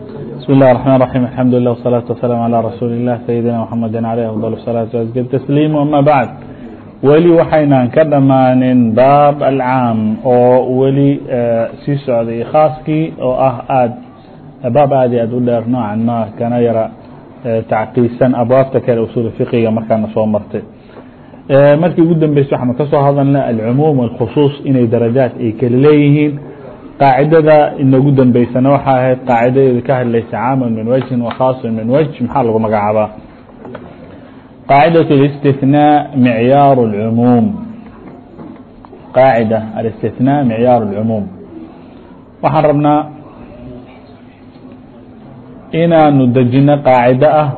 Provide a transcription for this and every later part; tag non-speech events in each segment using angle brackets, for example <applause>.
بسم الله الرحمن الرحيم الحمد لله والصلاة والسلام على رsuuل الله سيدina محمد عليه أفضل الصلاة وأزكى التسليم أmا بعد weli waxaynan ka dhamaanin baab alcaam oo weli sii socday khaaskii oo ah aad baab aad iyo aad u dheer noocan ma kana yara tacqiisan abwaabta kale usul fiqiga markaana soo martay markii ugu dambeysay waxaanu ka soo hadalnay alcumuum alkhusuus inay darajaat ay kala leeyihiin qaacidada inagu dambeysana waxaa ahayd qaacidadeeda ka hadlaysa caamun min wajhin wa khaasun min wajh maxaa lagu magacaabaa qaacidaة الاستثناء mعyاar العmuum qaacida الاستثناء mعyاar العmuum waxaan rabnaa inaanu dejino qaacido ah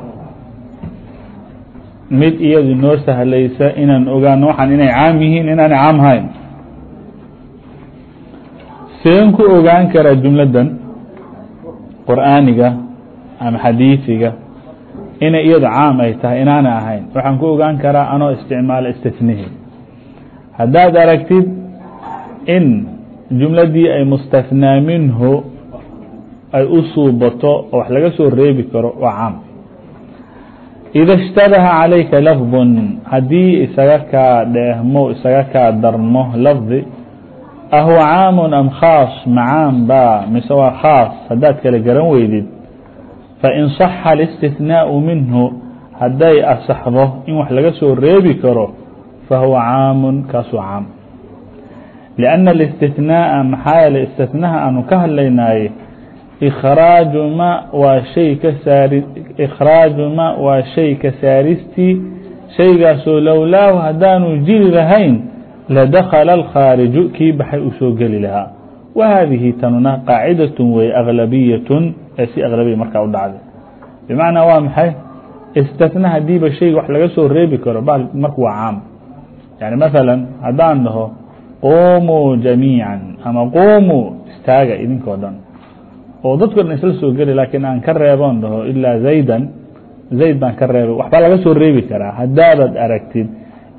mid iyadu noo sahlaysa inaan ogaano waxaan inay caam yihiin inaanay caam hayn seen ku ogaan karaa jumladan qur'aaniga ama xadiiثiga inay iyadu caam ay tahay inaanay ahayn waxaan ku ogaan karaa anoo isticmaalo istihnihi haddaad aragtid in jumladii ay mustahnaa minhu ay u suubato oo wax laga soo reebi karo waa caam. Ida اshtabaha calayka lafdun haddii isaga kaa dheehmo isaga kaa darmo lafdi ahuwa caamun am khaas macaam baa mise waa khaas haddaad kala garan weydid fain صaxa الاstihnaau minhu hadday asaxdo in wax laga soo reebi karo fahuwa caamun kaasuu caam لأnna الاstihnaaa maxaa yeele istihnaha aanu ka hadlaynaaye ikraaju ma waa shay ka saari ikhraaju ma waa shay ka saaristii shaygaasoo lowlaahu haddaanu jiri lahayn ladakla alkhaariju kii baxay uu soo geli lahaa wahaadihi tanuna qaacidatun wey aklabiyatun ee si aklabiya markaa u dhacday bimacnaa waa maxay istitna hadiiba shayga wax laga soo reebi karo marku waa caam yani maalan haddaan dhaho qumuu jamiica ama qumuu istaaga idinkoo dhan oo dadko dhan isla soo geli laakiin aan ka reeboon dhaho ilaa zaydan zayd baan ka reebay waxbaa laga soo reebi karaa haddaadaad aragtid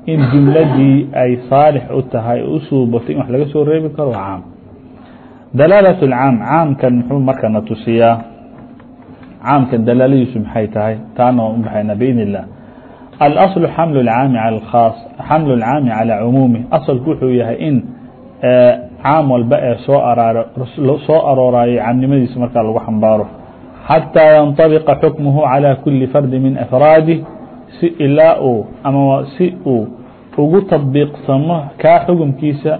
in jumladii ay saalix u tahay o u suubato in wax laga soo reebi karo waa caam dalaalaة اcaam caamkan muxuu markana tusiyaa caamkan dalaaladiisu maxay tahay taana waan u baxayna bidn الlah aلأصل xaml اcaami alى اkhaas xaml اcaami calى cumuumi asalku wuxuu yahay in caam walba ee soo araar soo arooraayo caamnimadiisa markaa lagu xambaaro xatىa yanطabiqa xukmuhu calى kuli fardi min afraadih si ilaa uu ama si uu ugu tabiiqsamo kaa xukumkiisa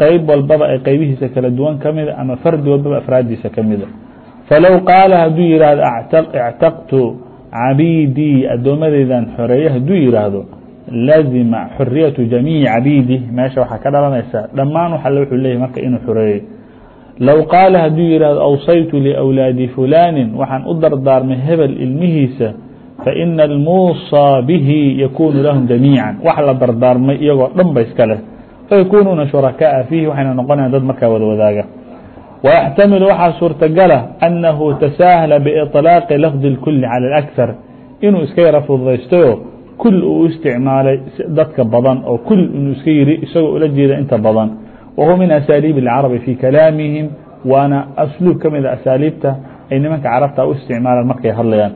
qeyb walbaba ay qeybihiisa kala duwan ka mida ama fardi walbaba afraaddiisa ka mida falow qaala hadduu yihahdo اctaqtu cabiidii addoommadeydan xoreeye hadduu yihaahdo lazima xuriyatu jamiici cabiidi meesha waxaa ka dhalanaysa dhammaan wax alle wuxuu leeyahy marka inuu xoreeyey low qaala hadduu yihahdo awsaytu liأwlaadi fulani waxaan u dardaarmay hebel ilmihiisa faina almuusaa bihi yakunu lahum jamiica wax la dardaarmay iyagoo dhan ba iska leh fayakunuuna shurakaءa fiihi waxayna noqonayan dad markaa wada wadaaga wayaxtamilu waxaa suurtagala annahu tasaahla biiطlaaqi lafdi اlkuli calى اlأkhar inuu iska yara fududaystayo kul uu isticmaalay dadka badan oo kul inuu iska yiri isagoo ula jeeda inta badan wa huwa min asaaliib اlcarabi fii kalaamihim waana asluub ka mida asaaliibta ay nimanka carabta u isticmaalaan markay hadlayaan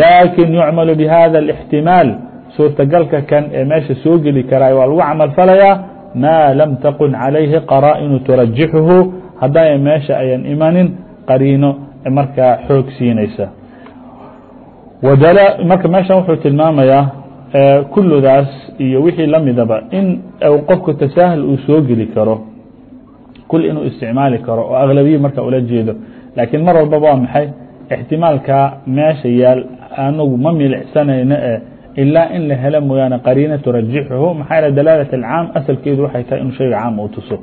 laakin yucmalu bihada الاxtimaal suurtagalka kan ee meesha soo geli karaay waa lagu camal falayaa maa lam taqun calayhi qaraa'inu turajixuhu haddaana meesha ayan imanin qariino markaa xoog siinaysa marka meeshan wuxuu tilmaamayaa kulludaas iyo wixii lamidaba in qofku tasaahul uu soo geli karo kul inuu isticmaali karo oo aglabiya marka ula jeedo laakiin mar walbaba waa maxay ixtimaalka meesha yaal anagu ma milicsanayno e ilaa in la helo mooyaane qariina turajixuhu maxaa yale dalaalat alcaam asalkeedu waxay tahay inuu shayga caam uu tuso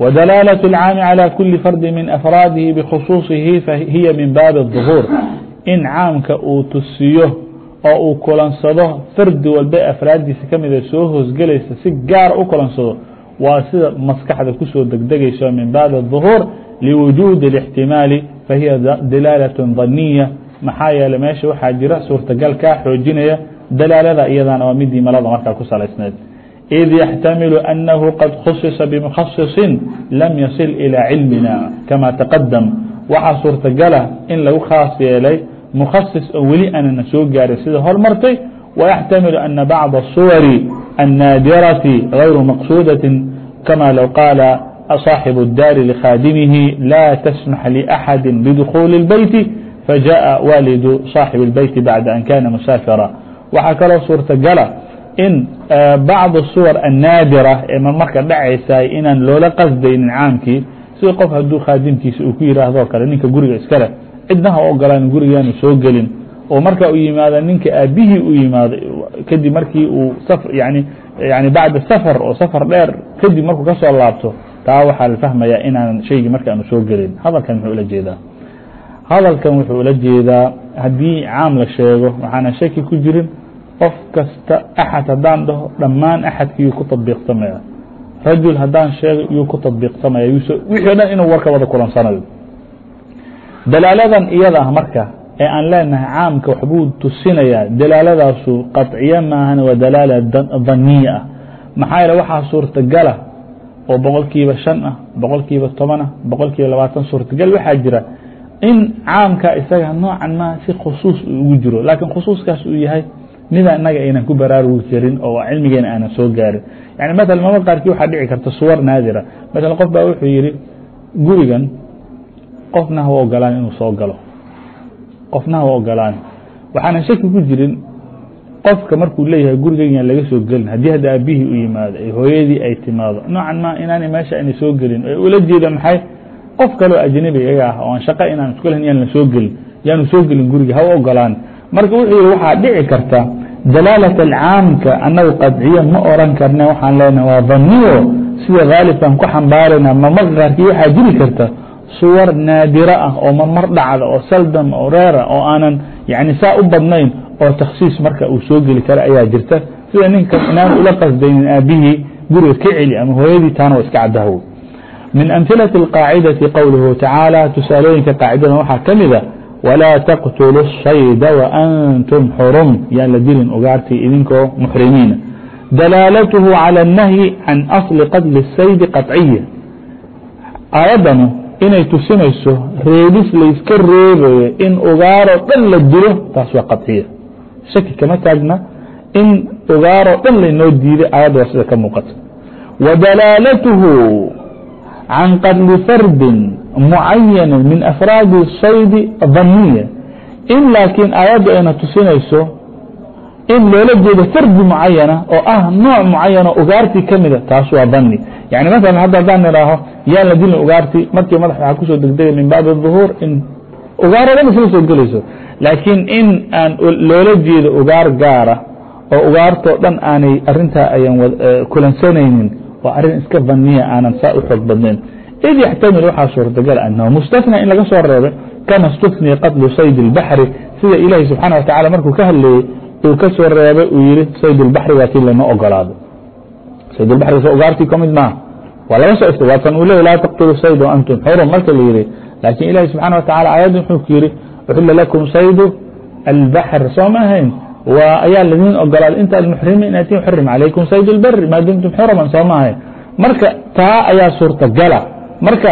wadalaalaة اlcaami calى kuli fardi min afraadihi bikhusuuصihi fahiya min baabi الظuhuur in caamka uu tusiyo oo uu kulansado fardi walba afraaddiisa ka mida soo hoosgelaysa si gaara u kulansado waa sida maskaxda kusoo degdegayso min baabi الظuhuur liwujuudi الاxtimaali fahiya dalaalaة ظaniya maxaa yeele meesha waxaa jira suurtagal kaa xoojinaya dalaalada iyadana waa midii malada markaa ku salaysneed إذ يحتمل أنه قد khصص بمخصص لم يصل إلى علمنا كما تقدم waxaa suurtagala in lagu khaas yeelay mukhasis oo weli aanana soo gaarin sida hormartay ويحتمل أن بعض الصور الناadرة غير مقصودة كما لو قال صاحب الدار لخاadمه لا تسمح لأحد بدخول البيت فجاء والد صاحب البيت بعد أن كان مسافرا waxaa kaloo suurtagala in bacض الصور الناadرة ee marmarka dhacaysa inaan loola qasdaynin caamkii sida qof haduu khaadimkiisa uu ku yihaahdoo kale ninka guriga iskale cidnaha ogolaan gurigaanu soo gelin oo marka u yimaado ninka aabihii u yimaado kadib markii uu yani yani bacda safar oo safar dheer kadib markuu ka soo laabto taa waxaa la fahmaya inaanan shaygii marka aanu soo gelin hadalkan muxuu ula jeedaa hadalkan wuxuu ula jeedaa haddii caam la sheego waxaana shaki ku jirin qof kasta axad haddaan dhaho dhammaan axadkiyuu ku tabiiqsamaya rajul haddaan sheego yuu ku tabiiqsamaya wixii o dhan inuu warka wada kulansanayo dalaaladan iyada ah marka ee aan leenahay caamka waxbuu tusinayaa dalaaladaasu qaطciye maahan waa dalaala daniya ah. Maxaa yeele waxaa suurtagala oo boqol kiiba shan ah boqol kiiba toban ah boqol labaatan suurtagal waxaa jira in caamka isaga noocan maa si khusuus ugu jiro. Laakiin khusuuskaas uu yahay mida inaga aynan ku baraarugi oo cilmigeena aanan soo gaarin. Yani maala mama qaarkii waxaa dhici karta suwar naadira. Maala qof baa wuxuu yihi gurigan qofna ha ogolaan inuu soo galo. Qofna ha ogolaan. Waxaanan shaki ku jirin qofka markuu leeyahay gurigeygan laga soo gelin. Haddii hadda aabihii u yimaado hooyadii ay timaado noocan ma inaana meesha ayna soo gelin? Ula jeeda maxay qof kaloo ajnabi iyaga ah oo aan shaqa inaan isku yaan la soo gelin yaanu soo gelin guriga ha u ogolaan marka wuxuu yihi waxaa dhici karta dalaalat alcaamka annagu qadciyo ma oran karne waxaan leenahay waa daniyo sida haalibkan ku xambaarayna marmarka qaarkii waxaa jiri karta suwar naadiro ah oo marmar dhacda oo saldam oo reera oo aanan yani saa u badnayn oo takhsiis marka uu soo geli kara ayaa jirta. Sida ninka inaan ula qasdaynin aabihii guriga ka celi ama hooyadii taana waa iska cadahwo min amhilaةi الqaacidati qowluhu tacaala tusaalooyinka qaacidadan waxaa ka mida walaa taqtulu الshayda waantum xurum yaan la dilin ugaartii idinkoo muxrimiina dalaalatuhu calى الnahyi can asli qatli الsaydi qaطciya aayaddanu inay tusinayso reebis layska reebayo in ugaaroo dhan la dilo taas waa qaطciya shaki kama taagna in ugaaroo dhan laynoo diiday aayadda waa sida ka muuqata wa dalaalatuhu can qatli fardin mucayana min afraadi saydi daniya in laakiin aayaddu ayna tusinayso in loola jeedo fardi mucayana oo ah nooc mucayano ugaartii ka mida taas waa dani yani maala hadda haddaan idhaaho yaan la dilin ugaartii markii madax waxaa kusoo degdegay min bacdi الظuhuur in ugaaro dhan isla soo gelayso laakiin in aan loola jeedo ugaar gaara oo ugaartoo dhan aanay arintaa ayan kulansanaynin waa arin iska daniya aanan saa u xoog badnayn id yaxtamil waxaa suurtagal anahu mustahna in laga soo reebay kama stufniya qatlu sayd اlbaxri sida ilaahi subxaana wa tacala markuu ka hadleeyey uu ka soo reebay uu yihi sayd اlbaxri waa kii lama ogolaado sayd اlbaxri so ugaartii ka mid maaha waa laga soo istay waatan uu leey laa taqtulu sayd antum xurum marka la yihi laakiin ilahi subxana wa tacala aayadda wuxuu ku yihi uxila lakum saydu albaxr soo ma ahayn waa ayaa ladin ogolaaday inta almuxrimiin inatin xurim calaykum sayd اlberi maa dumtum xuruman soo ma ahayn marka taa ayaa suurtagala marka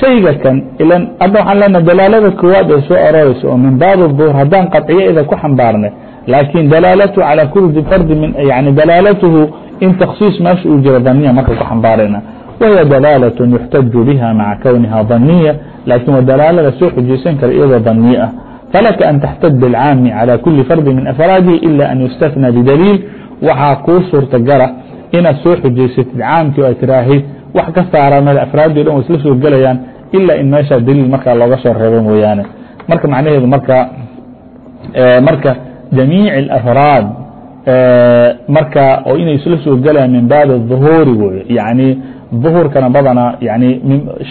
shayga kan ilan hadda waxaan leenaha dalaalada koowaad ee soo arooreysa oo min baabi الظuhur haddaan qaطciyo ida ku xambaarnay laakiin dalaalatu calى kuli fardi min yani dalaalatuhu in takhsiis meesha uu jiro daniya marka ku xambaarayna wahiya dalaalaة yuxtaju biha maca kowniha daniya laakiin waa dalaalada soo xujaysan kara iyadoo daniye ah فلك أن تحتد العام على كل فرد من أفراaده إلا أن يستثنى بدليل. waxaa kuu suurta gala inaad soo xujaysatid caamkii o ay tiraahayd wax ka saaranada afraaddi o dhan way isla soo gelayaan ilaa in meeshaa daliil markaa looga soo reebo mooyaane marka macnaheedu marka marka جamiiع الأfraad marka oo inay isla soo gelayaan min baabi الظuhuuri wey yani ظuhuurkana badana yani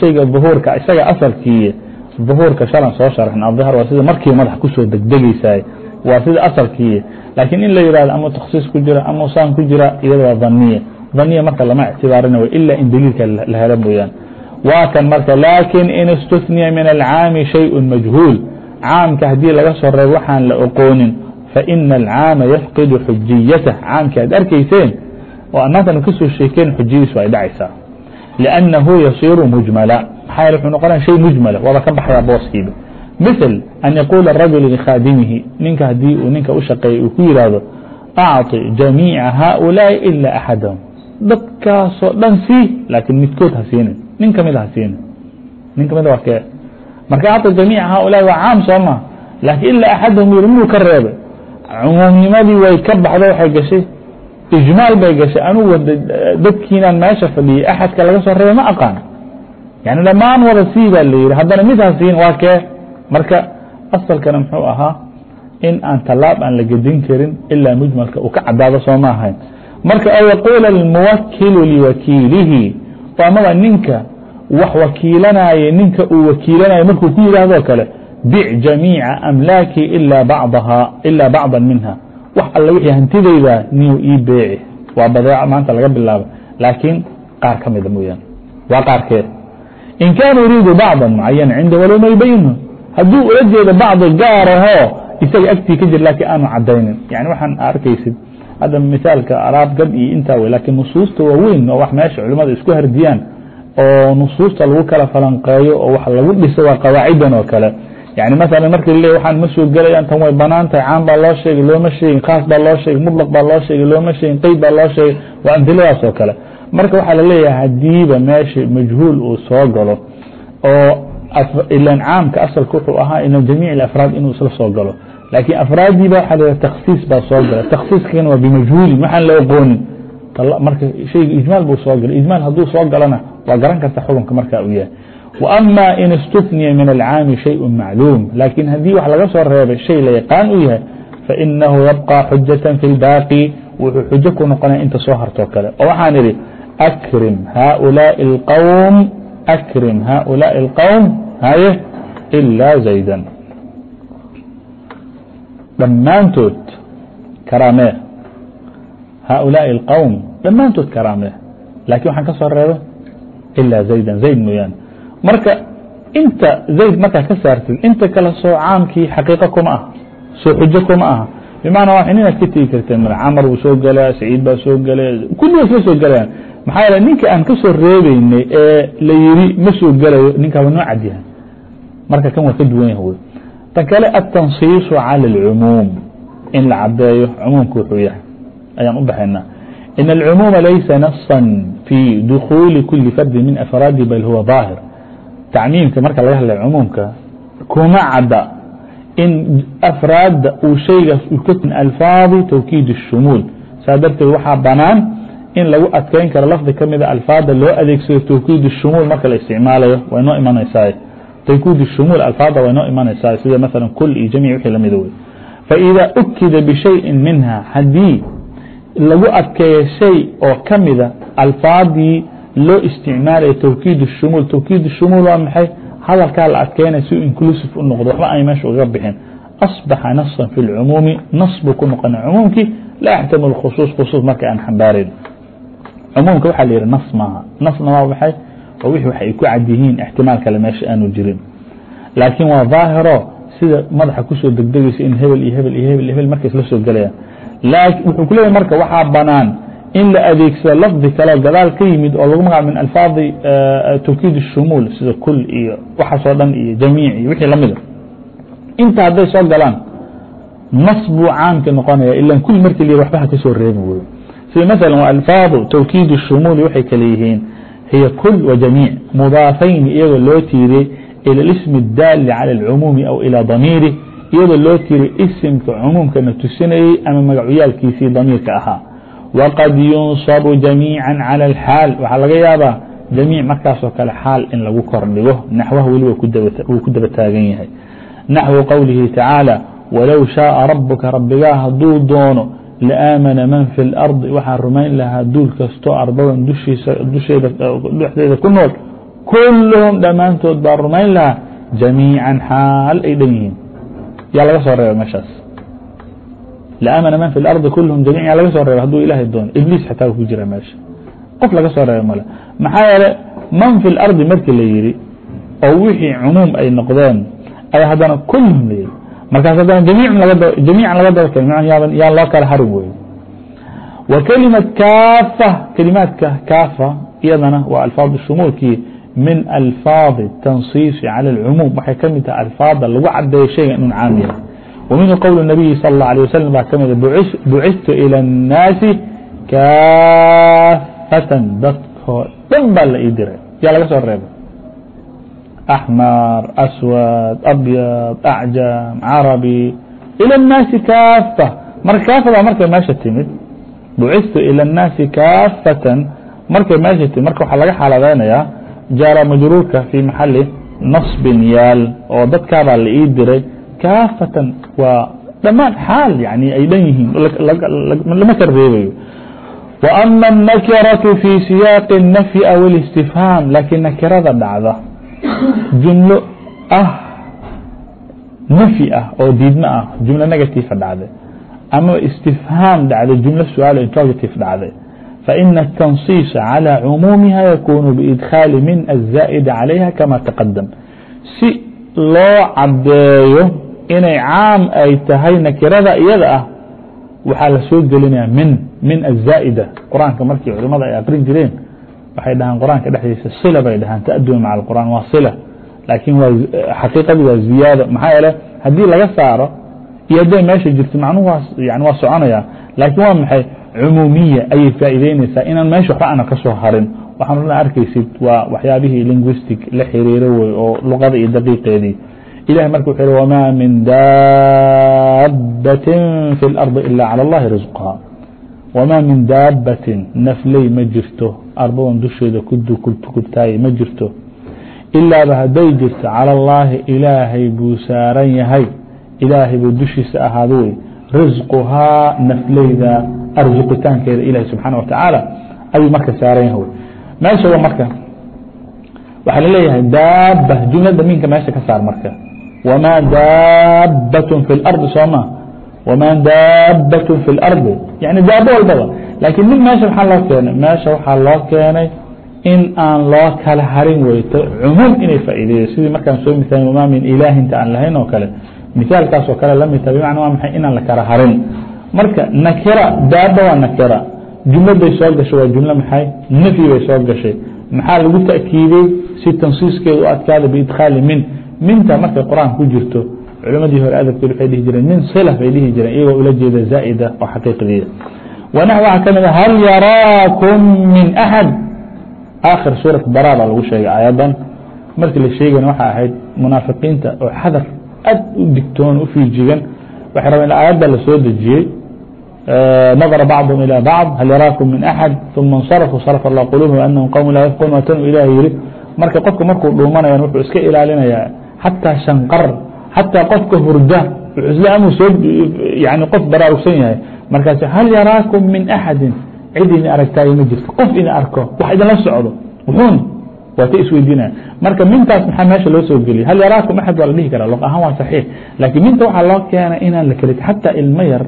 shayga ظuhuurka isaga asalkiiy duhuurka shalan soo sharxna adahar waa sida markiiba madax ku soo degdegaysaay waa sida asalkii laakiin in la yihahdo ama takhsiis ku jira ama saan ku jira iyada waa daniye. Daniya marka lama ictibaarinayo ilaa in deliilka la helo mooyaan. Waa kan marka laakiin in istuniya min alcaami shayun majhuul. Caamka haddii laga soo reeb waxaan la oqoonin faina alcaama yafqidu xujiyatah caamki aad arkayseen oo annaagtana ka soo sheekeen xujiyadiisu ay dhacaysaa. لأnnahu yasiiru mujmala maxaa yele wuxuu noqonaya shay mujmala waaba ka baxaya booskiiba مثل أن يقuل الرaجuل لkhاadimihi ninka hadii uu ninka u shaqeeyay uu ku yihahdo أعطi جamيiعa hؤuلاaءi إلا أحadهم dadkaasoo dhan sii laakiin midkood ha siinin nin kamida ha siinin nin kamida waa kee marka أعطi جamيiعa hؤuلاaءi waa caam soo ma laakiin ilaa أحadهم yiri minuu ka reebay cumuumnimadii way ka baxdo waxay gashay ijmaal bay gashay anugu dadkiinaan meesha fadhiyey axadka laga soo reebay ma aqaan. Yani dhammaan wada sii baa la yihi haddana mid ha siin waa kee. Marka asalkana muxuu ahaa in aan talaab aan la gedin karin ilaa mujmalka uu ka cadaado soo ma ahayn. Marka aw yaquula اlmuwakilu liwakiilihi. Amaba ninka wax wakiilanaaye ninka uu wakiilanayo markuu ku yidhaahdo kale bic jamiica amlaaki ilaa bacdaha ilaa bacda minha wax alle wixii hantidayda niyu ii beeci waa badeeco maanta laga bilaabo laakiin qaar ka mida mooyaane waa qaarkeed. In kaana yuriidu bacda mucayana cinda walow ma yubayinhu hadduu ula jeedo bacdi gaarahoo isaga agtii ka jir laakiin aanu cadaynin yani waxaan arkaysid hadda misaalka alaab gad iyo intaa wey lakiin nusuusta waaweyn oo wax meesha culimada isku hardiyaan oo nusuusta lagu kala falanqeeyo oo wax lagu dhiso waa qawaacidan oo kale yani maala marki le waxaan ma soo gelayaan tan way bannaan tahay caan baa loo sheegay looma sheegin khaas baa loo sheegay muطlaq baa loo sheegay looma sheegin qeyd baa loo sheegay. Waa amhiladaas oo kale. Marka waxaa la leeyahay hadiiba meesha majhuul uu soo galo oo ilan caamka asalka wuxuu ahaa ina jamiic afraad inuu isla soo galo. Laakiin afraadiiba waxa la taksiis baa soo gala. Taksiiskana waa bimajhuulin waxaan la oqoonin marka shayga ijmaal buu soo galay ijmaal hadduu soo galana waa garan karta xukunka marka uu yahay وأmا in اstثنya min الcاami شhayء macluum laakiin haddii wax laga soo reebay shay la yaqaan u yahay fainahu yabقى xujaة fi اlbaaqي wuxuu xujo ku noqonaya inta soo hartoo kale oo waxaan idhi أkrim haؤulaaءi الqwم أkrim haؤulaaءi الqwم haye إlaa زaydan dhammaantood karaamee haؤulaaءi الqwم dhammaantood karaamee laakiin waxaan ka soo reebay ilaa زaydan zayd mooyaane marka inta zayd markaa ka saartid inta kale soo caamkii xaqiiqo kuma aha soo xujo kuma aha bimacnaa waa inaad ka tegi karteen m camar buu soo gelaya saciid baa soo gelaya kulli waa isla soo gelayaan maxaa yeele ninka aan ka soo reebeynay ee la yiri ma soo gelayo ninkaaba noo cad yahay marka kan waa ka duwan yah wy tan kale aلtansiisu calى اlcumuum in la cadeeyo cumuumka wuxuu yahay ayaan u baxaynaa in اlcumuuma laysa nasa fi dukuli kuli fardi min afraadi bal huwa ظaahir tacmiimka marka laga hadlay cumuumka kuma cadda in afraadda uu shaygaas alfaadi tawkiid الshumuul saa darteed waxaa banaan in lagu adkeyn karo lafdi ka mida alfaada loo adeegsado tawkiid الshumuul marka la isticmaalayo way noo imanaysaa tawkiid الshumuul alfaada way noo imanaysaa sida maala kul iyo jamic wixii lamida wey faإida ukida bشhayءi minha haddii lagu adkeeyo shay oo ka mida alfaadii loo isticmaalayo tawkiid الshumuul tawkiid الshumuul waa maxay hadalkaa la adkeynaya si inclusive u noqdo waxba ay meesha uga bixin asbaxa nasan fi اlcumuumi nas buu ku noqona cumuumkii laa yaxtamil khusuus khusuus marka aan xambaarayn cumuumka waxaa la yihi nas maaha nasna waa maxay waa wixii wax ay ku cad yihiin ixtimaal kale meesha aanu jirin laakiin waa daahiro sida madaxa kusoo degdegaysa in hebel iyo hebel iyo hebel hebel marka isla soo gelayaan wuxuu ku leeyahy marka waxaa banaan in la adeegsado lafdi kaleo gadaal ka yimid oo lagu magaca min alfaadi tawkiid الshumuul sida kul iyo waxaasoo dhan iyo jamiic iyo wixii lamida inta hadday soo galaan nas buu caamki noqonaya ila kul markii la waxba ha ka soo reebi wey sida maala alfaadu tawkiid الshumuuli waxay kale yihiin hiy kul wa jamiic mudaafayni iyagoo loo tiiriyey ilى اsm الdaali calى اlcumuumi aw ilى damiiri iyadoo loo tiiriyey isimka cumuumkana tusinayey ama magacuyaalkiisii damiirka ahaa wqad yunصb جamيiعا calى الxaal waxaa laga yaabaa jamiic markaasoo kale xaal in lagu kordhigo naxwaha weli wuu ku daba taagan yahay naxwu qowlihi tacaalى walow shaaءa rabuka rabigaa hadduu doono laamana man fi اlarضi waxaa rumayn lahaa duul kastoo ardadan dhexdeeda ku nool kulluhum dhammaantood baa rumayn lahaa jamiiعا xaal ay dhan yihiin yaa laga soo reeba meeshaas laamana man fi اlarضi kulhm jamic yaa laga soo reeba haduu ilahay doono ibliis xataa ku jira meesha qof laga soo reeba male maxaa yeele man fi اlarضi markii la yihi oo wixii cumuum ay noqdeen ayaa haddana kulhum la yihi markaas haddana jamiican laga daba keen yaan loo kala harin wey wa kelimat kaafa kelimaadka kaafa iyadana waa alfaad shumuulkii min alfaad tansiisi calى اcumuum waxay ka mid tahay alfaada lagu cadeeyo shayga inuu caam yahay ومنه qول النبي sلى الله عليه وسلم baa ka mida buعثtu إلى الناaسi kاafة dadkoo dhan baa la ii diray yaa laga soo reebay أحmر أswad أbyض أعjم عaraبي إلى الناaسi kاafة mara kاafada markay meesha timid buعثtu إلى الناaسi kاafة markay meesha timid marka waxaa laga xaaladeynaya jaara majruurka في maxali نaصbin yaal oo dadkaabaa la ii diray kaafatan waa dhamaan xaal yani ay dhan yihiin lama kala reebayo وأmا النkرة في siyاq النفي aw الاstifhاam lakiin nakirada dhacda jumlo ah nfي ah oo diidma ah jumlo negatifa dhacday ama اstifhaam dhacday jumlo su'aal interrogative dhacday faإna التنصيص عalى cumuumiha yakun بإdkhاali min الزائd عalayha kama تaqadam si loo cadeeyo inay caam ay tahay nakirada iyada ah waxaa la soo gelinaya min min الزاa'دة quraanka markii culimada ay akrin jireen waxay dhahaan quraanka dhexdiisa sila bay dhahaan تأduma mع الqرآن waa sila laakiin waa xaqiiqadi waa ziyaado maxaa yeele haddii laga saaro iyo hadday meesha jirto macnuhu waa yani waa soconaya laakiin waa maxay cumuumiya ayay faa'iideyneysaa inaan meesha waxba ana ka soo harin waxaan una arkaysid waa waxyaabihii linguistic la xiriiro wey oo luqada iyo daqiiqeedii ilahi marka wuxuu yihi wma min daabatin fi اlarضi ila calى اllahi risqha wma min daabatin nafley ma jirto ardadan dusheeda kudkubtaay ma jirto ilaaba hadday jirto calى اllaahi ilaahay buu saaran yahay ilaahay buu dushiisa ahaado wey risquhaa nafleyda arsuqitaankeeda ilahi subxaana watacaala ayuu marka saaran yahay meesha marka waxaa laleeyahay daaba jumlada minka meesha ka saar marka wma daabat fi اlarضi sooma wma daabat fi اlarضi yani daabo walbaba laakiin min meesha maxaa loo keenay meesha waxaa loo keenay in aan loo kala harin weyto cumuum inay faa'iideeyo sidii markaan soo miaalin wama min ilaahinta aan lahayn oo kale misaalkaas oo kale lamid taha bimacna waa maxay inaan la kala harin marka nakira daaba waa nakira jumladay soo gashay waa jumlo maxay nafyi bay soo gashay maxaa lagu ta'kiidey si tansiiskeedu u adkaada biidkhaali min minta markay qur-aan ku jirto culimadii hore adabkood waxay dhihi jireen min sila bay dhihi jireen iyagoo ula jeeda zaa'ida oo xaqiiqdiida wanax waxaa ka mid a hal yaraakum min axad aakhir suurat bara baa lagu sheegay aayadan markii la sheegayna waxaa ahayd munaafiqiinta oo xadar aad u digtoon u fiijigan waxay rabeen aayadda la soo dejiyey nadara bacضum ilى bacض hal yaraakum min axad uma اnsarafuu sarfa allah quluubhum anahum qowm laa yafqun watanuu ilaah yiri marka qofka markuu dhuumanayan wuxuu iska ilaalinayaa xataa shanqar xataa qofka hurda wuxuu isla amuu soo yani qof baraarugsan yahay markaas hal yaraakum min axadi cid aragtaayo ma jirto qof ini arko wax idinla socdo wuxuun waa ka isweydiinaya marka mintaas maxaa meesha loo soo geliyay hal yaraakum axad waa la dhihi karaa luq ahaan waa saxiix laakiin minta waxaa loo keenay inaan la keli xataa ilmo yar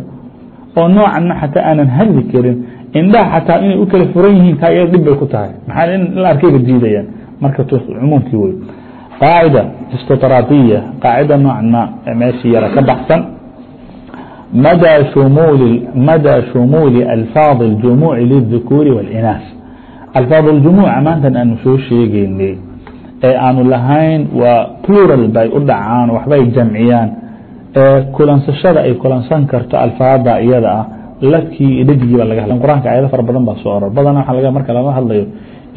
oo noocan ma xataa aanan hadli karin indhaha xataa inay u kala furan yihiin taa iyada dhib bay ku tahay maxaa in la arkayba diidayaan marka cumuumkii wey qaacida istiطraadiya qaacida noocan ma meeshii yara ka baxsan mada shumuuli mada shumuuli alfaad اljumuuci liلذukuuri wاlinaas alfaad اljumuuca maantan aanu soo sheegeynay ee aanu lahayn waa plural bay u dhacaan waxbay jamciyaan ee kulansashada ay kulansan karto alfaada iyada ah lafkii dhadigii ba laga hadla quraanka ayado fara badan baa soo oror badana waxa laga marka lama hadlayo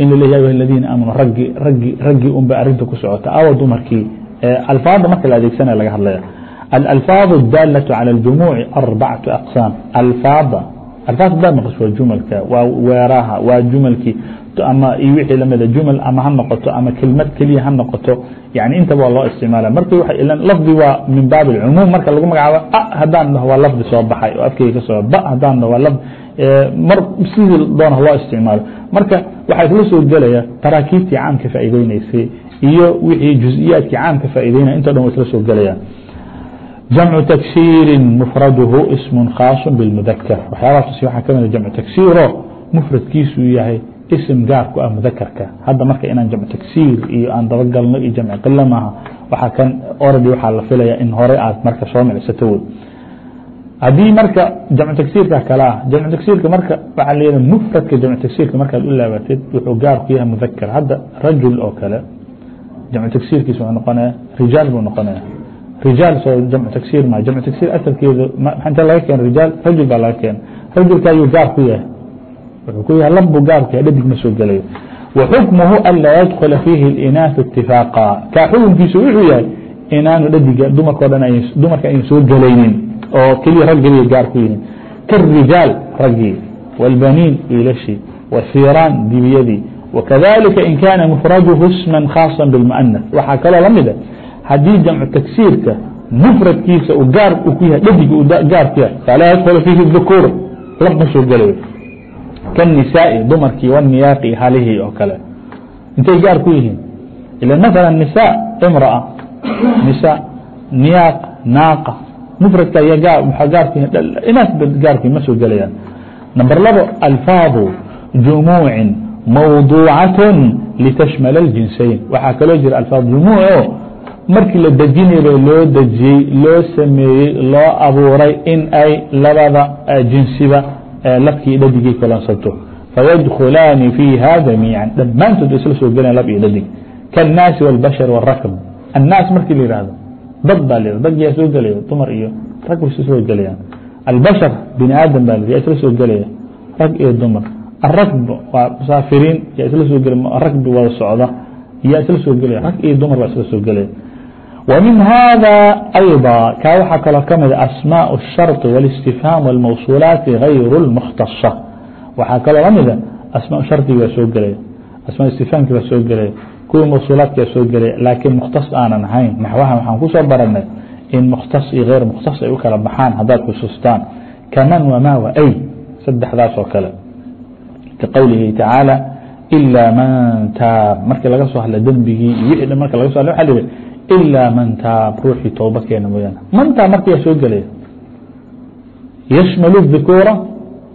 in laleeya ayuha aladiina aamanuu raggi raggi raggii unba arrinta ku socota awa dumarkii alfaada marka la adeegsanaya laga hadlaya alalfaad اdaalaة calى اljumuuci arbacatu aqsaam alfaada alfaad daad maqasho waa jumalka waa weeraha waa jumalkii ama iyo wixii lamida jumal ama ha noqoto ama kelmad keliya ha noqoto yani intaba waa loo isticmaala marka lafdi waa min baab اcumuum marka lagu magacaabo a haddaan dhaho waa lafdi soo baxay oo afkeyga ka soo ba haddaan dhaho waa lafdi mar sidii doona loo isticmaalo marka waxaa isla soo gelaya taraakiibtii caamka faa'iideyneysay iyo wixii juز'iyaadkii caamka faa'ideynaya into dhan wa isla soo gelaya jamcu tagsiiri mufraduhu ism khaaص bاlmudakr waxyaabahaas waxaa ka mida jamcu tagsiiro mufradkiisu yahay ism gaar ku ah mudakarka hadda marka inaan jamcu tagsiir iyo aan dabagalno iyo jamci qilo maaha waxaa kan oradi waxaa la filaya in hore aad marka soo micsato wey haddii marka jamcu tagsiirka kale ah jamcu tagsiirka marka waxaa leeyahay mufradka jamcu tagsiirka markaad u laabatid wuxuu gaar ku yahay mudakar hadda rajul oo kale jamcu tagsiirkiisa wuxuu noqonaya rijaal buu noqonaya rijaal soo jamcu tagsiir ma jamcu tagsiir asalkeedu inta laga keena rijaal rajul baa laga keena rajulka ayuu gaar ku yahay wuxuu ku yahay lab buu gaar ku yahay dhadig ma soo gelayo وxukمhu anlaa ydkla fiihi اinaaث اtifaaqa kaa xukunkiisu wuxuu yahay inaanu dhadiga dumarko dhan dumarka ayna soo gelaynin oo keliya rag keliya gaar ku yihin kaالrijaal raggii wاlbaniin wiilashii wاsiraan dibiyadii وkadalika in kaana mfradhu sma khaaصa bاlmuأnaث waxaa kaloo la mida haddii jamcu tagsiirka mfradkiisa u gaar ku yahay dhadig u gaar ku yahay falaa ydkla fiihi الذukuur lab ma soo gelayo kالنisaaءi dumarkii wالniyaaqi halihii oo kale intay gaar ku yihiin ila mثalا نisاء imraأة nisa niyaaq naaqa mfradka y gaar ku inaas gaar ku ma soo gelayaan number labo alfaadu jumuuعi mawduucaة litashmل الجinsayn waxaa kaloo jira alfaad jumuuc oo markii la dejinayba loo dejiyey loo sameeyey loo abuuray in ay labada jinsiba labkii dhadigii kulansato fayadkulaani fiiha jamiica dhammaantood isla soo gelayan lab iyo dhadig kaالnaasi wاlbashar wالrakb annaas markii la yihahdo dad baa l dad yaa soo gelaya dumar iyo rag isla soo gelayaan albashar bini aadam baa yaa isla soo gelaya rag iyo dumar arakb waa musaafiriin yaa isla soo gel ragbi wada socda yaa isla soo gelaya rag iyo dumar baa isla soo gelaya ومن hذا أيضا ka waxaa kaloo ka mida أسmاء الشharط والاsتفهاam والmوصuلaaت غayr المkhتصة waxaa kaloo la mida asmاء sharطigi baa soo gelaya asmاء اstifhaamki baa soo gelaya kuwii mawصuلaatka soo gelaya laakiin mkhtaص aanan ahayn naxwaha waxaan kusoo baranay in mkhtaص iyo غayr mkhtaص ay u kala baxaan haddaad xusuustaan kaman wma وأy sadexdaas oo kale ka qowlihi tacaalى إlا man taab markii laga soo hadla dembigii iyo wixii dhan marka laga so hadla waxa lihi ilaa man taab ruuxii tooba keena mooyaane mantaa markayaa soo gelaya yashmalu الذukuura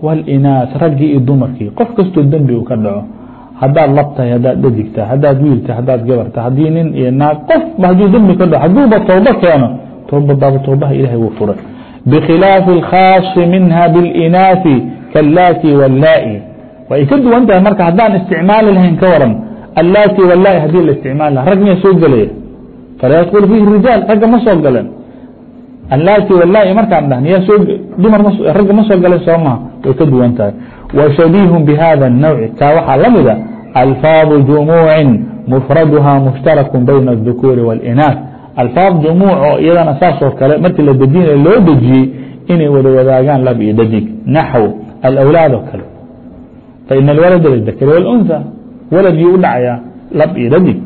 wاlinaas raggii iyo dumarkii qof kastoo dembi uu ka dhaco hadaad labtahay hadaad dhadigtahay hadaad wiiltahay hadaad gabarta haddii nin iyo naag qofba haduu dembi ka dha haduuba tooba keeno toobbaba toobaha ilahay wuu furay. Bikhilaafi اlkhaasi minha biاlinaafi kallaati wallaa'i. Way ka duwan tahay marka haddaan isticmaali lahayn ka waran allaati wallaa'i haddii la isticmaali laha rag miyaa soo gelaya falaa yadkulu fiihi rijaal ragga ma soo galeen. Allaati wallaa'i markaan dhahn yaa soo dumar ragga ma soo galeen soo maha way ka duwan tahay. Wa shabiihun bihada اnawci waxaa la mida alfaadu jumuucin mufraduhaa mushtarak bayna الذukuuri واlinaas alfaad jumuuc oo iyadana saasoo kale markii la dejinaya loo dejiyey inay wada wadaagaan lab iyo dhadig naxw alawlaad oo kale fain اlwalada liلdakr wاlأnثى walad yuu u dhacayaa lab iyo dhadig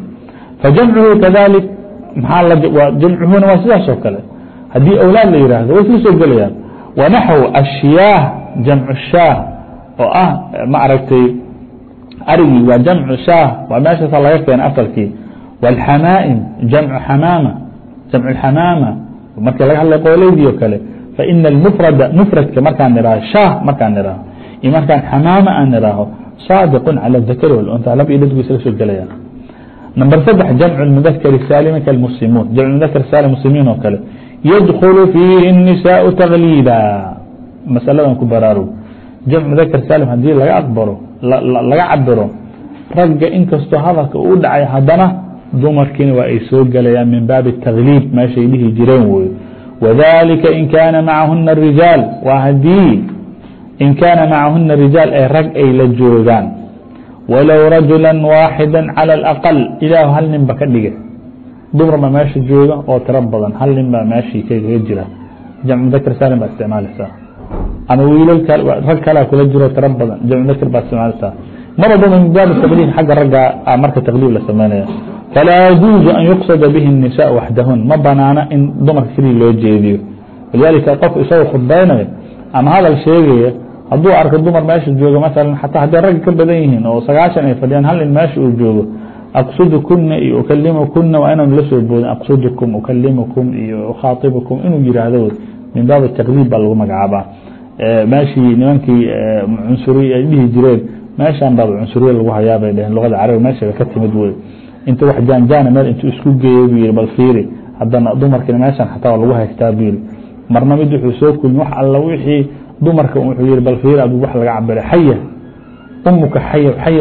fajamcuhu kaalik jamcuhuna waa sidaasoo kale haddii awlaad la yihaahdo way isla soo gelayaan wanaxw ashiyaah jamcu shaah oo ah maaragtay arigii waa jamcu shaah waa meeshaasa laga keena asalkii wاlxamaa'im jamcu xamaama jamcu xamaama markii laga hadlay qooleydii oo kale faina mufrada mufradka markaan nihaaho shaah markaan nihaaho iyo markaan xamaama aan nihaaho saadiqu calى الذakr wاlأnثى lab iyo dhadgu isla soo gelayaan نمبر سدح جمع المذكر السالم كالمسلمون جمع المذكر السالم مسلمين oo kale يدخل فيه النساء تغليبا مسألada ku baraaru جمع مذكر سالم hadii laga aqbaro laga cabiro ragga inkastoo hadalka uu dhacay hadana dumarkiina waa ay soo gelayaan min baabi التغليب meeshay dhihi jireen wy وذلika in kana macahuna الرiجاaل waa hadii in kaana macahuna الرiجاaل ee rag ay la joogaan walow rajula waaxida calى اlaqal ilaah hal nin ba ka dhiga dumar baa meesha jooga oo tiro badan hal nin baa meeshii kaga jira jamc mudakr salim baa isticmaalaysaa ama wiilal rag kala kula jiro tira badan jamcumkr baad isticmaalsaa marwalba min baab taqliid xagga ragga ah, marka taqliib la samaynaya falaa yajuuzu an yuqsada bihi الnisaa waxdahun ma banaana in dumarka keliya loo jeediyo. Walidaalika qof isagoo khudbaynayo ama hadal sheegaya hadduu arko dumar meesha jooga maala xataa hadday ragga ka badan yihiin oo sagaashan ay fadhiyaan hal nin meesha uu joogo aqsudukuna iyo ukalimukuna waa inaan la soo boodin. Aqsudukum ukalimukum iyo ukhaaibukum inuu yihahdo min baab taqdiib baa lagu magacaabaa. Meeshii nimankii cunsuri ay dhihi jireen meeshan baaba cunsuriya lagu hayaa bay dheheen luqada carabi meeshaba ka timid wey inta wax jaanjaana meel intuu isku geeyey buu yihi bal fiiri haddana dumarkina meeshan xataa lagu haystaa buu yihi marna mid wuxuu soo kulmi wax alla wixii dumarka wuxuu yihi bal fiir adigu wax laga cabiray xaya. Umuka xaya xaya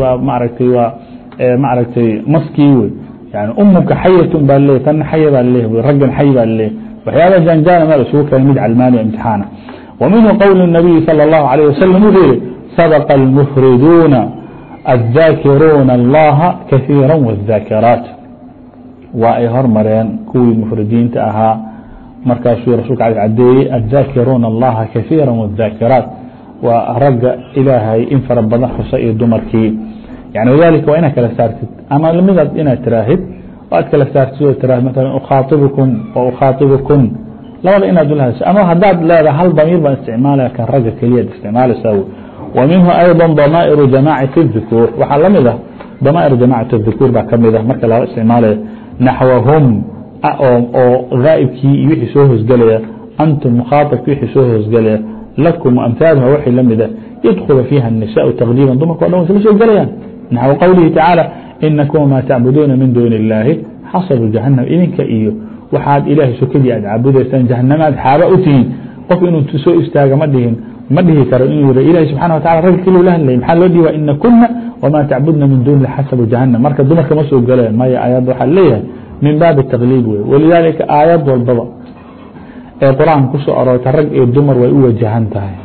waa maaragtay waa maaragtay maskii wey yani umuka xayatun baa leeyahy tanna xaya baa leeyahy raggan xay baa leeyahy waxyaaba janjaan meel isugu keen mid calmaani imtixaana. ومنه qول النبي sلى الله عليه وسلم wuxuu yihi صدق المفridوna الذاkirوna اللaha kaثيirا والذاkirاaت waa ay hormareen kuwii mfridiinta ahaa. Markaasuu rasulka a cadeeyey الذاkirوna اللaha kaثيirا والذاkirاaت waa ragga ilaahay in fara badan xusa iyo dumarkii. ي وذaلika waa inaad kala saartid ama lmidaad inaad tiraahid aad kala saartid oo tiraahid maala ukhaaibukum wa ukhaaibukum labada inaad ulahayso ama haddaad leedaha hal damiir baan isticmaalaya kan ragga keliyaad isticmaalaysaa w wa minhu ayضا damaa'iru jamacati الذukuur waxaa lamid ah damaair jamacat الذukuur baa kamid ah marka laba isticmaalaya naxwahum oo ghaa'ibkii iyo wixii soo hoosgelaya antum mukhaaطabki wixii soo hoosgelaya lakum amhaalha waxay la mida yadkulu fiiha الnisaء taqliiba dumarka o dhan way isla soo gelayaan naxو qowlihi tacaalى inakum ma tacbuduuna min duuni اllaahi xasabu jahanam idinka iyo waxaad ilaahay sokadii aad caabudaysaan jahanamaad xaaba u tihiin qof inuu soo istaaga ma dhihin ma dhihi karo inuu yih ilahi subxana wa tacala ragga keliu la hadlay maxaa loo dhiiba inakuna wma tacbudna min duni xasabu jahanam marka dumarka ma soo geleen maya aayad waxaa leeyahay min baabi taqliib wey walidaalika aayad walbaba ee qur'aanka ku soo aroorta rag iyo dumar way u wajahan tahay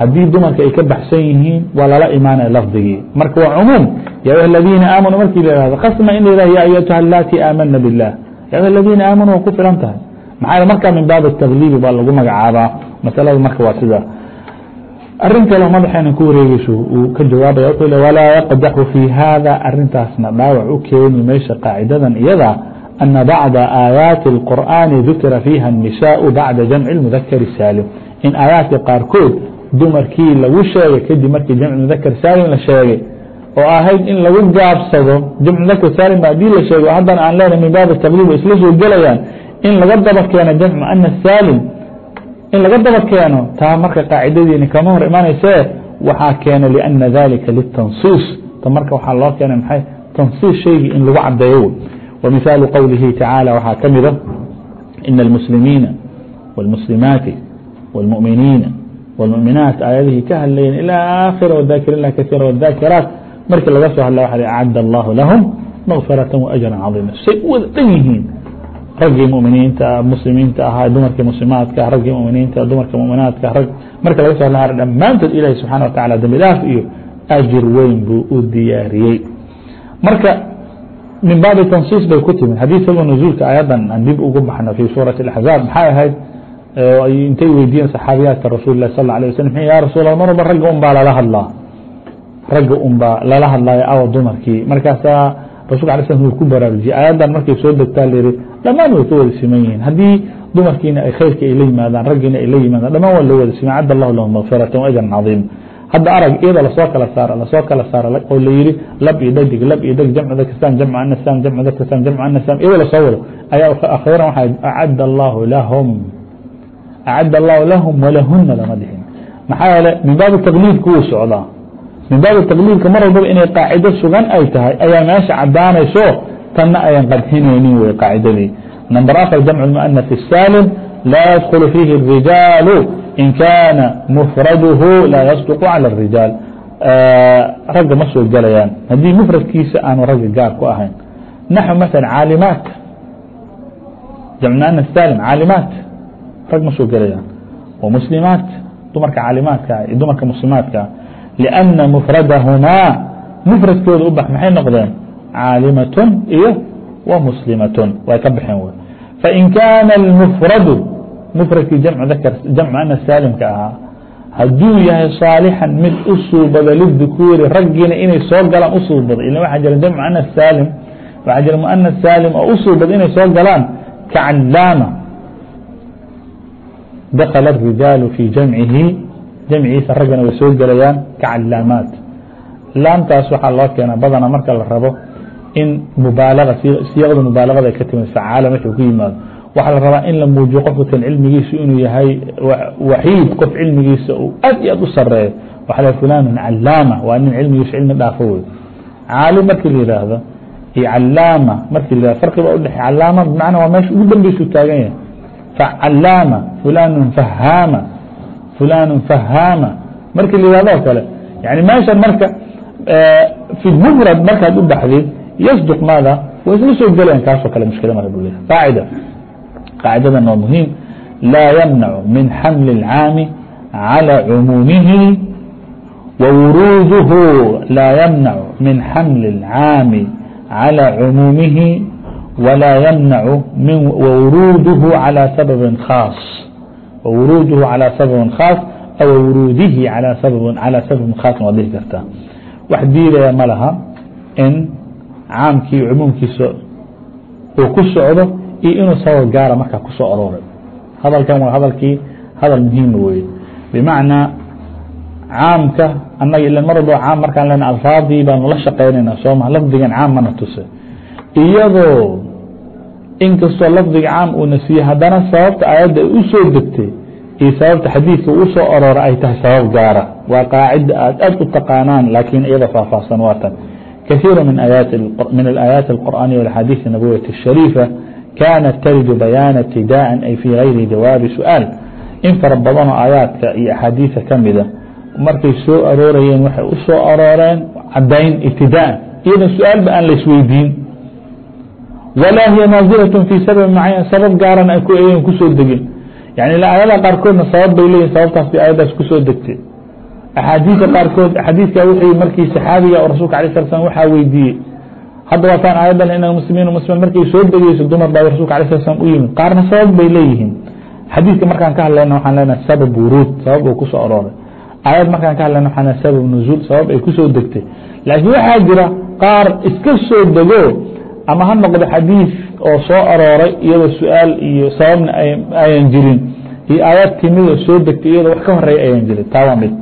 haddii dumarka ay ka baxsan yihiin waa lala imaanaya lafdigii marka waa cumuum ya ayuha الadiina aamanuu markii la ihahdo khasma in la ya ayatuha اlati aamana biالlah ya ayuha الadiina aamanuu waa ku filan tahay maxaa marka min baab الtagliibi baa lagu magacaabaa masalada marka waa sidaa arrin kale madaxeena ku wareegeysho uu ka jawaabaya wuxuu le walaa yaqdaxu fii hada arintaasna dhaawac u keeni meesha qaacidadan iyada ana bacda aayaati اlqur'aani dukira fiiha الnisaau bacda jamci اlmudakari saalim in aayaadka qaarkood dumarkii lagu sheegay kadib markii jamc mudakar saalim la sheegay oo ahayd in lagu gaabsado jamcu ksaalm haddii la sheego haddana aan leenahay min baab tabliib isla soo gelayaan in laga daba keeno jamc muana saalim in laga daba keeno taa marka qaacidadiina kama hor imaanaysee waxaa keena lأna dalika litansiis ta marka waxaa loo keenay maxay? Tansiis shaygii in lagu cadeeyo w misaalu qowlihi tacaalى waxaa ka mida ah, ina اlmuslimiina wاlmuslimaati wاlmuminiina wاlmuminaat aayadihii ka hadlayeen ilى aakhir wاdaakiriina kaiira wاdaakiraat markii laga soo hadla wa acad الlah lahم مغفiraة وأجرا caظيima say u wada dhan yihiin raggii muminiinta muslimiinta ahaa dumarkii muslimaadka raggii muminiinta dumarka muminaadka rag marka laga so hadla dhammaantood ilahi subحaنه wa taعala dambi dhaaf iyo أjir weyn buu u diyaariyey marka min baabi tansiis bay ku timid haddii sabab نزuulka ayadan aan dib ugu baxno fi suuraة الأحزاab maxay ahayd intay weydiiyeen saxaabiyaadka rasul lah sal alيه waslam ya rasuul mar walba ragga un baa lala hadlaa ragga un baa lala hadlaayo awa dumarkii. Markaasaa rasulka ala uu ku baraarujiyey aayaddan markay soo degtaa layihi dhammaan way ka wada siman yihiin. Haddii dumarkiina ay khayrka ay la yimaadaan raggiina ay la yimaadaan dhamaan waa loo wada siman. Cadd allahu lahum makfiratan ajran cadiima hadda arag iyada la soo kala saara la soo kala saara oo la yihi lab iyo dhadig lab iyo dheg jamcu dakasam jamcu anasam jamcu dakasam jamcu anasam iyada la soo wado ayaa akhiran waxaa acadda allahu lahum acad allahu lahum walahuna lama dhihin maxaa yeele min baabi taqliidka wuu socdaa min baabi taqliilka mar walbaba inay qaacido sugan ay tahay ayaa meesha cadaanayso tanna ayan qadhinaynin wey qaacidadii. Number afar jamc muؤnaث الsaalim laa ydkul fiihi الrijaalu in kana mufraduhu laa yasduqu calى الrijaal ragga ma soo gelayaan. Haddii mufradkiisa aanu ragga gaar ku ahayn. Naxو maala caalimaat. Jamc saalim caalimaat. Rag ma soo gelayaan. Wa muslimaat dumarka caalimaatkaa ah dumarka muslimaatkaa ah. لأنa mfradahmaa mfradkooda u bax maxay noqdeen caalimaة iyo وmuslimaة way ka baxeen w fain kaana اlmfradu mfradkii jamc ana saalimka ahaa haduu yahay صaalixan mid u suubada liلذkuuri raggiina inay soo galaan u suubada ila waxaa jira jamc ana saalim waxaa jira muana saalim oo u suubada inay soo galaan kacadaama dakla الrijaalu fii jamcihi jamciisa raggana way soo gelayaan kacalaamaat laamtaas waxaa loo keena badana marka la rabo in mubaalaga siyaqda mubaalagada ay ka timid facaala markuu ku yimaado. Waxaa la rabaa in la muujiyo qofkan cilmigiisu inuu yahay waxiid qof cilmigiisa uu aad iyo aad u sareeyo waxa la fulanun calaama waa nin cilmigiisu cilmi dhaafo wey caalim markii la yihaahdo iyo calaama markii la yihahdo farqi baa udhexey calaama bimacnaa waa meesha ugu dambeysu taagan yahay. Facalaama fulanu fahaama fulan fahaama markii la yihahdo kale yani meeshan marka fi mufrad markaad u baxdid yasduq maada way isla soo gelayan kaasoo kale mushkila mara bu qaacida qaacidadan waa muhiim laa yamnacu min xamli اlcaami calى cumuumihi wawuruuduhu laa yamnacu min xamli اlcaami calى cumuumihi walaa yamnacu wawuruuduhu calى sababi khaas خاص ووروده على سبب خاص أو وروuده على سبب على سبب خاص waad dhihi kartaa wax diidaya ma laha in caamkii cumuumkiisa uu ku socdo iyo inuu sabab gaara markaa ku soo arooray hadalkan waa hadalkii hadal muhiima weye بمعنىa caamka anaga ila mar walba caam markaan lena alfaadii baanu la shaqeynayna sooma lafdigan caam mana tuse iyadoo inkastoo lafdiga caam uu nafsiye haddana sababta aayadda ay u soo degtay iyo sababta xadiidka u soo aroora ay tahay sabab gaara. Waa qaacida aad aad u taqaanaan laakiin iyada faahfaahsan waa tan. Kaثيir min الآيaaت القرآنية والحadيث النaبوية الشhريفة kanت ترد بياaن ابtidاءa ay في غayri jawaabi su'aaل in fara badanoo aayaadka iyo أxaadiiثa kamida markay soo aroorayeen waxay u soo arooreen cadayn ابtidاءan iyadan su'aalba aan laisweydiin walaa hiya naazilaة fii sabab macayan sabab gaaran ay n ku soo degin yani aayada qaarkoodna sabab bay leeyihiin sababtaas bay aayadaas ku soo degtay. Axaadiisa qaarkood xadiidka wixii markii saxaabiga oo rasulka alay sala slam waxaa weydiiyey. Hadda waataan aayadan ina muslimiin muslim markay soo degeyso dumar baa rasulka alay sala slam u yimid. Qaarna sabab bay leeyihiin. Xadiidka markaan ka hadlayna waxaan leenahay sabab wuruud sabab uu ku soo arooray. Aayad markaan ka hadlayna waxaan sabab nuzuul sabab ay ku soo degtay. Laakiin waxaa jira qaar iska soo dego ama ha noqdo xadiiث oo soo arooray iyadoo su-aal iyo sababna ayan jirin iyo aayad timid oo soo degtay iyadoo wax ka horeeya ayan jirin taa waa mid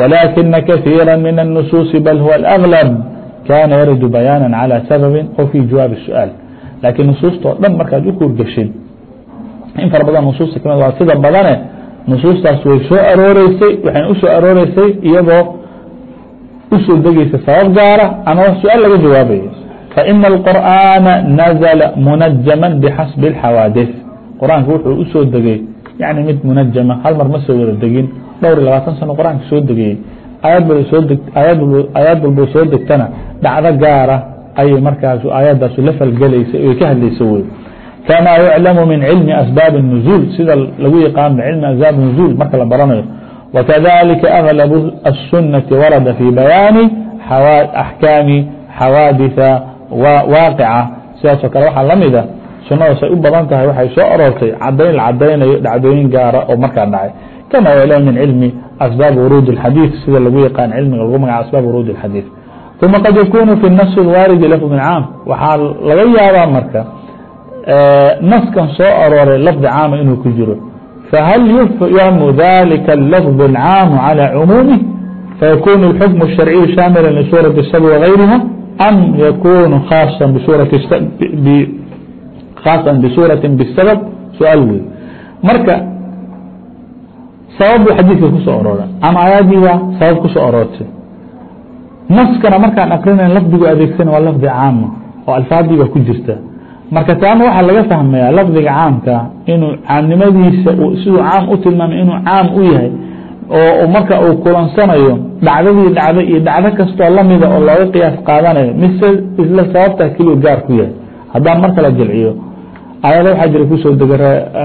ولكنa كثيirا من النصوص bل هو الأغلب كاna yarد بيانا على سبب و في جawاaب السؤaaل لakiن نصuusta oo dhan markaad u kuurgashid in fara badan نصuusta kamid waa sida badane نصuustaas way soo arooreysay waxayna usoo arooreysay iyadoo usoo degeysa sabab gaara ama su-aal laga jawaabayo فإن القرآن نزل منجما بxasب الxawاadiث qرآaنka wuxuu usoo degey yani mid munajama hal mar ma soo wada degin dhowr iyo labaatan sano qur-aanka soo degeyey aayad walbo soo degtana dhacdo gaara ayay markaas aayadaasu la falgelaysay oy ka hadlaysa wey kama yuclamu min cilmi asbaabi النuزuul sida lagu yaqaano cilmi asbaab nuزuul marka la baranayo وkadalika أغلب الsunaةi warada fi bayaani axkaami xawaadiثa waaqica. Sidaasoo kale waxaa la mida ah, sunadaas ay u badan tahay waxay soo aroortay cadayn la cadaynayo dhacdooyin gaara oo markaa dhacay. Kama yl min cilmi asbaab wuruud اxadiiث sida lagu yaqaan cilmiga lagu magaca asbaab wuruud اxadiiث uma qad yakunu fi nas waarid lafd caam. Waxaa laga yaabaa marka naskan soo arooray lafdi caama ah inuu ku jiro. Fahal yufhamu dalika lafd اlcaamu calى cumuumih fayakunu اlxukm الsharciyu shaamila lsuuraة الsab wغayriha am yakunu khaaصa bsuraةi bالsabab su-aal wey marka sabab buu xadiidka ku soo arooray ama ayaadiiba sabab ku soo aroortay naskana markaan akrinayn lafdigu adeegsan waa lafdi caama oo alfaadiiba ku jirta marka taana waxaa laga fahmayaa lafdiga caamka inuu caamnimadiisa siduu caam u tilmaamay inuu caam u yahay oo marka uu kulansanayo dhacdadii dhacdo iyo dhacdo kastoo lamida oo looga qiyaas qaadanayo mise isla sababtaa keliu gaar ku yahay. Haddaan mar kala jilciyo aayado waxaa jira ku soo degay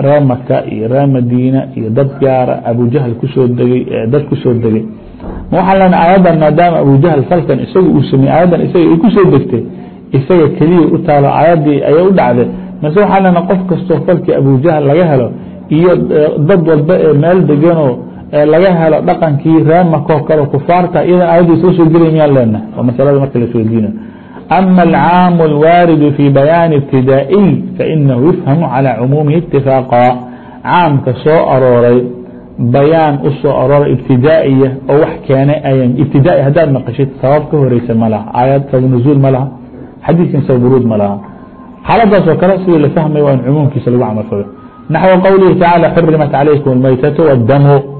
reer maka iyo reer madiina iyo dad gaara abujahl ku soo degey dad ku soo degey ma waxaa lena aayaddan maadaama abujahl falkan isaga uu sameyey aayaddan isaga ay ku soo degtay isaga keliya u taalo aayaddii ayay u dhacday. Mase waxaa lena qof kastoo falkii abujahl laga helo iyo dad walba ee meel deganoo ee laga helo dhaqankii reer mako kale kufaarta iyada aayadda soo soo gelay miyaan leenahay oo masalada marka la sheeginayo ama alcaamu alwaaridu fii bayaani ibtidaa'iy fainahu yufhamu calaa cumuumihi itifaaqa caamka soo arooray bayaan u arooray ibtidaa'iya oo wax keenay ayaan ibtidaa'i haddaad naqashid sabab ka horeysa ma aayad sabab nuzuul ma xadiidkan sabab buruud ma xaaladaas oo kale sidii la fahmay waa in cumuumkiisa lagu camalfado naxwu qowlihi tacaala xurimat calaykum almaytatu waddamu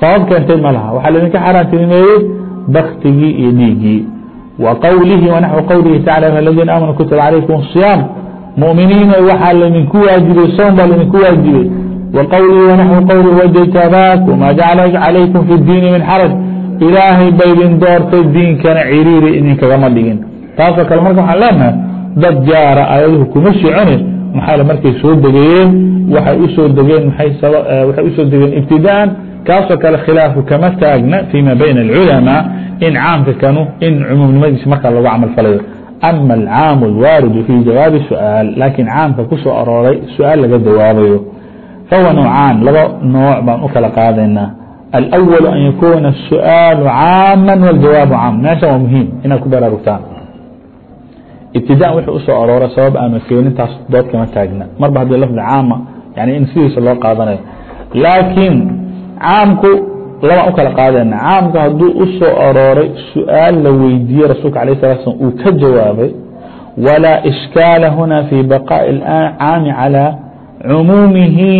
sabab keentay ma laha waxaa laidinka xaaraantinimeeyey baktigii iyo dhiigii وqwlihi وnaxو qwlihi taعalى ayuha اladina amanuu kutiba calaykum الصiyaam muؤminiina waxaa laydinku waajibay soom baa laydinku waajibay وqwlii wnaxو qwli wjtabaakum ma jacala calaykum fi الdiini min xaraj ilaahay ba idin doortay diinkana ciriiri idinkagama dhigin taasoo kale marka waxaan leenahay dad jaara ayaduhu kuma socone maxaa markay soo degayeen waxay usoo degeen waxay usoo degeen ibtidaan kaasoo kale khilaafu kama taagna فيma bayna الculamaa in caamka kanu in cumuumnimadiisa marka lagu camal falayo. Ama alcaam اlwaaridu fii jawaabi su'aal laakiin caamka ku soo arooray su'aal laga jawaabayo fahuwa nowcaan laba nooc baan u kala qaadaynaa alأwl an yakuuna الsu'aalu caama wاljawaabu caam. Meeshan waa muhiim inaad ku baraarugtaan. Ibtidaan wixii u soo aroora sabab ama keenintaas dood kama taagna. Marba haddii lafdi caama yani in sidiisa loo qaadanayo. Laakiin caamku labaan u kala qaadayna caamku hadduu u soo arooray su'aal la weydiiyey rasuulka alah sala slm uu ka jawaabay walaa ishkaala huna fii baqaaءi اcaami calى cumuumihi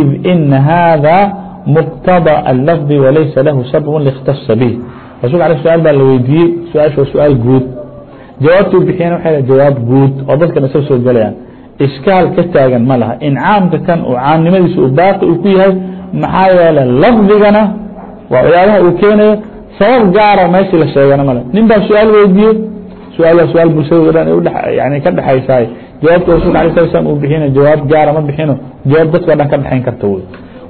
id ina hada muqtadaa alafdi walaysa lahu sababun likhtasa bih rasulka ale su'aal baa la weydiiyey su'aashu waa su'aal guud. Jawaabtuu bixiyana waxay jawaab guud oo dadkan isa soo gelayaan ishkaal ka taagan ma laha. In caamka kan uu caamnimadiisa u baaqi uu ku yahay maxaa yeele lafdigana waa waxyaabaha uu keenayo sabab gaara meeshii la sheegana male nin baa su-aal weydiiyey su-aal waa su-aal bulshada dhan yani ka dhexaysaay jawaabta rasulka alay sala slam uu bixina jawaab gaara ma bixino jawaab dadkao dhan ka dhexayn karta wey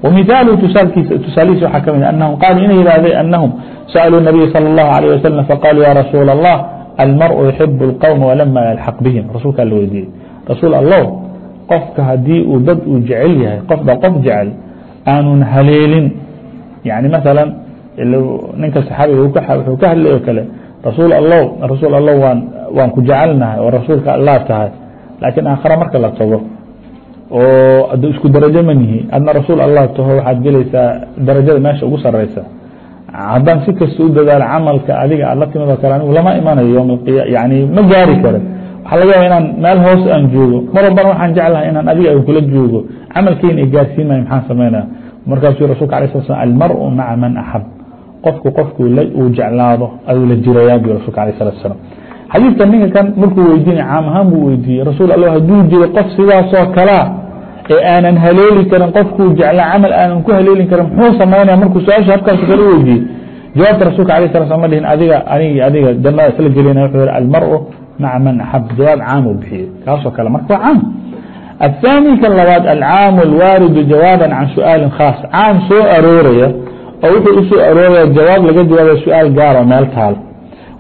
ومثاaله تusaalihiisa waxaa kamid أنهم qاalوا inay yihahdeen أنهم سألوا النبي صلى الله عليه وسلم فقالوا يا رسuuل الله المرء يحب القوم ولما يلحق بهم rasuulkaa la weydiiyey rasuul allow qofka hadii uu dad uu jecel yahay qof ba qof jecel aanun haleelin. Yani maala ninka saxaabiga wuxuu ka hadlay oo kale rasuul allow rasuul allow waan waan ku jecelnahay oo rasuulka allaad tahay laakiin aakhare marka la tago oo aduu isku darajo manihi adna rasuul allah taho waxaad gelaysaa darajada meesha ugu sareysa haddaan si kasta u dadaalo camalka adiga aad la timid kale anigu lama imanayo yom yani ma gaari karo waxaa laga yaaba inaan meel hoos aan joogo. Mar walbana waxaan jeclahay inaan adiga an kula joogo. Camalkeyna i gaarsiin maayo maxaan sameynaya markaasuu rasulka alay sala slam almaru maca man axab. Qofku qofku uu jeclaado ayuu la jirayaa bu rasulka alayh salatu salam xadiidkan ninka kan markuu weydiinay caam ahaan buu weydiiyey rasuul allah hadduu jiro qof sidaasoo kalaa ee aanan haleeli karin qofkuu jeclaa camal aanan ku haleelin karin muxuu samaynaya markuu su'aasha habkaas kala weydiiyey. Jawaabta rasuulka alayh sala slam ma dhihin adiga anigi adiga jannada isla gelina wuxuu yihi almaru maca man axab jawaab caam uu bixiyey kaasoo kale marka waa caam الثاني kan labaad alcaamu alwaaridu jawaaban can su-aalin khaas caam soo arooraya oo wuxuu usoo arooraya jawaab laga jawaabaya su-aal gaaro meel taal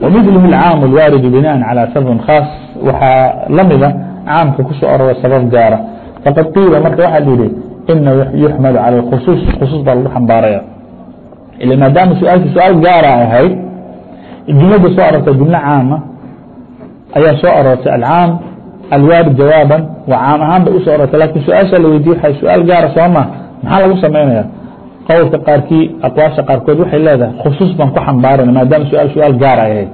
ومثله الcاam الwاrid بناء عalى sabب khاaص waxaa lamida caamka kusoo arora sabab gaara faqad qiila marka waxaa yihi ina yuxmad calى اkhuصuص khusuuص baa lagu xambaaraya ila maadaama su-aalki su-aal gaara ahayd jumlada soo arortay jumlo caama ayaa soo aroortay alcaam alwaarid jawaaban waa caam ahaan bay u soo aroortay laakiin su'aasha la weydiye waxa su'aal gaara soo maa maxaa lagu samaynaya qowlka qaarkii aqwaasha qaarkood waxay leedahay khusuus baan ku xambaarana maadaama su'aal su'aal gaar ah ahayd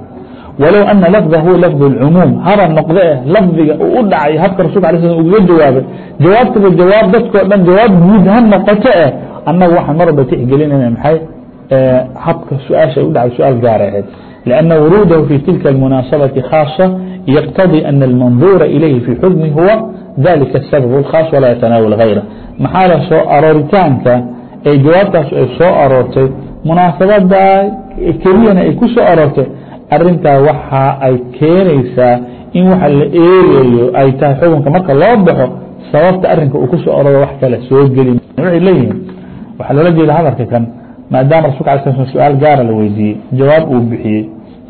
walow ana lafdahu lafd اlcumuum haba noqde eh lafdiga uu u dhacay habka rasulka alay slam ugaga jawaabay jawaabtaba jawaab dadkoo dhan jawaab guud ha noqoto eh annaga waxaan mar tixgelinayna maxay eh, habka su'aasha u dhacay su'aal gaara ah ahayd lianna wuruudahu fi tilka اlmunaasabaةi khaaصa yqtadي أن الmanظura ilayhi fi xukmi huwa dalika الsabب الkhاaص walaa yatanaawل غayra maxaa la soo arooritaanka ee jawaabtaas ay soo aroortay munaasabada keliyana ay ku soo aroortay arintaa waxa ay keenaysaa in waxa la eegayo ay tahay xukunka marka loo baxo sababta arinka uu kusoo aroro wax kale soo geli waxay leeyihiin waxaa loola jeeda hadalka kan maadaama rasulka ala sl su-aal gaara la weydiiyey jawaab uu bixiyey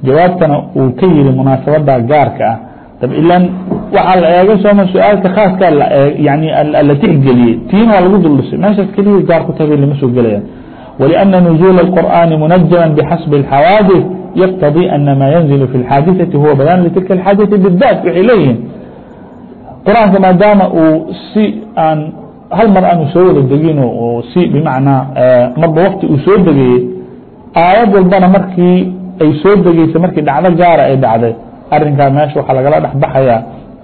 jawaabtana uu ka yiri munaasabada gaarka ah. Dabcilan waxaa la eegay sooma su'aalka khaaska yani la tixgeliyey. Tiina waa lagu duldhisay. Meeshaas keliyii gaar ku tabi soo gelayaan. ولأن نزول القرآن منجما بحسب الحوادث يقتضي أن ما ينزل في الحادثة هو بيان لتلك الحادثة بالذات وحليهم قرآنka maadaama uu si aan hal mar aan soo wada degin si bmacnaa eh, marba wkti uu soo degayey aayad ay soo degeysay markii dhacdo gaara ay dhacday arinkaa meesha waxaa lagala dhexbaxayaa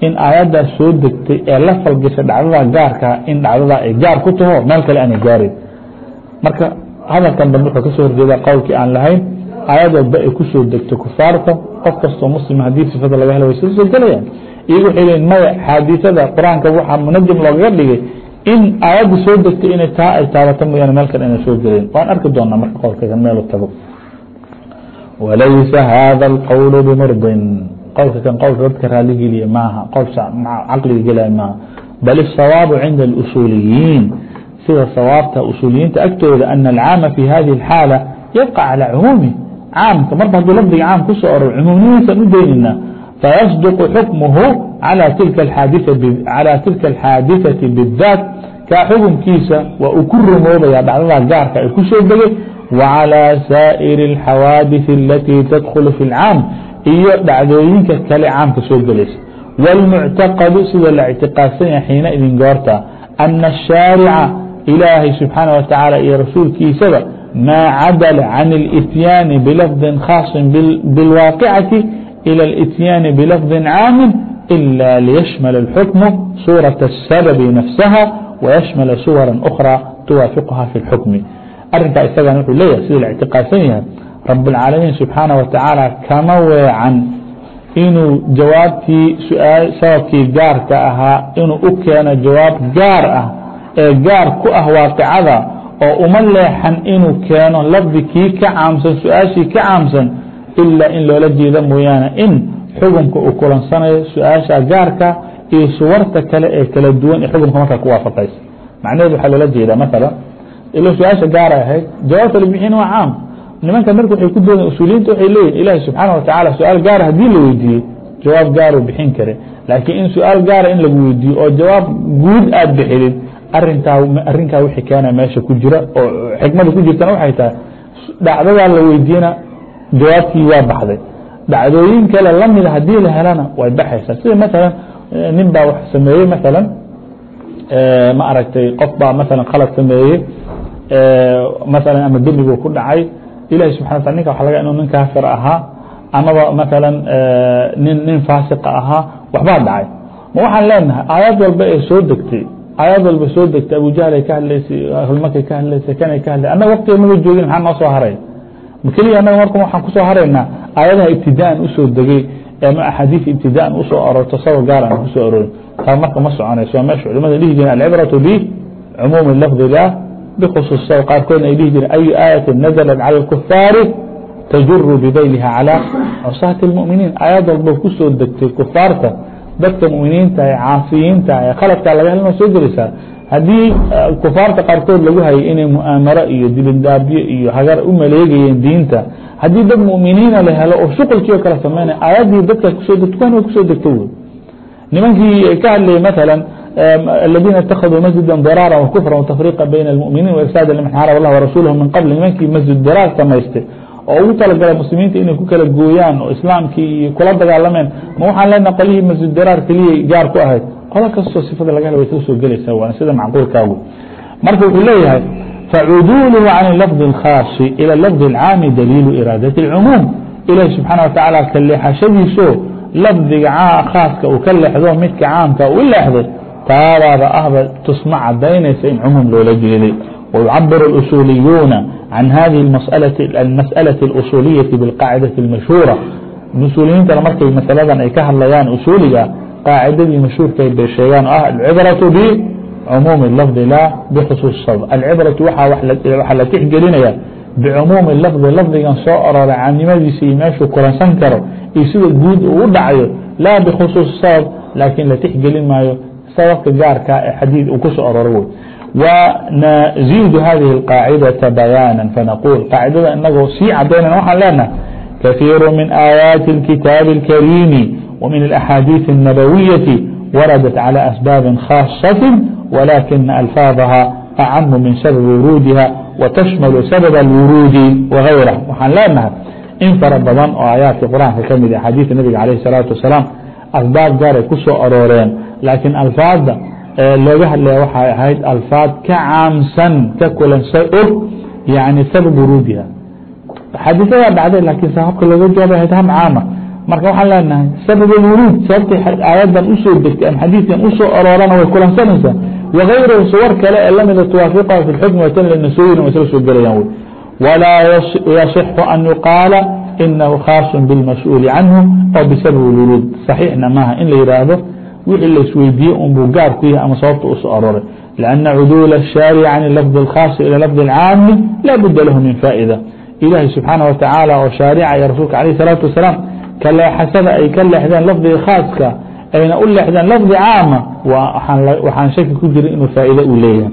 in aayaddaas soo degtay ee la falgashay dhacdada gaarka in dhacdadaa ay gaar ku taho meel kale aanay gaarin. Marka hadalkan dambe wuxuu ka soo horjeeda qowlkii aan lahayn aayad walba ay ku soo degto kufaarta qof kastoo muslima haddii sifada laga hela way soo soo gelayaan iyagu waxay leeyiin maya xaadisada qur'aanka waxaa munajam loogaga dhigay in aayadda soo degtay inay taa ay taabato mooyaane meel kale ina soo gelin. Waan arki doonaa marka qowlka meelu tago walaysa hada اlqowlu bimurdin qowlka kan qowlka dadka raaligeliya maaha qof caqliga gelaya maaha bal الsawaabu cinda اlusuuliyiin sida sawaabta usuuliyiinta agtooda ana alcaama fi hadihi اlxaala yabqa calaa cumuumi caamka marba hadduu lafdiga caam ku soo oro cumuumnihiisan fayasduqu xukmuhu calى tilka alxaadiثaةi biاdaat kaa xukunkiisa waa uu ku rumoobaya dhacdadaa gaarka ay ku degay وعlى sائر الحوادث التي تdkل في العام iyo dhacdooyinka kale caamka soo gelaysa. والمcتaqd sida la اctiqاadsan yaha xiina idin goorta أنa الshاarca ilaahay subحaanaه وataعaلى iyo rasuulkiisaba mا cadل عan الإtyaani بlفظi khاaصi bاlwaaqicaةi إlى الإtyaani بlفظi caami إlا liyشhmل الxukم sوraة الsaبب نfسha وyشhmل suوra أخرى توافقها في الحكم arinkaa isagana wuxuu leeyahay sida la اctiqaadsan yahay rabاlcaalamiin subxaanaه wa tacaala kama weecan inuu jawaabtii sababkii gaarka ahaa inuu u keeno jawaab gaar ah ee gaar ku ah waaqicada oo uma leexan inuu keeno lafdi kii ka caamsan su-aashii ka caamsan ilaa in loola jeeda mooyaane in xukunka uu kulansanayo su-aasha gaarka iyo suwarta kale ee kala duwan ee xukunka markaa ku waafaqaysa macnaheedu waxaa loola jeedaa maala ilo su'aasha gaaray ahayd jawaabta labixin waa caam. Nimanka marka waxay ku doodeen usuuliyiinta waxay leeyihiin ilaahi subxaana wa tacala su'aal gaara haddii la weydiiyey jawaab gaaruu bixin kare. Laakiin in su'aal gaara in lagu weydiiyo oo jawaab guud aad bixinin arintaa arrinkaa wixii keena meesha ku jira oo xikmada ku jirtana waxay tahay dhacdadaa la weydiiyena jawaabtii waa baxday. Dhacdooyin kale lamida haddii la helana way baxaysaa. Sida maalan nin baa wax sameeyey maalan ma aragtay qof baa maalan khalad sameeyey maala ama dembiguu ku dhacay. Ilahi subxana wataala ninka waxa laga inu nin kaafir ahaa amaba maala nin nin faasiqa ahaa waxbaa dhacay. Ma waxaan leenahay aayad walba ee soo degtay aayad walba soo degtay abujahlay ka hadlaysay ahlmakay ka hadlaysay kanay ka hadlay annaga waqtiga maba joogin maxaa noo soo haray? Keliya annaga marka waxaan ku soo haraynaa aayadaha ibtidaan u soo degay ama axaadiis ibtidaan u soo ororto sabab gaar ku soo arorin taa marka ma soconayso waa meesha culimada dhihi jireen alcibratu bicumuumi lafdi lah bkhusuusta qaarkoodna ay dhihi jireen ayu aayati naزlat calى اkufaari tajuru bibayliha calى cusaati اlmuminiin aayad walbo ku degtay kufaarta dadka muminiinta ee caafiyiinta ee khaladkaa laga helna soo gelisaa haddii kufaarta qaarkood lagu hayay inay mu'aamaro iyo dibidaabyo iyo hagar u maleegayeen diinta haddii dad muminiina la helo oo shuqulkiio kala sameynaya aayaddii dadkaas ku soo degtay way ku soo degtay wey nimankii ka hadlayay maalan الذينa اتkذوا مسجدا ضرارا وكفرا وتفريقا بين المؤمiنين وإرسادا لمن xاaرب الله ورasuله min qبل nimankii masجid dراar samaystay oo ugu talagala muslimiinta inay ku kala gooyaan oo islaamkii iyo kula dagaalameen ma waxaan leenaha qolihii masjid dراar keliya gaar ku ahayd qodo kastoo sifada laga hel way ka soo gelaysaa waana sida macquulkaagu marka wuxuu leeyahay فعدوله عن اللفظ الخاaص إلى اللفظ العاami dليل إراadة العموم ilahi سubحaنه وتaعالى ka leexashadiiso lafdiga khaaska uu ka leexdo midka caamka u leexday taadaada ahba tusma cadaynaysa in cumuum loola jeeday. ويعبر الأصوليون عن هذه المسألة, المسألة الأصولية بالقاعدة المشهورة مسؤوليinta markay maسلadan ay ka hadlayaan usuuliga qaacidadii mashhuurkay bay sheegaan o ah alcibraة بcmuum الlفظ laa bxusuuص sab alcibraةu waxaa la tixgelinaya bicumuumi lafdi lafdigan soo orora caamnimadiisa iyo meeshuu kuransan karo iyo sida guud uu u dhacayo laa bkhusuuصi sabab laakiin la tixgelin maayo sababka gaarka ah ee xadiid uu ku soo aroro wey wnziidu hadihi اqaacidaةa bayaana fanaquul qaacidada inagoo sii cadaynana ah waxaan leenahay kaثiiru min aayaati اlkitaabi اlkariimi wmin اlaxaadiiث الnabawiyaةi waradat calى asbaabi khaaصaة walakina alfaadaha acamu min sababi wuruudiha watashmalu sababa اlwuruudi wagayraha waxaan leenahay in fara badan oo aayaadka qur'aanka ka mid ah axaadiia nabiga alayh الsalaaةu wasalaam asbaab gaaray ku arooreen laakiin alfaada looga hadlaya waxay ahayd alfaad ka caamsan ka kulansa og yani sabab wuruudiha xadiisadaa dhacday laakiin sababka looga jawaabay ahayd ham caama marka waxaan leenahay sabab اlwuruud sababtay aayadan usoo degtay ama xadiidkan usoo aroorana way kulansanaysaa wغayruhu suwar kale ee lamida twaafiqha fi اxukmi watan lanasooyin wa isla soo gelayaan wy walaa yaصixu an yuqaala inahu khaaص bاlmas-uuli canhu aw bisabab اlwuruud صaxiixna maaha in la yihaahdo wixii laisweydiiyey unbuu gaar ku yahay ama sababta uso aroray لأنa cduul الshaarي can الlفظ الkhاaص ilى lفظ الcaami laa buda lahu min faaئida ilaahay subxaanaه watacaala oo shaaricaya rasuulka alيه الsalaaةu wasalaam ka leexasada ay ka leexdeen lafdiga khaaska ayna u leexdeen lafdi caama waxaan shaki ku jirin inuu faa'iida uu leeyahay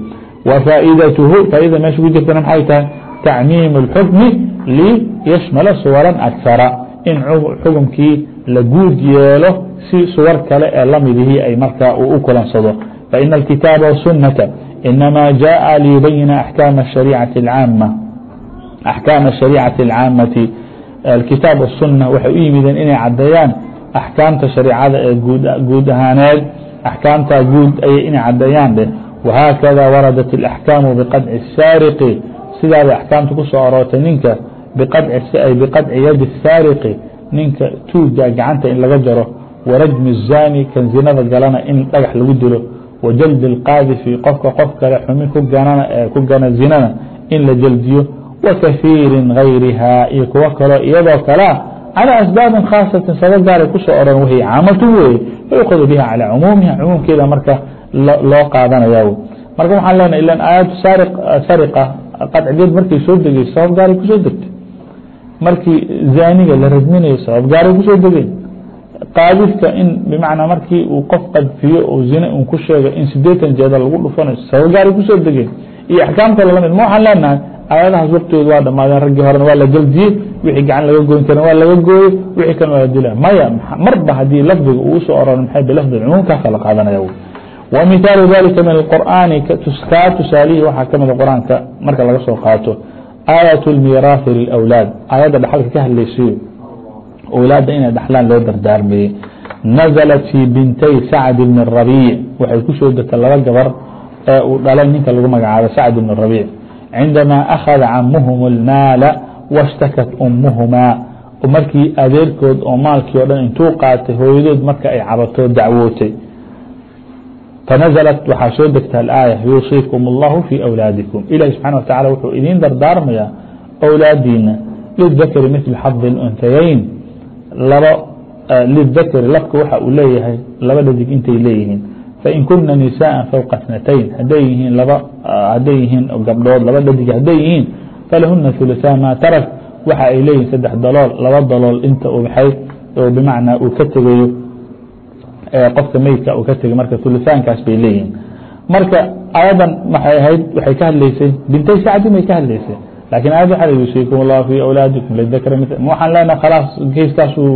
wfaa'idatuhu faaida meesha ku jirtana maxay tahay tacmiim الxukmi liyashmala suwaran akara in xukumkii la guud yeelo si suwar kale ee lamidihii ay markaa uu u kulansado faإن الkitاaب والسuنة inama jaءa liyubayina أحكاam الشhaريcaة الcاamة أحكاam الشhaريcaةi الcاamati الkitاab والسuنة waxay u yimideen inay cadeeyaan أحكاamta شhaريcada ee guud ahaaneed أحكاamta guud ayay inay cadeeyaan dheh وhakذا waradat الأحكاam بqadci الsاariqi sidaabay أحكاamta ku soo aroortay ninka بqadci yadi الsاariqi ninka tuuga gacanta in laga jaro warajmi الzani kan zinada galana in dhagax lagu dilo wajald اlqaadifi qofka qof kale xumin ku gana zinana in la jeldiyo wakahiiri gayriha iyo kuwo kaloo iyadoo kalea calى asbaabin khaasatin sabab gaaray kusoo oran wahy caamatu weye fayukhadu biha calى cumuumiha cumuumkeeda marka loo qaadanaya marka waxaan leenahay ilan aayatu sariqa qadcigeed markay soo degeyso sabab gaaray kusoo degtay markii zaaniga la radminayo sabab gaaray ku soo degeen qaadifka in bmacnaa markii uu qof qadfiyo oo zine un ku sheego in sideetan jeeda lagu dhufanayo sabab gaaray ku soo degeen iyo axkaam kale ma waxaan leenahay aayadahaas waqtigooda waa dhamaadeen raggii horena waa la jeldiyey wixii gacan laga goyn karin waa laga gooyey wixii kalena waa la dila maya marba haddii lafdiga uu u soo ororo maxay bilafdi cumuum kaasa la qaadanaya wa mithaalu dalika min alqur'aani kaa tusaalihi waxaa kamida qur'aanka marka laga soo qaato aayat lmiiraahi lilawlaad. Aayadda dhaxalka ka hadlaysayo awlaadda inay dhaxlaan loo dardaarmayey naزlat fii bintay sacd bn rabiic waxay ku soo degtay laba gabar ee uu dhalay ninka lagu magacaabo sacd bn rabiic cindamaa akhada camuhum اlmaala washtakat umuhumaa markii adeerkood oo maalkii o dhan intuu qaatay hooyadood marka ay cabatoo dacwootay fanaزlat waxaa soo degta aaya yuusiikum اllahu fii awlaadikum ilahi subxana watacala wuxuu idiin dardaarmayaa awlaadiina lidakri mil xadi اlunhayayn laba lidakri lafka waxa uu leeyahay laba dhadig intay leeyihiin fain kuna nisaءa fowqa اtnatayn haday yihiin laba haday yihiin gabdhood laba dhadig haday yihiin falahuna ثuluثaa ma tarak waxa ay leeyihin saddex dalool laba dalool inta maxay bimacnaa uu ka tegayo qofka meydka uu ka tegay marka ثuluثaankaas bay leeyihiin marka ayadan maxay ahayd waxay ka hadleysay bintay sacdin bay ka hadleysay lakin ayad waa yusiikum اllah fi awlaadikum lidakr waxaan leenaha khalaas keiskaasuu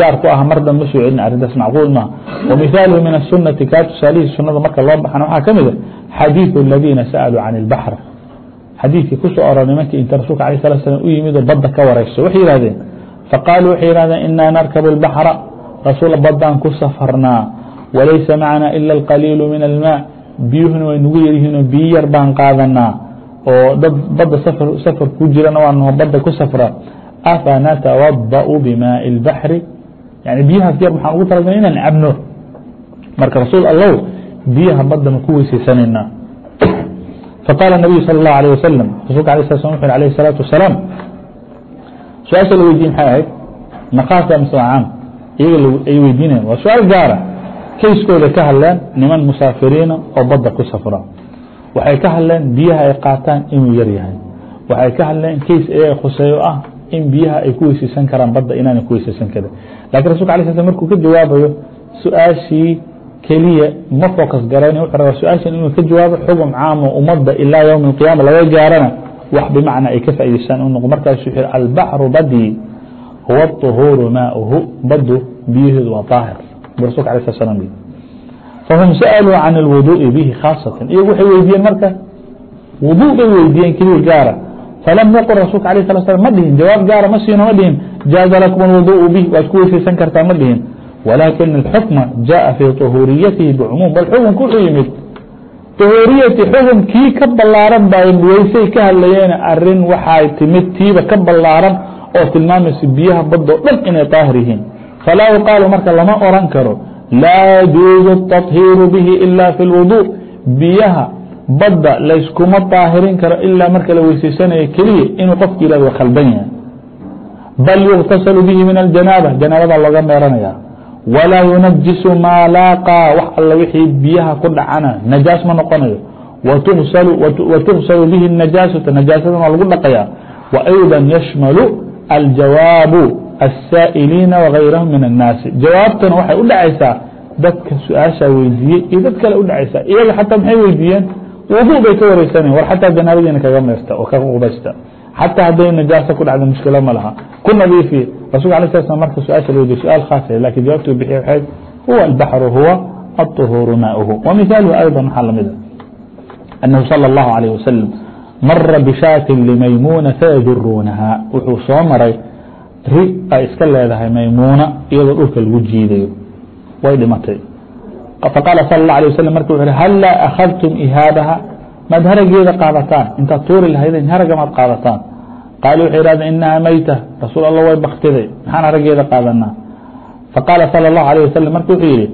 gaar ku ah mar dan ma soo celin arrintaas macquul maha wamithaaluhu min asunati kaa tusaalihii sunada marka loo baxana waxaa kamid a xadiiثu اladiina sa'aluu can اlbaxr xadiidkii kusoo oro nimankii inta rasulka alيه sala slam u yimid oo badda ka wareyso waxay yihahdeen faqaaluu waxay yihahdeen inaa narkabu اlbaxra rasuul badaan ku safarnaa walaysa macanaa ila alqaliilu min almaa biyuhuna way nugu yaryihiinoo biyo yar baan qaadanaa oo dad badda safar ku jirana waa badda ku safra. Afa natawada'u bimaai اlbaxri yani biyahaas yar maxaan ugu talagalna inaan cabno. Marka rasuul allow biyaha badda ma ku weysaysanaynaa <coughs> faqaala nabiyu sal اllahu alيه wasalam rasulka ala sla sl wxu alayh الsalaatu wasalaam su'aasha la weydiye maxay ahayd? Naqaasa mise waa caam iyaga ay weydiinayan waa su'aal gaara kayskooda ka hadleen niman musaafiriina oo badda ku safra. Waxay ka hadleen biyaha ay qaataan inuu yar yahay. Waxay ka hadleen kays iyaga khuseeyo ah in biyaha ay ku weyseysan karaan badda inaana ku weyseysan karin. Lakin rasulka ala sl markuu ka jawaabayo su'aashii keliya ma focus garayn. Wuxuu rabaa su'aashan inuu ka jawaabo xugum caamo ummadda ilaa yowmi اlqiyaama laga gaarana wax bimacnaa ay ka faa'ideystaan u noqo markaasu wuxuu albaxru badii هو الطهور ماؤه bd biyheedu waa طاahر rasuلka aليه الصل sلام فهم سألوا عن الوضوء به خاaصة iyg waxay weydiiyeen marka وضوء bay weydiiyeen kلi gaara. فlم يقل رasuلka عليه الصلa سلام ma dhihin. Jawاaب gaara ma siino ma dhihin. جاaز لكم الوضوء bه waad ku weyسaysan kartaa ma dhihin. ولaكiن الحكم جاءa في طهوuرiyatihi بعموم bal xuكنku وxuu yimid. طهوuriyati xuكن kii ka ballaaran bay weysay ka hadlayeen arrin waxay timid tiiba ka ballaaran oo tilmaamaysa biyaha baddo dhan inay daahir yihiin. Falaa yuqaalu marka lama oran karo laa yajuuzu tahiiru bihi ila fi اlwudu biyaha badda layskuma daahirin karo ilaa marka la weysaysanayo keliya inuu qofki ilaa wa khaldan yahay. Bal yuktasalu bihi min aljanaaba janaabada looga meeranaya. Walaa yunajisu maa laaqaa wax alla wixii biyaha ku dhacana najaas ma noqonayo. Watughsalu bihi اnajaasata najaasadana waa lagu dhaqayaa. Wa ayda yashmalu aljawaabu aلsaa'iliina wagayrahum min الnaasi jawaabtana waxay u dhacaysaa dadka su'aashaa weydiiyey iyo dad kale u dhacaysaa. Iyaga xataa maxay weydiiyeen? Wudu bay ka wareysanayen war xataa janaabadiina kaga meerta oo kaga qubasta xataa hadday najaaso ku dhacda mushkilo ma laha. Ku nadiifiye rasulka ala sl sl marka su'aasha la weydiye su'aal khaasa ah, laakiin jawaabtuu bixiye waxayd huwa albaxru huwa aطuhuuru maauhu wa mihaaluhu ayضa waxaa lamida anahu ah? salى اllahu عalيه wasalam mara bishaatin limaymuuna fayajuruunaha wuxuu soo maray ri ay iska leedahay maymuuna iyadoo dhulka lagu jiidayo way dhimatay faqaala sal اله alيه waslam marka wuxu halla akhadtum ihaabaha maad harageeda qaadataan intaad tuuri lahaydeen haraga maad qaadataan qaalu waxay ihahdeen inaha mayta rasuul allah way baktiday maxaan harageeda qaadanaa faqaala salى الlahu alيه wasalam marka wuxuu yihi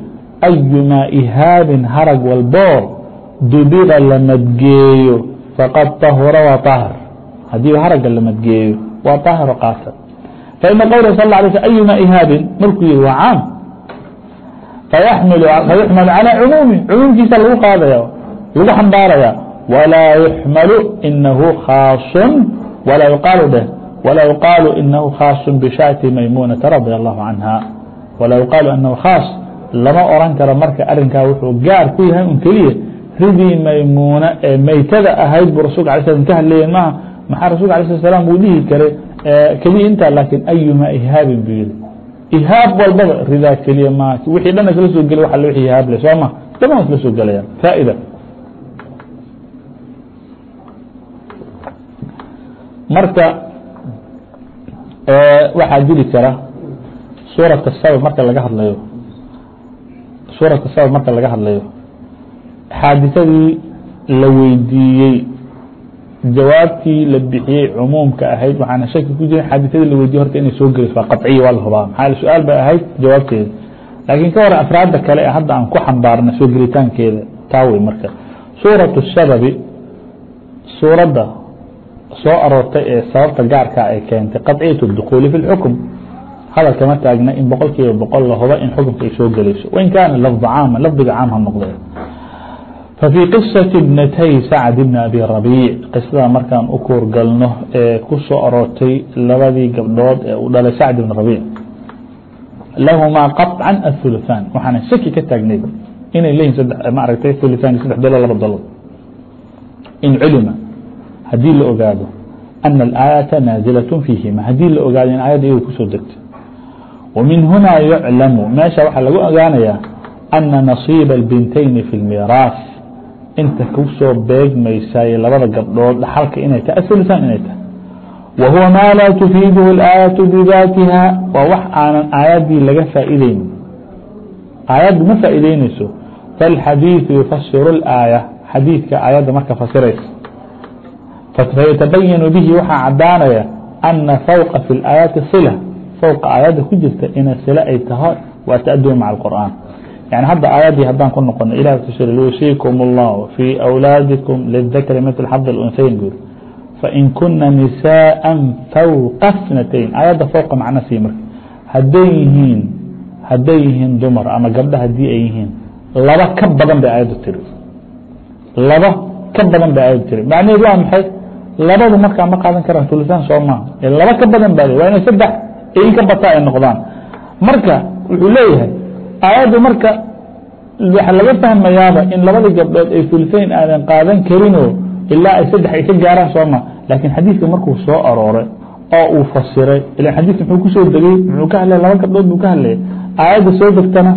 ayumaa ihaabin harag walboo dubiqa la madgeeyo fqad طahura waa طaahir hadiiba haraga la madgeeyo waa طaahiro qaatan faina qowla sal ه sl ayuma ihaabin markuu yihi waa caam fayuxmalu calى cumuumi cumuumkiisa lagu qaadaya lagu xambaaraya walaa yuxmalu inahu khaaصun walaa yuqaalu dheh walaa yuqaalu inahu khaaصu bishaati maymunata radi allahu canha walaa yuqaalu inahu khaas lama oran karo marka arinkaa wuxuu gaar ku yahay un keliya ridii maymuuna ee meytada ahayd buu rasulka ala slam ka hadleyen maaha maxaa rasulka ala slat slam uu dhihi karay? Keliya intaa laakiin ayuma ihaabin buu yihi ihaab walbaba ridaa keliya ma wixii dhan isla soo gelay waa l wii ihaab le soo ma? Daban isla soo gelayaan faa'ida marka waxaa jiri kara suurata sabab marka laga hadlayo. Suurata sabab marka laga hadlayo xaadiثadii la weydiiyey jawaabtii la bixiyey cumuumka ahayd waxaana shaki ku jirin xaadiثadii la weydiye horta inay soo geliso waa qaطciya waa la hubaa maxaa su-aal bay ahayd jawaabteeda laakiin ka waran afraadda kale ee hadda aan ku xambaarna soo gelitaankeeda taa wey marka suuraة الsababi suuradda soo aroortay ee sababta gaarka ay keentay qaطciyaة الdukhuuli fi اlxukm hadal kama taagna in boqol kiiba boqol la huba in xukunka ay soo gelayso wain kaana lafظ caama lafdiga caam ha noqde ففي قصة بنتي سعد بن أبي ربيع qisada markaan u kuurgalno ee ku soo aroortay labadii gabdhood ee u dhalay sacd بn rabiic lahumaa qaطca aلثuluثan waxaana shaki ka taagnay inay leeyihiin maaragtay uluثan saddex dolo laba dolo in culima haddii la ogaado أna الآaيaةa naaزilaة فيihima haddii la ogaado in aayadda iyagu ku soo degto وmin hunaa yuclamu meesha waxaa lagu ogaanayaa أna naصiiba الbintayni fi الmiiraaث inta kusoo beegmaysay labada gabdhood dhaxalka inay tahay aثلثان inay tahay وهuوa ma laa تفيidه الآيaة بذاtiha waa wax aanan aaيadii laga faa'ideyn aayaddu ma faa'ideyneyso فالxadيiث يفsir الآية xadiidka aayadda marka fasiraysa فيتبين bihi waxaa cadaanaya أنa فوقa في الآيaaةi صلة فوقa aayadda ku jirta inay sile ay tahay waa تأdب mع القرآن يعني hadda aيadii hadaan ku noqono ilah kusir يuusiiكم الlah fيi أwlaadiكم للذkr mثل xaظ الأنثayn gur fain kuna نisاء فوقa اثنتين aيadda فوqa macno sii marka haday yihiin haday yihiin dumar ama gabdha haddii ay yihiin laba ka badan bay aيaddu tiri laba ka badan bay aيaddu tiri macnaheed waa maxay labadu markaa ma qaadan karaan ثuliثan soo laba ka badan ba waa inay saddex in ka bataa ay noqdaan marka wuxuu leeyahay aayaddu marka waxaa laga fahmayaaba in labada gabdhood ay fulsayn aadan qaadan karinoo ilaa ay saddex ay ka gaaraan sooma laakiin xadiidka markuu soo arooray oo uu fasiray ila xadiidka muxuu ku soo degay muxuu ka hadlaya laba gabdhood buu ka hadlayay aayadda soo degtana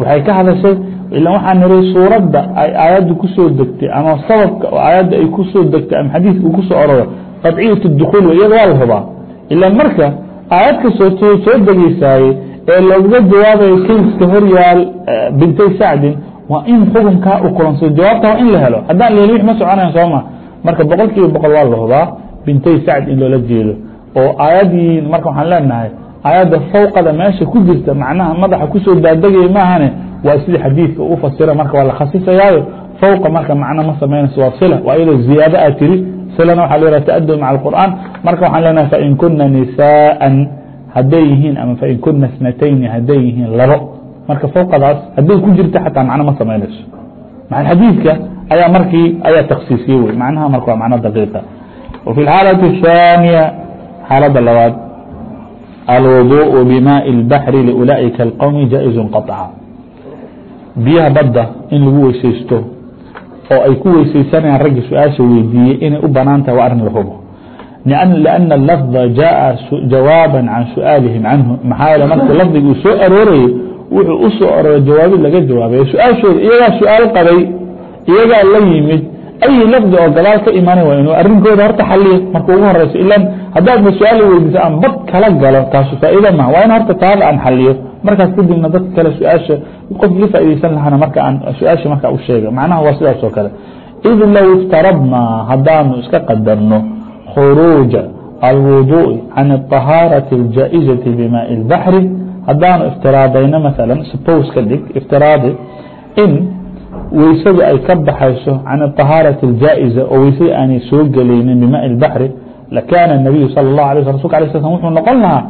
waxay ka hadashay ilan waxaa niri suuradda ay aayaddu ku degtay ama sababka oo aayadda ay ku degtay ama xadiidka uu ku soo qadciyat dukhuul iyada waa la hubaa ilaan marka aayad kastoo soo degaysaayey ee looga jawaabayo kayska horyaal bintay sacdin waa in xukunkaa u kulansado jawaabta waa in la helo. Haddaan la helin wix ma soconayan sooma marka boqol kiiba boqol waa la hubaa bintay sacd in loola jeedo. Oo aayaddii marka waxaan leenahay aayadda fawqada meesha ku jirta macnaha madaxa ku soo daadegaya maahane waa sidii xadiidka u fasira. Marka waa la khasisayaayo fawqa marka macno ma samaynayso waa sila. Waa iyadoo ziyaado aad tiri silana waxaa la yihah taadub maca alqur'aan. Marka waxaan leenahay fain kuna nisaءa hadday yihiin ama fain kuna اثنatayni hadday yihiin labo marka fowqadaas hadday ku jirta xataa macno ma samaynayso maca xadiidka ayaa markii ayaa taksiisiye wey macnaha marka waa macno daqiiqa وفي الحاaلة الثانية xaaladda labaad الوضوء بmاء البحر لأuلئiكa الqوم جائز قطعا biyaha badda in lagu weysaysto oo ay ku weysaysanayaan raggi su-aasha weydiiyey inay u banaan tahay waa arin la hubo لأن اللفظ جاء جوابا عن سuaaلiهiم عanhu maxaa marka lafdig uu soo aroorayey wuxuu u soo arooray jawaabi laga jawaabay. su'aashooda iyagaa su'aal qabay iyagaa la yimid. ay lafdi oo gadaal ka imanay waa inuu arrinkooda horta xaliya marka ugu horeyso ilan haddaadna su'aal weydiiso aan bad kala galo taasu faa'iida maha waa in horta taada aan xaliyo markaas kadibna dadka kale su'aasha qofkii ka faa'idaysan lahaana marka aan su'aasha marka u sheega macnaha waa sidaas oo kale. Id low iftarabnaa haddaanu iska qadarno khuruuj alwuduءi can الطahaaraةi اljaa'izaةi bimaaءi اlbaxri haddaanu iftiraadayno maala suppose ka dhig iftiraadi in weysadu ay ka baxayso can الطahaaraةi اljaa'iza oo weysadii aanay soo gelaynin bimaaءi اlbaxri lakaana الnabiyu salى اlah alay sl rasulka alay sl wuxuu noqon lahaa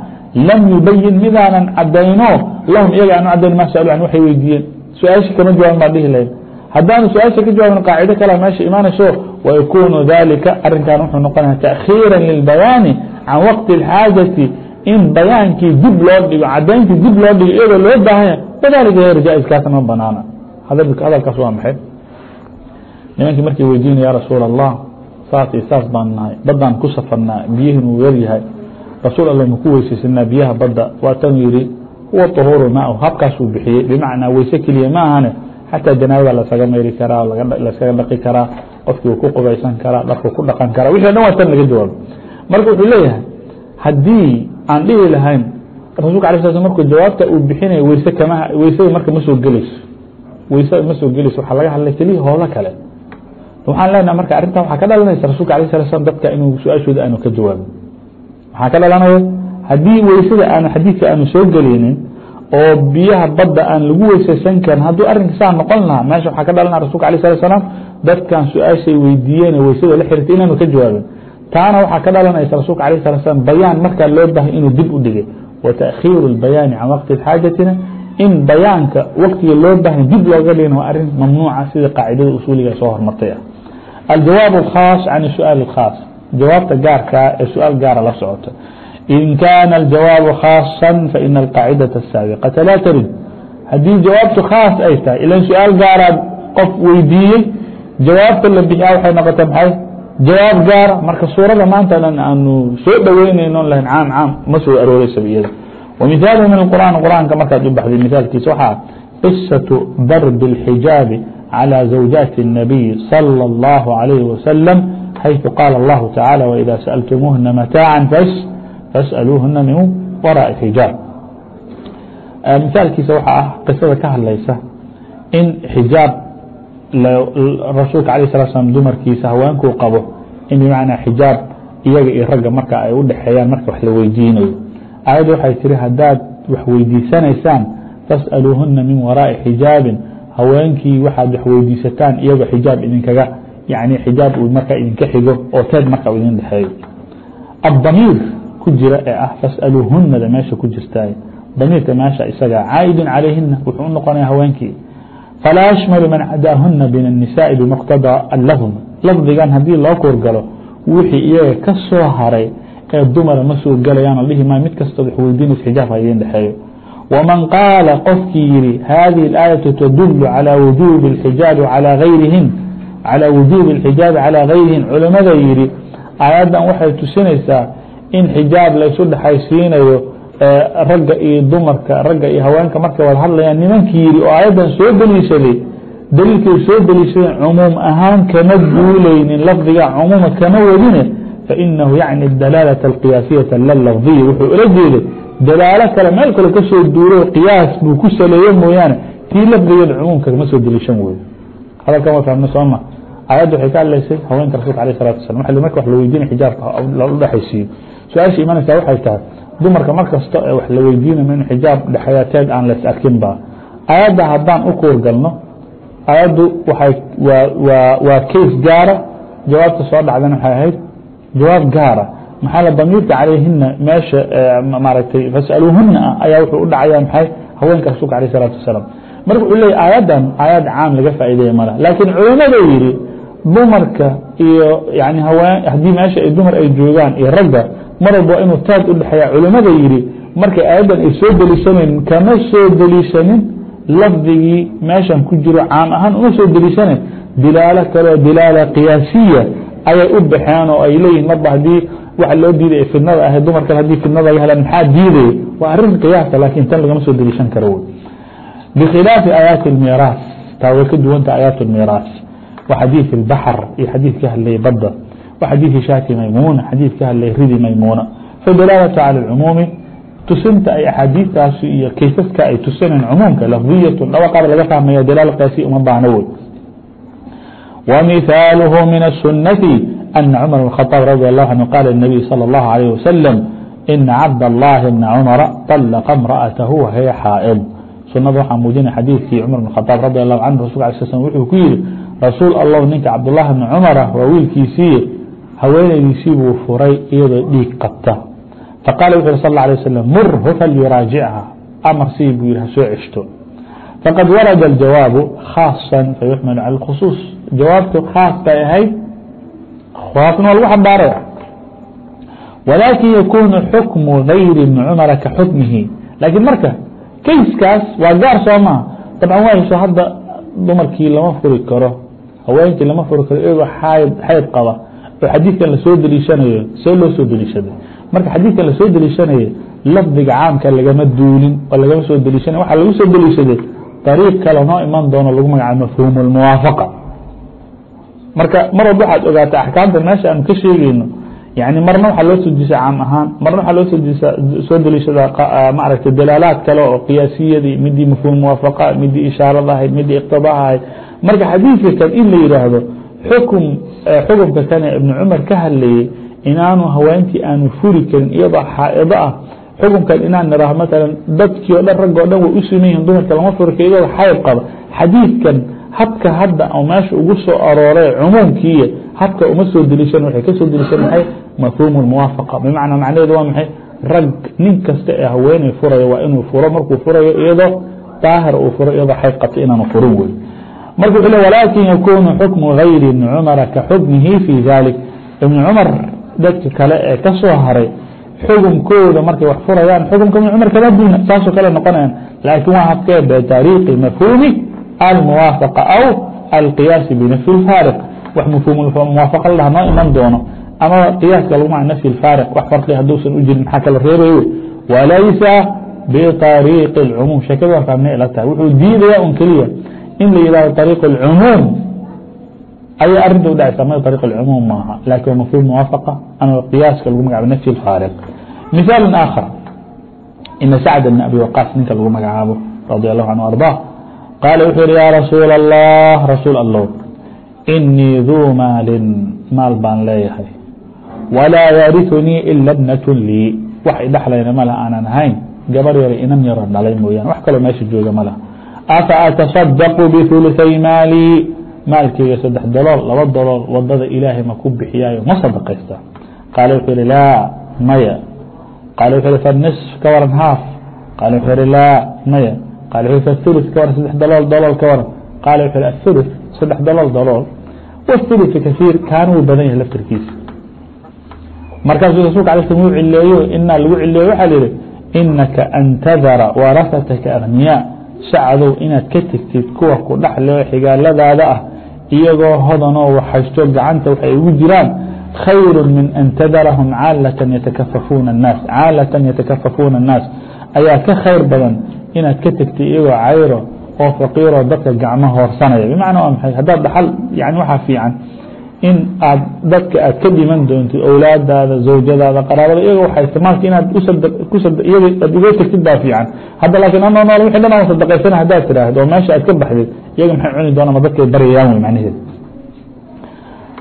lam yubayin midaanan cadayno lahum iyaga aanu cadayn ma salu an waxay weydiiyeen su'aashii kama jawaaban baan dhihi lahayn haddaanu su'aasha ka jawaabin qaacido kala meesha imaanayso wayakunu dalika arinkan wuxuu noqonaya takhiira lilbayaani can waqti اlxaajati in bayaankii dib loo dhigo cadayntii dib loo dhigo iyadoo loo baahanya wadalika hayr ma banaana. Hadalkaas waa maxay? Nimankii markay weydiina ya rasuul allah saas iyo saas baan nahay baddaan ku safarnaa biyihin wuu yaryahay rasuul alla maku weysaysanaa biyaha badda? Waatanuu yidhi huwa طahuuru maau habkaasuu bixiyey bimacnaa weyse keliya ma ahane xataa janaabada lasaga mayri karaa laskaga dhaqi karaa qofkii ku qubaysan karaa dharku ku dhaqan karaa wixi dhan waa tan laga jawaabo marka wuxuu leeyahay haddii aan dhihi lahayn rasulka ala sl markuu jawaabta uu bixinaya weyse kama weysada marka ma soo gelayso. Weysada ma soo waxaa laga hadlay keliya hoolo kale. Waxaan leenaha marka arrintan waxaa ka dhalanaysa rasulka alah sala slam dadka inuu su'aashooda aanu ka jawaabin. Waxaa ka dhalanaya haddii weysada aanu xadiidka aanu soo geleynin oo biyaha badda aan lagu weysaysan karin hadduu arrinka saa noqon lahaa meesha waxaa ka dhalanaya rasulka alay slat slaam dadkan su-aashay weydiiyeen weysada la xirtay inaanu ka jawaabin taana waxaa ka dhalanaysa rasulka alah sala slam bayaan markaa loo bahay inuu dib u dhigay wa taakhiiru اlbayaani can waqti xaajatina in bayaanka waktiga loo bahay dib looga dhigin waa arrin mamnuuca sida qaacidada usuuliga soo hormartay ah aljawaab اkhaas can su'aal اkhaas jawaabta gaarkaa ee su-aal gaara la socota إن كان الجواب خاaصا فإن القاaعدة الساaبقة لا ترد. hadيi جawاaبtu خاaص ay tahay إلا سؤaaل gaarad qof weydiiyey جawاaبta la bx waay نqota may جawاaب gaara marka suuرada maanta aanu soo dhoweynayno lhn cاam cاam ma soo arooreysaba iyada ومiثاaل miن القرآن. قرآنka markaad u baxday miثaalkiisa waxaa قiصaة darb الحijاaب على زawجاaت النبي صلى الله عليه وسلم حayثu qاaل الله تعالى وإذا سألتmuهنa متاعا فs فاسألوهنa من وراء حجاaب مثاalkiisa waxa ah qisada ka hadlaysa in حijاaب rasuulka عليه الصلa سلام dumarkiisa haweenkuu qabo in بمعنaa حijاaب iyaga iyo ragga marka ay u dhexeeyaan marka wax la weydiinayo aayadda waxay tiri haddaad wax weydiisanaysaan fasأaluuhuna min waraaءi xijaabin haweenkii waxaad wax weydiisataan iyagoo xijaab idinkaga yani xijaab uu markaa idinka xigo oo teed marka idin dhexeeyo addamiir ku jira ee ah fasأaluuhunada meesha ku jirtaay damiirka meesha isaga caa'idun calayhina wuxuu u noqonaya haweenkii falaa yashmalu man cadaahuna min الnisaaءi bmuqtada alafظ lafdigan haddii loo kuurgalo wixii iyaga ka soo haray ee dumara ma soo gelayaan dhihi maayo mid kastoo wax weydiinaysa xijaab ha idin dhexeeyo waman qaala qofkii yihi hadihi اlaayaةu tadulu calى wujubi اxijaabi alى ayrihin calى wujubi اlxijaabi calى gayrihin culimada yihi aayaddan waxay tusinaysaa in xijaab laysu dhexaysiinayo eh, ragga iyo dumarka ragga iyo haweenka. Markay wada hadlayaan nimankii yiri oo aayaddan soo deliishaday daliilkay soo deliishadeen cumuum ahaan kama guuleynin lafdigaa cumuuma kama wadine fainahu yacni dalaalata alqiyaasiyata la lafdiya wuxuu ula jeeday dalaalo kale meel kale ka soo qiyaas buu ku saleeyo mooyaane. Tii lafdigeeda cumuumka kama soo deliishan weydo. Hadalkan waa fahamna sooma aayadda waxay ka hadlaysay haweenka rasulka alah salatu wasalam marka wax la weydiinay xijaabka la su'aasha imanaysaa waxay tahay dumarka mar kasta ee wax la weydiinayo in xijaab dhexyaateed aan las arkin ba. Aayadda haddaan u kuurgalno aayaddu waay waa case gaara. Jawaabta soo dhacdana waxay ahayd jawaab gaara. Maxaa la damiirka calayhina meesha maaragtay fasaluuhuna ah ayaa wuxuu u dhacaya maxay? Haweenka rasuulka alayh الsalatu wasalaam. Marka wuxuu leeyay aayaddan aayad caam laga faa'ideeya mala. Laakiin culamada yidhi dumarka iyo yani haddii meesha dumar ay joogaan iyo ragga mar walba waa inuu taag u dhexeeya culamada yidhi markay aayaddan ay soo deliishanayn kama soo deliishanin lafdigii meeshan ku jiro caam ahaan uma soo deliishanayn dilaalo kaleo dilaala qiyaasiya ayay u baxeen oo ay leeyihin marba haddii waxa loo diiday fidnada ahayd dumarkan haddii fidnada ay helaan maxaa diidaya waa arrin qiyaasa laakiin tan lagama soo deliishan karo wey bikhilaafi aayaati اlmiiraas taa way ka duwanta aayaat اlmiiraas wa xadiiث اlbaxr iyo xadiid ka hadlayay badda وxadيiث shaaki maymuuna xadiiث ka hadlay ridi maymuuna fadalaalata calى اcumuumi tusinta ay axaadiistaasi iyo kaysaska ay tusineen cumuumka lafdiyatu dhaba qaar laga fahmaya dalaal qaasi uma baahno wey ومثاaلh min الsunaةi أنa cmر بن الخطاaب radي الlه anه qاal النaبي slى الlه عليه وsلم إna cabdاللahi بna cmر طلqa امرأaته wahiy xaa'd sunada waxaa muujinaya xadiidkii cumar bn khadaab radi allahu canhu rasulka alay sl wuxuu ku yidhi rasuul allow ninka cabdullaahi bni cumara waa wiilkiisiiye haweenaydiisii buu furay iyadoo dhiig qabta. Faqala wuxu uri sal ه alيه wsm murhu falyuraajicha amarsiii buu yihi hasoo ceshto. Faqad warada اljawaabu khaaصa fayuxmalu calى اkhusuuص jawaabtu khaas bay ahayd. Khaasna waa lagu xambaaraya walaakin yakunu xukmu gayri bni cumara ka xukmihi. Laakiin marka kayskaas waa gaar soo maha dabcan waaso hadda dumarkii lama furi karo haweenkii lama furi karo iyagoo xayd qaba oo xadiidkan la soo deliishanayo see loo soo deliishaday marka xadiidkan la soo deliishanayo lafdiga caamka lagama duulin oo lagama soo deliishanay. Waxaa lagu soo deliishaday dariiq kale noo iman doono lagu magacaabo mafhuum اlmuwaafaqa marka mar walba waxaad ogaata axkaamta meesha aanu ka sheegeyno yani marna waxaa loo soo disa caam ahaan marna waxaa loo soo deliishadaa maaragtay dalaalaad kale oo qiyaasiyadii midii mafhuum muwaafaqa midii ishaarada ahayd midii iqtidaa ahayd marka xadiidka kan in la yidhaahdo xukm xukumka kane ibnu cumar ka hadlayey inaanu haweentii aanu furi karin iyadoo xaaido ah xukunkan inaan niraah maalan dadkii o dhan rag o dhan way u siman dumarka lama furi karo iyadoo xayd qaba xadiidkan habka hadda meesha ugu soo arooree cumuumkiiy habka uma soo deliishan waxay ka soo deliishan maxay mafhuumu muwaafaqa. Bimacnaa macnaheedu waa maxay? Rag nin kasta ee haweeney furayo waa inuu furo markuu furayo iyadoo daahir uu furo iyadoo xayd qabta inaanu furin wey marka wuxuu le walaakin yakunu xukmu gayri ibni cumara ka xukmihi fii dalik ibni cumar dadka kale ee ka haray xukunkooda markay wax furayaan xukumka ibni cumar kama bina saasoo kale noqonayaan laakiin waa habkee bitaariiqi mafhuumi almuwaafaqa aw alqiyaasi binafyi اfaariq wax mafhuummuwaafaqa ladhaha noo iman doono ama qiyaaska lagu maca nafyi اfaariq wax farqi hadduusan u jirin maxaa kala reebay wey? Walaysa biطariiqi اlcumuum sheekada waa faamnay ila tahay wuxuu diidayaa un keliya in la yihahdo ariiq اcumuum ayay arinta udhacaysa ma ariiq اcumuum maaha laakiin waa mafhum muwaafaqa ama qiyaaska lagu magacabo nafyi اfaariq miثaal aakhar ina sacd bn abi waqaas ninka lagu magacaabo radi alahu canه arضa qaala wuxuu yihi yaa rasuul الlah rasuul allow inii duu maalin maal baan leeyahay. Walaa yariثunii ila bnat lii. Wax idhaxlayna mala aanan ahayn. Gabar yar inan yaro dhalay mooyaane wax kaloo meesha jooga malah afa ataصadaqu bثuluثay maali maalkeyga saddex dolool laba dolool waddada ilaahay ma ku bixiyaayo ma sadaqaysta qaale wuxuu ihi laa maya qaale wuxuu ihi fanis ka waran haaf qaale wuxuu ihi laa maya qaale wuxuu ihi fathuluث ka waran saddex dolool dolool ka waran qaale wuxuu ihi athuluث saddex dolool dolool wاthuluثu kasiir kaana wuu badan yahay laftirkiisa markaasuu rasuulka alay slm wuu cileeyo inaa lagu cileeyo waxaa la yihi inaka an tadara agniyaa sacdow inaad ka tegtid kuwa ku dhexleo xigaaladaada ah iyagoo hodanoo waxhaysto gacanta waxay ugu jiraan khayru min an tadarahum caalatan yatakafafuuna الnaas caalatan yatakafafuuna الnaas ayaa ka khayr badan inaad ka tegtid iyagoo cayro oo faqiiroo dadka gacmo hoorsanaya. Bimacna waa maxay? Haddaad dhaxal yani waxaa fiican in aad dadka aad ka dhiman doontid owlaadaada zawjadaada qaraabada iyaga waxaysta maalka inaad iyaga uga tagtid baa fiican hadda laakiin anoo wixii dhan aan sadaqaysana haddaad tidhaahdo oo meesha aad ka baxdid iyaga maxay cuni doonaan ma dadkay baryayaan wey macnaheed.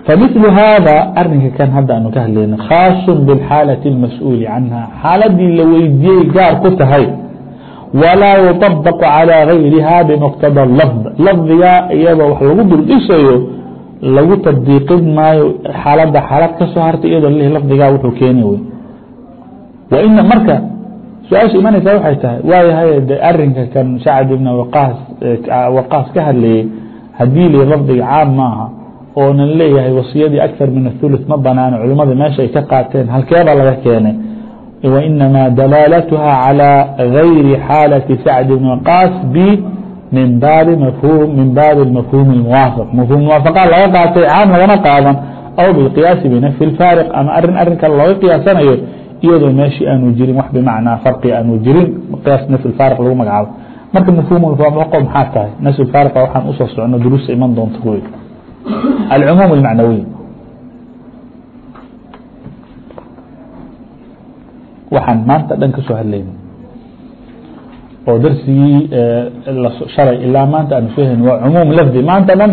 فمثل hذا arinka kan hadda aanu ka hadlayna khاaص bالxاaلة الmasؤuuل canha xaaladii la weydiiyey gaar ku tahay. Walaa يطبق عalى غayriha bmqtadى الlفظ lafdigaa iyadoo wax lagu dul lagu tadbiiqin maayo xaaladda xaalad ka soo hartay iyadoo lalihi lafdigaa wuxuu keeni wey wa ina marka su'aasha imanaysaa waxay tahay waayahay de arinka kan shacab ibn waqaas waqaas ka hadlayey haddii li lafdiga caam maaha oonan leeyahay wasiyadii akar min athuluth ma banaano culimmada meesha ay ka qaateen halkeebaa laga keenay? Wainamaa dalaalatuha calى gayri xaalati sacd ibn waqaas b min baabi mafhum min baabi mafhum اmuwaafaq mafhum muwaafaqa laga qaatay caam lagama qaadan aw bilqiyaasi binafyi اfaariq ama arin arin kale looga qiyaasanayo iyadoo meeshii aanu jirin wax bimacnaa farqi aanu jirin qiyaas nafy faariq lagu magacaabo marka mafhum muwaafaqo maxaa tahay nafy faariqa waxaan usoo socno duruusta iman doonta wey alcumuum اlmacnawiy waxaan maanta dhan ka soo hadlayna oo darsigii shalay ilaa maanta aanu soo helin waa cumuum lafdi. Maanta dhan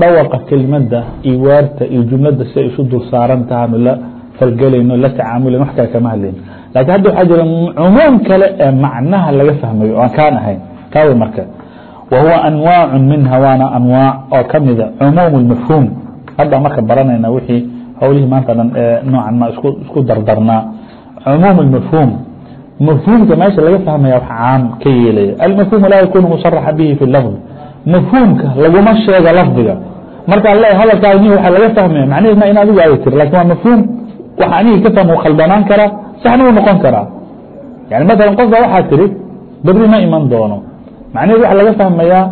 dhawaqa kelimada iyo weerta iyo jumlada si ay isu dul saaran tahaanu la falgelayno la tacaamulayn wax kale kama hadlayno laakiin hadda waxaa jira cumuum kale ee macnaha laga fahmayo o aan kaan ahayn kaawe marka. Wa huwa anwaac minha waana anwaac oo kamida cumuum mafhuum. Hadda marka baranayna wixii howlihii maanta dhan ee noocan ma isku dardarnaa. Cumuum mafhuum mafhuumka meesha laga fahmaya wax caam ka yeelaya almafhuum laa yakunu musaraxa bihi fi lafd mafhuumka laguma sheego lafdiga markaa le hadalkaas waa laga fahmaya macnaheedna in adigu ay tiri laakiin waa mafhuum wax anigi ka fahmo khaldanaan karaa saxna u noqon karaa yani maala qofka waxaa tiri beri ma iman doono macnaheed waxa laga fahmayaa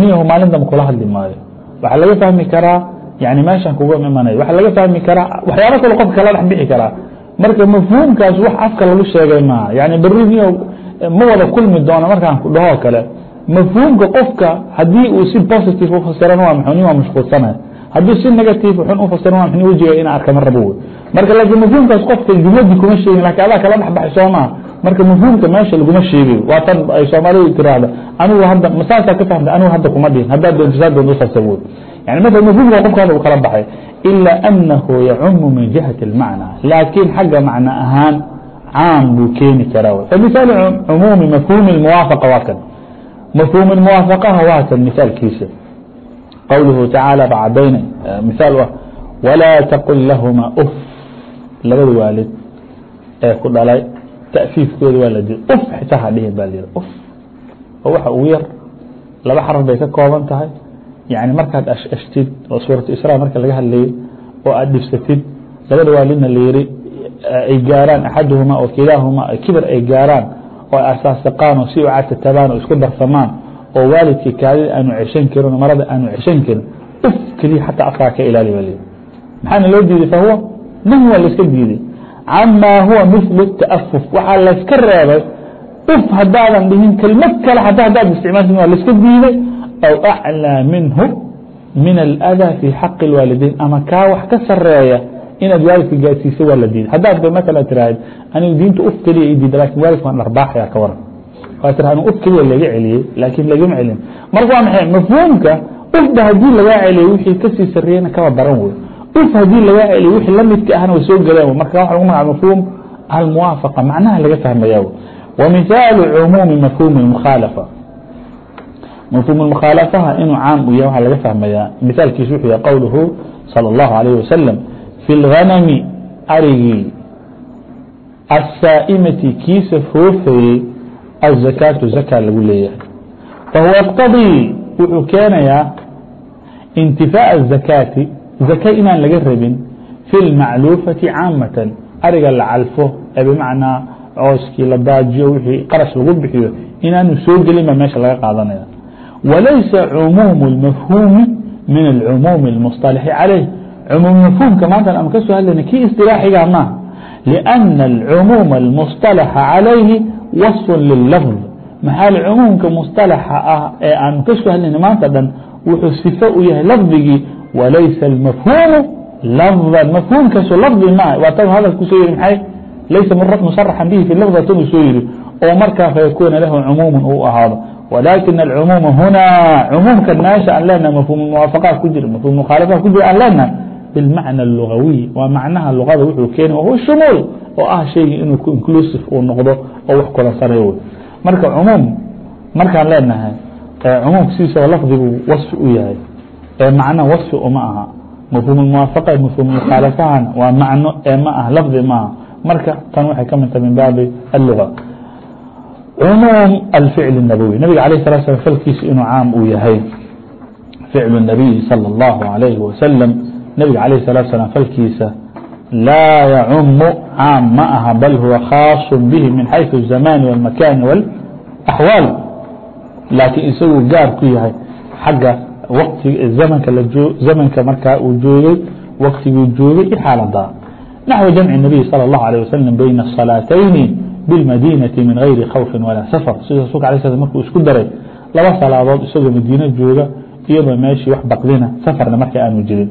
niyahu maalintama kula hadli maayo waxaa laga fahmi karaa yani meeshan kuga imanayo waxaa laga fahmi karaa waxyaaba kale qofka kala dhex bixi karaa marka mafhuumkaas wax afka lagu sheegay maaha. Yani beri niyo ma wada kulmi doono markaan ku dhahoo kale. Mafhuumka qofka haddii uu si positive ufasiran waa mxu waa mashquulsanay hadduu si negative xun ufasiran waa mxu wejiga ina arka ma rabo marka laakiin mafhuumkaas qofka jumladii kuma sheegin laakiin adaa kala dhexbaxay soo maha marka mafhuumka meesha laguma sheegayo waa tan ay soomaalidu tiraahda anigu hadda masaasaa ka fahmta anigu hadda kuma dhihin. Haddaad doonto saa doonto wey yani mala mafhuumka qofka u kala baxay إلا أنه يعم من جهة المعنى لكن حق معنى أهان عام بوكين كراوي فمثال عموم مفهوم الموافقة واكن مفهوم الموافقة واكن مثال كيسة قوله تعالى بعدين مثال ولا تقل لهما أف لبد والد قل علي تأفيف كود والد أف حتى هذه بالي أف ووحا أوير لبا حرف بيكا كوبان تهي yani markaad ashtid oo suuraة isra marka laga hadlayay oo aad dhibsatid labada waalidna layiri ay gaaraan axaduhuma oo kilaahuma kibir ay gaaraan oo asaasaqaan oo si u catatabaan oo isku darsamaan oo waalidkii kaadida aanu ceshan karin marada aanu ceshan karin uf keliya xataa afkaa ka ilaali ba maxaana loo diiday fahuwa nahy waa layska diiday camaa huwa mil taafuf waxaa layska reebay uf haddaadan dhihin kelmad kale xataa haddaad isticmaalsin waa layska diiday aw aclىa minhu min اlأdaa fi xaqi اlwaalidayn ama kaa wax ka sareeya inaad waalidka gaadsiisa waa la diiday haddaad ba maala tiraahd anigu diinta uf keliya i diida lakin waalidka waan dharbaaxaya ka waran waa tira anigu uf keliya laga celiyey laakiin lagama celin marka waa maxay mafhuumka ufba haddii lagaa celiyey wixii kasii sareeyena kaba daran wey uf haddii lagaa celiyo wixii lamidka ahna way soo geleen marka waxa lagu magaca mafhuum almuwaafaqa macnaha laga fahmaya wa mihaalu cumuumi mafhuumi اmukhaalafa mفهوم المkhaaلفaha inuu caam u yahy waxaa laga fahmayaa miثaalkiisu wuxuu yahy qowluhu salى الlaهu عalيه wasaلم في الغanmi arigii الsaaئmati kiisa foofayey الزakاaةu زakا lagu leeyahay fahuwa يqتضي wuxuu keenayaa انtifاء الزakاaةi زaka inaan laga rabin في الmacluufaةi caamaة ariga la calfo ee bmacnaa cooskii la daajiyo wixii qarash lagu bixiyo inaanu soo gelin ba meesha laga qaadanaya وليس عموم المفهوم من العموم المصطلح عليه. عموم مفهومka maanta ama ka soo hadlayna kii اصطilaaxiga maaha لأنa العموم المصطلaحa عalayhi waصف للفظ. maxaa cmuumka مصطaلaxa ah ee aanu ka soo hadlayna maanta dhan wuxuu sifo u yahay lafdigii walaysa الmafhuumu lafظa mafhuumkaasu lafdi maaha waa tan hadalku soo yihi may laysa musرaحa bihi في lفظ tanu soo yihi oo markaa faykuna lahu cmuum uu ahaado ولكن العموم هنا عمومka meeشha aan lena مفهوم موافقات ku jir مفهوم مkhaaلفات ku jir aan lena بالمعنى اللغوي waa معنaha لغada wuxuu keena وهو شمول oo ah شhaygi inuu inclusive uu noqdo oo wax kula saray marka cmuum markaan leenahay cmuumka sidiisaba lafdigu waصف u yahay ee macno waصfi uma aha mafhuum muwaafaqa mafhuum mukhaalafahana waa macno ee ma ah lafdi maaha marka tan waxay ka mid tahay min baabi alluga cmuum alficl الnabowi nabiga alيه sala slam falkiisa inuu caam uu yahay ficlu الnabiy salى اllahu عalayhi wasalam nabiga alayh salatu salaam falkiisa laa yacumu caam ma aha bal huwa khaaصu bihi min xayثu الzamaani wاlmakaani wاlaxwaal laakiin isagu gaar ku yahay xagga wtizamanka zamanka markaa uu joogay waktiguu joogay i xaaladaa naxو jamci الnabiy salى اllahu عalيه wasalam bayna الصalaatayni bاmadinaةi min غayri khawfi walaa safar sida rasuulka ala sl markuu isku daray laba salaadood isagoo madiino jooga iyadoo meeshii wax baqdina safarna marka aanu jirin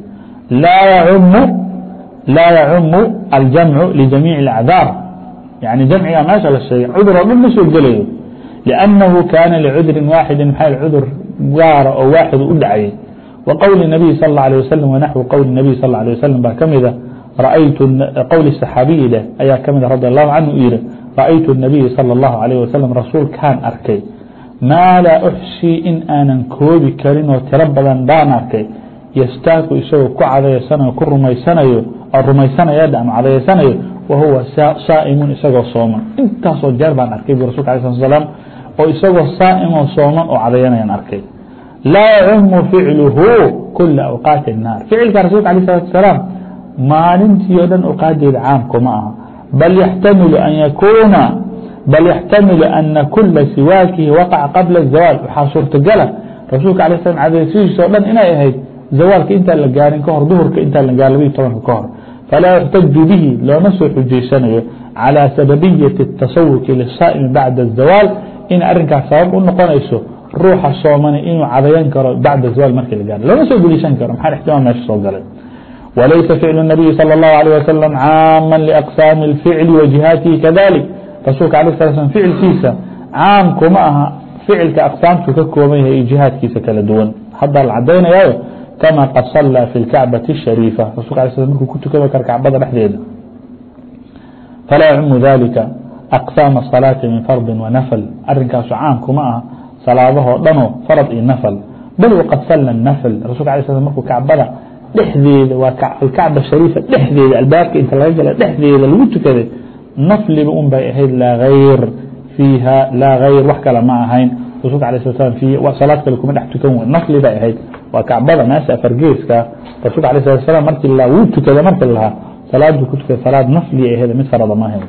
laa yacumu aljamcu ljamiic اacdaar yani jamciga meesha la sheegay cudur oo dhan ma soo gelayo لأnnahu kaana lcudri waaxidi maxaa cudur gaara oo waaxidu u dhacayay wa qowli الnabiy sal اله alيه waslm wanaxwu qowli nabiy sal ه alيه waslm baa ka mida ra'aytu qowli saxaabiyi leh ayaa ka mida radi الlahu canhu u yihi raأytu الnabiy salى الlahu عalيه waslm rasuulkaan arkay maa laa uxsii in aanan koobi karin oo tiro badan baan arkay yastaaku isagoo ku cadaysanayo ku rumaysanayo oo rumaysanaya ama cadaysanayo wa huwa saa'imun isagoo sooman intaasoo jeer baan arkay bu rasulka alay slat slam oo isagoo saa'imoo sooman oo cadayanayaan arkay laa yacumu ficluhu kula awqaati الnaar ficilka rasulka alيه الsalatu asalaam maalintii o dhan awqaadeeda caamku ma aha bl yxtamilu an yakuna bal yaxtamilu ana kula siwaakihi waqaca qabla الzawaal waxaa suurtagala rasuulka ala slam cadaysihiiso dhan inay ahayd zawaalka intaan la gaarin kahor duhurka intaan la gaarin labaiy tobanka ka hor falaa yuxtaju bihi looma soo xujaysanayo calى sababiyati الtasawuki lisaa'imi bacda الzawaal in arrinkaas sabab u noqonayso ruuxa soomana inuu cadayan karo bacda zawaal markii la gaaro looma soo geliishan karo maxaa ixtimaam meesha soo galay walaysa ficlu الnabiyi salى الlahu عalيه wasalam caama liaqsaami اlficli wa jihaatihi kadalik rasuulka alيه sala slam ficilkiisa caam kuma aha ficilka aqsaamtu ka kooban yahay iyo jihaadkiisa kala duwan haddaa la cadaynayaayo kama qad salaa fi اlkacbati الshariifa rasulka ala sl markuu ku tukado kara kacbada dhexdeeda falaa yacumu dalika aqsaama الصalaati min fardi wanafl arinkaasu caam kuma aha salaadahoo dhanoo farad iyo nafl bal waqad sala nafl rasulka ala sl markuu kacbada dhexdeeda waa alkacba shariifa dhexdeeda albaabka inta laga gala dhexdeeda lagu tukaday nafliba un bay ahayd laa ayr fiiha laa hayr wax kale ma ahayn rasulka ala slat slam salaad kale kuma dhex tukan wey nafli bay ahayd waa kacbada meesha afargeeska rasulka ala slat slam markii wuu tukada marki lahaa salaaduu ku tukada salaad nafli ahayd mid farada ma ahayn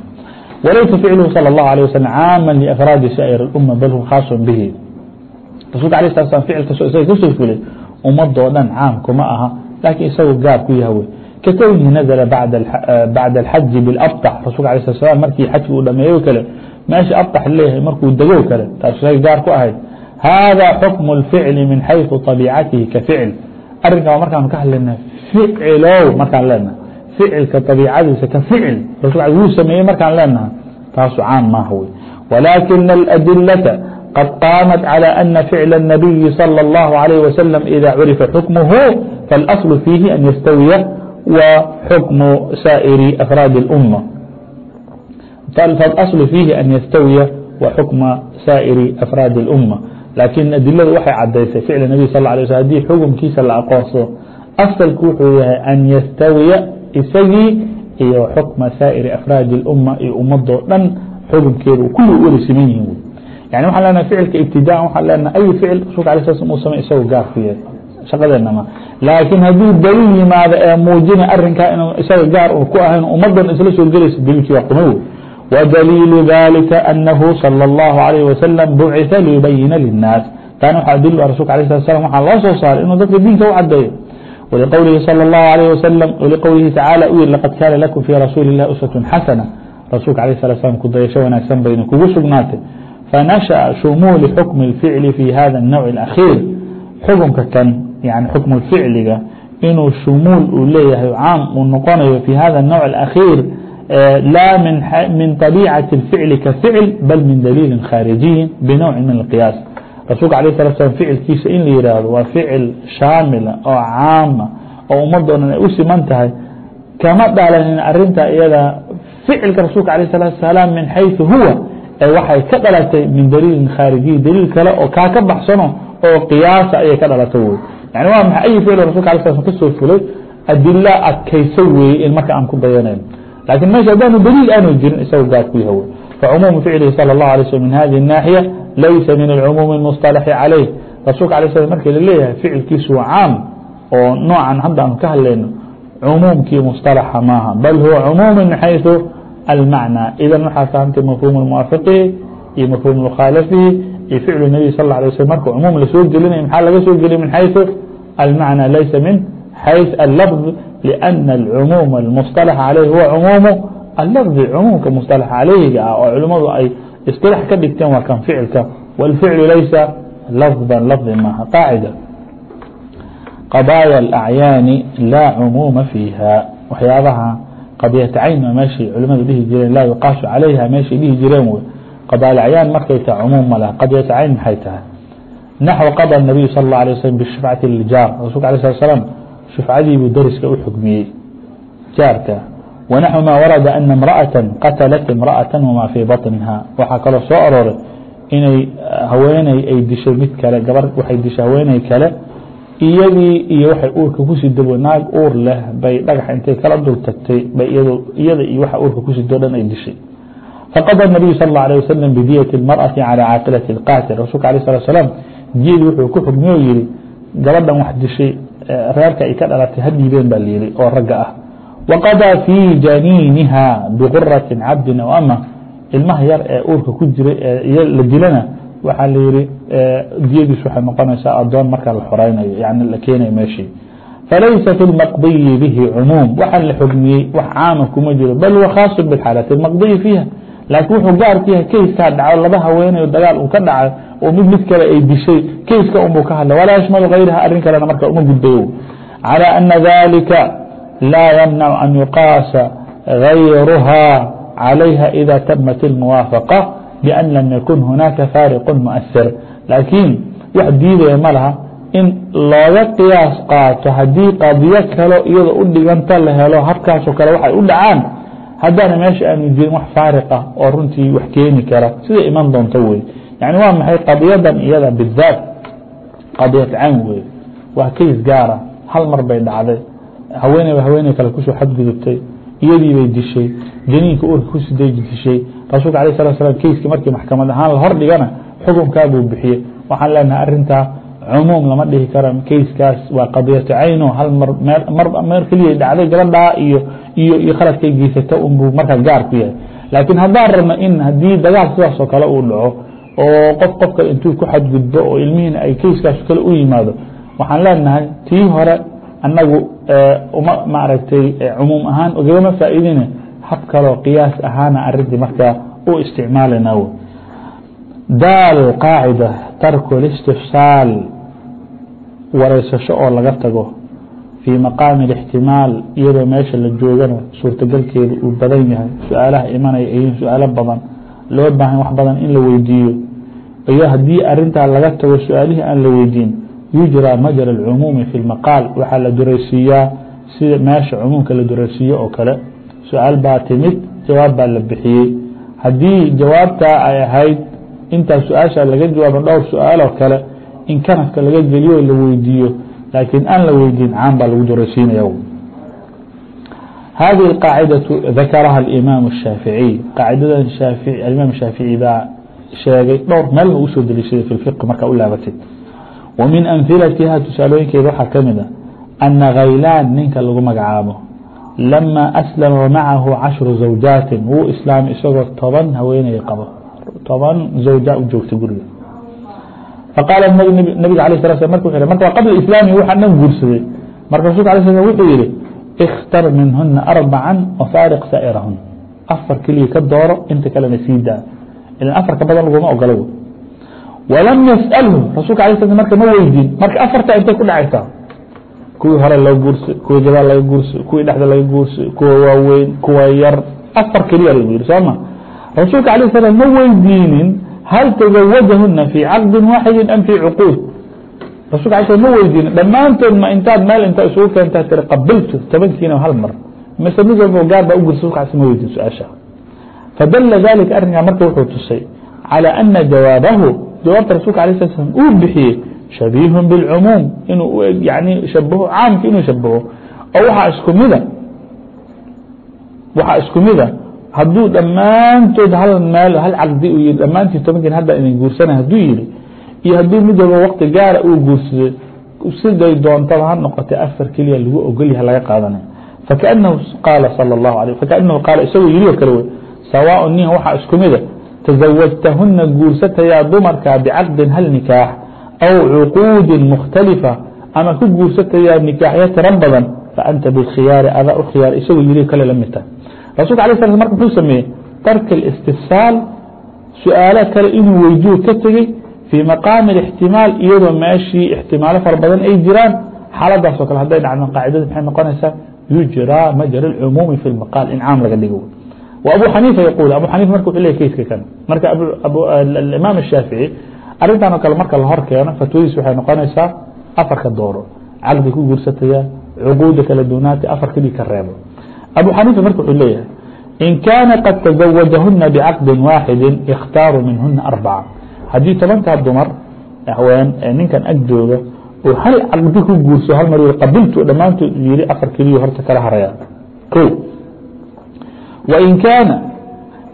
walaysa ficluhu salى الlahu alيه waslm caama liafraadi saa'ir اluma bal huwa khaaص bihi rasulka ala slat slam ficilkaso isaga kasoo fulay ummadoo dhan caam kuma aha laakiin isagoo gaar ku yaha wey kakownihi nazla bacda alxaji biاlabطx rasulka ala slat slam markii xajki uu dhameeyo kale meesha abطx leeyahay markuu dego kale taas isaga gaar ku ahayd hada xukmu اlficli min xayثu طabiicatihi ka ficil arrinkaa markaanu ka hadlayna ficilow markaan leenahay ficilka طabiicadiisa ka ficil rasulka wuu sameeyey markaan leenahay taasu caam maaha wey walaakina اladilata قد قامت على أن فعل النبي صلى الله عليه وسلم إذا عرف حكمه فالأصل فيه أن يستوي وحكم سائر أفراد الأمة فالأصل فيه أن يستوي وحكم سائر أفrاad الأمة لakiن adiladu waxay cadaysay فicل النبي صلى اه عليه وسلم haddii xukuمkiisa la aqoonsado أصلku wuxuu yahay أn ystawiya isagii iyo xukمa saaئر أفrاad الأمة iyo umadoo dhan xukuمkeedu kuli u wada siman yihiin يعني وxaa lena فicilka ibtida waxaan lena أي فicil rasulka aليه sl u samey isagoo gaar ku yahay laakiin hadduu dalil yimaado ee muujinay arrinkaa inuu isaga gaar un ku ahayn ummadan isla soo gelaysa daliilkii waa kuma wey ودليل ذلك أنه صلى الله عليه وسلم بعث ليبين للناas tn w dل رsulka عليه الصلa سلم loo soo saaray inuu dadka diinka u cadeeyo ولqwلihi صلى الله عليه وسلم ولqwlihi تaعالى u yiri لqd kاana لكم في رasuuل اللh أسوة xaسنة rasuلka عليه الصلا سلم kudayasho wanaagsan bayna kugu sugnaatay. فنشأ شمول حكم الفعل في hذا النوع الأخير. xukمka kn حكم الفعلga inuu شhمuل u leeyahay cاam uu noqonayo في hذا النوع الأخير لا min طبيعة الفعل kaفعل bل min دليل khاaرجiي بنوع miن القياس. رasuلka عليه الصلa سلم فicilkiisa in la yihahdo waa فicil شhaamiلa oo caama oo umado dhan ay u siman tahay kama dhalanin arinta iyada فicilka rasuلka عليه الصلاة وسلاaم min حayثu huوa waxay ka dhalatay min daliilin khaarijiyi daliil kale oo kaa ka baxsano oo qiyaasa ayay ka dhalato wy yani waa maxay ayi ficil rasulka ala sl kasoo fulay adila adkayso weeye in marka aan ku dayanayn lakin meesha haddaanu daliil aanu jirin isaga gaar ku yahay facumuumu ficlihi salى الlahu alay slm min hadihi الnaaxiya laysa min alcumuumi الmusطalaxi calayh rasulka ala slam markii laleeyahay ficilkiisu waa caam oo noocan hadda aanu ka hadlayno cumuumkii musطalaxa maaha bal huwa cumuum min المعنى إذا waxaa فhمtay مفهوم الموافقi iyo مفهوم الkhاaلفi iyo فicل النبي صلى اه عليه وسلم marka cmuم la soo gelinay مxaa laga soo geliy min حayثu المعنى laysa min حayث اللفظ لأن الcموم المصطلح عليه هو cموم اللفظ cمومka مصطلح عalayga ah oo culimadu ay اصطiلح ka dhigteen waa kan فicilka والفicل laysa لفظا لفظ mah قاaعدة قبايا الأعyاaن لا cمومa فيها waxyaabaha qadyatacayn meeshay culimadu dhihi jireen laa yuqaasu calayha meeshay dhihi jireen wey. Qabaalacayaan markay tahay cumuum ma laha qadyatacayn maxay tahay? Naxو qadى النabiyu salى الlه عليه wsلم bishufcaةi ljaar rasulka alيه slat slam shufcadiibuu dariska u xugmiyey jaarka wanaxو ma warada ana اmraأaة qatalat اmraأaة wma fii baطniha waxaa kaloo soo arooray inay haweeney ay dishay mid kale gabar waxay dishay haweeney kale iyadii iyo waxay uurka kusidabo naag uur leh bay dhagax intay kala dul tagtay bay iyada iyo waxa uurka kusido dhan ay dishay faqadى النabiyu sal اله عليه waslم bidiyة الmarأaةi calى caaqilaة الqاtil rasulka alيه الsلa slam diyadii wuxuu ku xugmiye o yihi gabadhan wax dishay reerka ay ka dhalatay ha dhiibeen baa lyidhi oo ragga ah waqadىa fii janiiniha biguraةi cabdin aw ama ilmaha yar ee uurka ku jiray ee la dilana waaa lyii diyadiis waay noqonaysaa adoon marka la xoreynayo yan la keenayo meeshii falaysa fi اlmaqdiyi bihi cumuum. Waxa la xogmiyey wax caama kuma jiro bal huwa khaasu bixaalati maqdiyi fiiha. Laakiin wuxuu gaarka yahay keyskaa dhaco laba haweenayo dagaal uu ka dhacay oo mid mid kale ay dishay keyska unbuu ka hadla walaa yashmalu hayraha arrin kalena marka uma gudbayo calى ana dalika laa ymnacu an yuqaasa gayruha calayha ida tamat اlmuwaafaqa bian lam yakun hunaaka faariq muؤasir laakiin wax diidaya ma laha in looga qiyaas qaato haddii qadiyo kalo iyado u dhiganta la helo habkaasoo kale waxay u dhacaan haddaana meesha aanu jirin wax faariq ah oo runtii wax keeni kara sida iman doonto wey yani waa maxay qadiyadan iyada bidaat qadiyat cayn wey waa keys gaara hal mar bay dhacday haweeneyba haweeney kale ku soo xadgudubtay iyadii bay dishay janiinka kusiday dishay rasuulka alيه sala slam keyskii markii maxkamad ahaan la hor dhigana xukunkaa buu bixiyey waxaan leenahay arintaa cumuum lama dhihi karo keyskaas waa qadiyatu cayno hal mar keliya dhacday gabadhaa iyo iyo khaladkay geysata unbuu markaa gaar ku yahay. Laakiin haddaan rabno in haddii dagaal sidaas oo kale uu dhaco oo qof qofka intuu ku xadgudbo oo ilmihiina ay keyskaas kale u yimaado waxaan leenahay tii hore annagu uma maaragtay cumuum ahaan ogagama faa'iidine hab kaloo qiyaas ahaana arintii markaa u isticmaalana w daal qaacida tarku اlistifsaal wareysasho oo laga tago fii maqaami ااxtimaal iyadoo meesha la joogana suurtagalkeedu uu badan yahay su-aalaha imanaya ayiin su-aalo badan loo baahan wax badan in la weydiiyo iyo haddii arintaa laga tago su-aalihii aan la weydiin yujrى majra اcumuumi fi اlmaqaal waxaa la dureysiiyaa sida meesha cumuumka la dureysiiyo oo kale su-aal baa timid jawaab baa la bixiyey haddii jawaabtaa ay ahayd intaa su-aasha laga jawaabo dhowr su-aaloo kale in kanafka laga geliyo la weydiiyo laakiin aan la weydiin caan baa lagu dureysiinaya hadihi الqaacidaة dakaraha اimaam الshaaficiي qaacidadan imaam shaafiعي baa sheegay dhowr meelna usoo deliishaday fi fiq markaa u laabatay wa min amhilatiha tusaalooyinkeeda waxaa ka mid a ana khaylaan ninka lagu magacaabo lama aslama macahu cashru zawjaatin wuu islaamay isagoo toban haweeney qabo toban zawja u joogta guriga. alay sala slam marka wuxu marka waa qabla islaami waxaa dhan guursaday marka rasulka alay slam wuxuu yihi ikhtar minhuna arbacan wafaariq saa'irahun afar keliya ka dooro inta kalena sii daa ilan afar ka badan laguma ogolo walam yas'alhu rasulka alay slam marka ma weydiin marka afartaa intay ku dhacaysaa kuwii hore loo guursa kuwii gadaal laga guursa kuwii dhexda laga guursa kuwa waaweyn kuwa yar afar keliya lagu yiri sooma rasuulka alah slam ma weydiinin hal tazawajahuna fii caqdin waaxidin am fii cuquud? Rasulka ala sl ma weydiinin dhammaantood ma intaad meel intaa isugu keentaa tiri qabiltu tobankiina hal mar. Mise mid walbo gaar baa u gursa sulkaas ma weydiin su'aasha. Fadala dalika arrinkaa marka wuxuu tusay calى ana jawaabahu jawaabta rasulka alah sl slam uu bixiyey شhaبيه بالعموم inuu n shabo caamki inuu shabaho oo waaa isku mida waxaa isku mida hadduu dhammaantood hal meel hal caqdi u yii dhammaantii tobankin hadda idin guursana hadduu yihi iyo hadduu mid walba wakti gaara uu guursado siday doontaba ha noqotay afar keliya lagu ogolyaha laga qaadanay fakanahu qaala salى اlahu alيه fakanahu qaala isagoo yiri oo kale wey sawaaء nin waxaa isku mida tazawajtahuna guursatayaa dumarkaa bicaqdin hal nikaax أو cقوud مkتaلفة ama ku guursataya نikaaxyo tira badan faأnta bkhiyaari adaa u khiyaar isagoo yiri kale la mid tahay rasulka aليه sل mrka muxuu sameeyey tark الاstifsaal su'aalaad kale inuu weydiyo ka tegey fii maqaami الاxtimaal iyadoo meeshii ixtimaalo fara badan ay jiraan xaaladaas o kale haday dhacdan qaacidada maxay noqonaysaa yujrى majra الcumuumi fi اmaqal incaam laga dhigo وabu xaniifa yaquul abu xanifa marka u le keyska kan marka imaam الshaafiعي arintan oo kale marka lahor keeno fatwadiis waxay noqonaysaa afarka dooro caqdi ku guursataya cuquuda kala duunaati afar keli ka reebo أbو xنيiفة marka wuxuu leeyahay in kaana qad تزawجahuna بcaqdi waaxidi اkhtaaru minhuna أربعة haddii tobankaa dumar haween ninkan ag jooga oo hal caqdi ku guurso hal mar qabiltu dhammaantood yiri afar keliyo horta kala haraya o وإن كاaن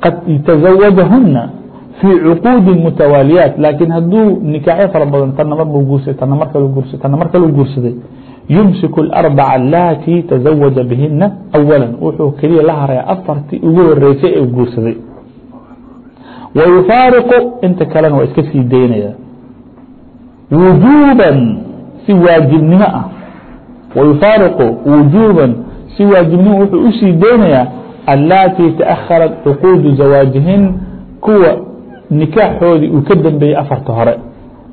قad تزawجahuna في cquudi mutawaliyaat laakiin haduu nikaaxyo fara badan tana mar buu guursaday tana mar kalu guursaday tana mar kalu guursaday yumsiku اarbaca alaati tazawaja bihina awala wuxuu keliya la haraya afartii ugu horeysay ee guursaday wa yufaariqu inta kalena waa iska sii daynaya wujuban si waajibnimo ah wayufaariqu wujuban si waajibnimo wuxuu u sii daynayaa alaati taأharat cquudu zawaajihin kuwa nikaaxoodii uu ka dambeeyey afarta hore.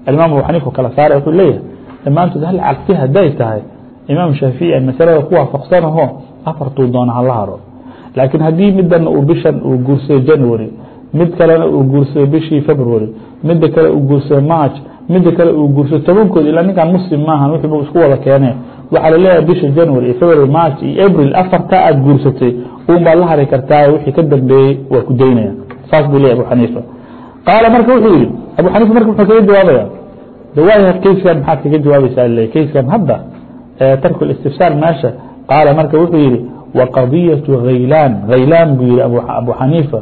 Alimaam abu xaniifa kala saara wuxuu leeyahay dhammaantood hal cagsi hadday tahay imaam shaafici ay masalada ku waafaqsanahoo afartuu doona hala haro. Laakiin haddii midana uu bishan uu guursado january mid kalena uu guursado bishii february midda kale uu guursado march midda kale uu guursado tobankood ilaa ninkan muslim maahan wixii isku wada keeneen waxaa la leeyahay bisha january iyo february march iyo april afartaa aad guursatay uun la hari kartaa wixii ka dambeeyey waa ku daynaya. Saas buu leeyahy abu xaniifa qaala marka wuxuu yihi abu xaniifa marka muxuu kaga jawaabaya de waaya keyskan maxaad kaga jawaabaysaa le keyskan hadda tarku istifsaal meesha qaala marka wuxuu yihi waqadiyatu haylaan haylaan buu yihi abu xaniifa.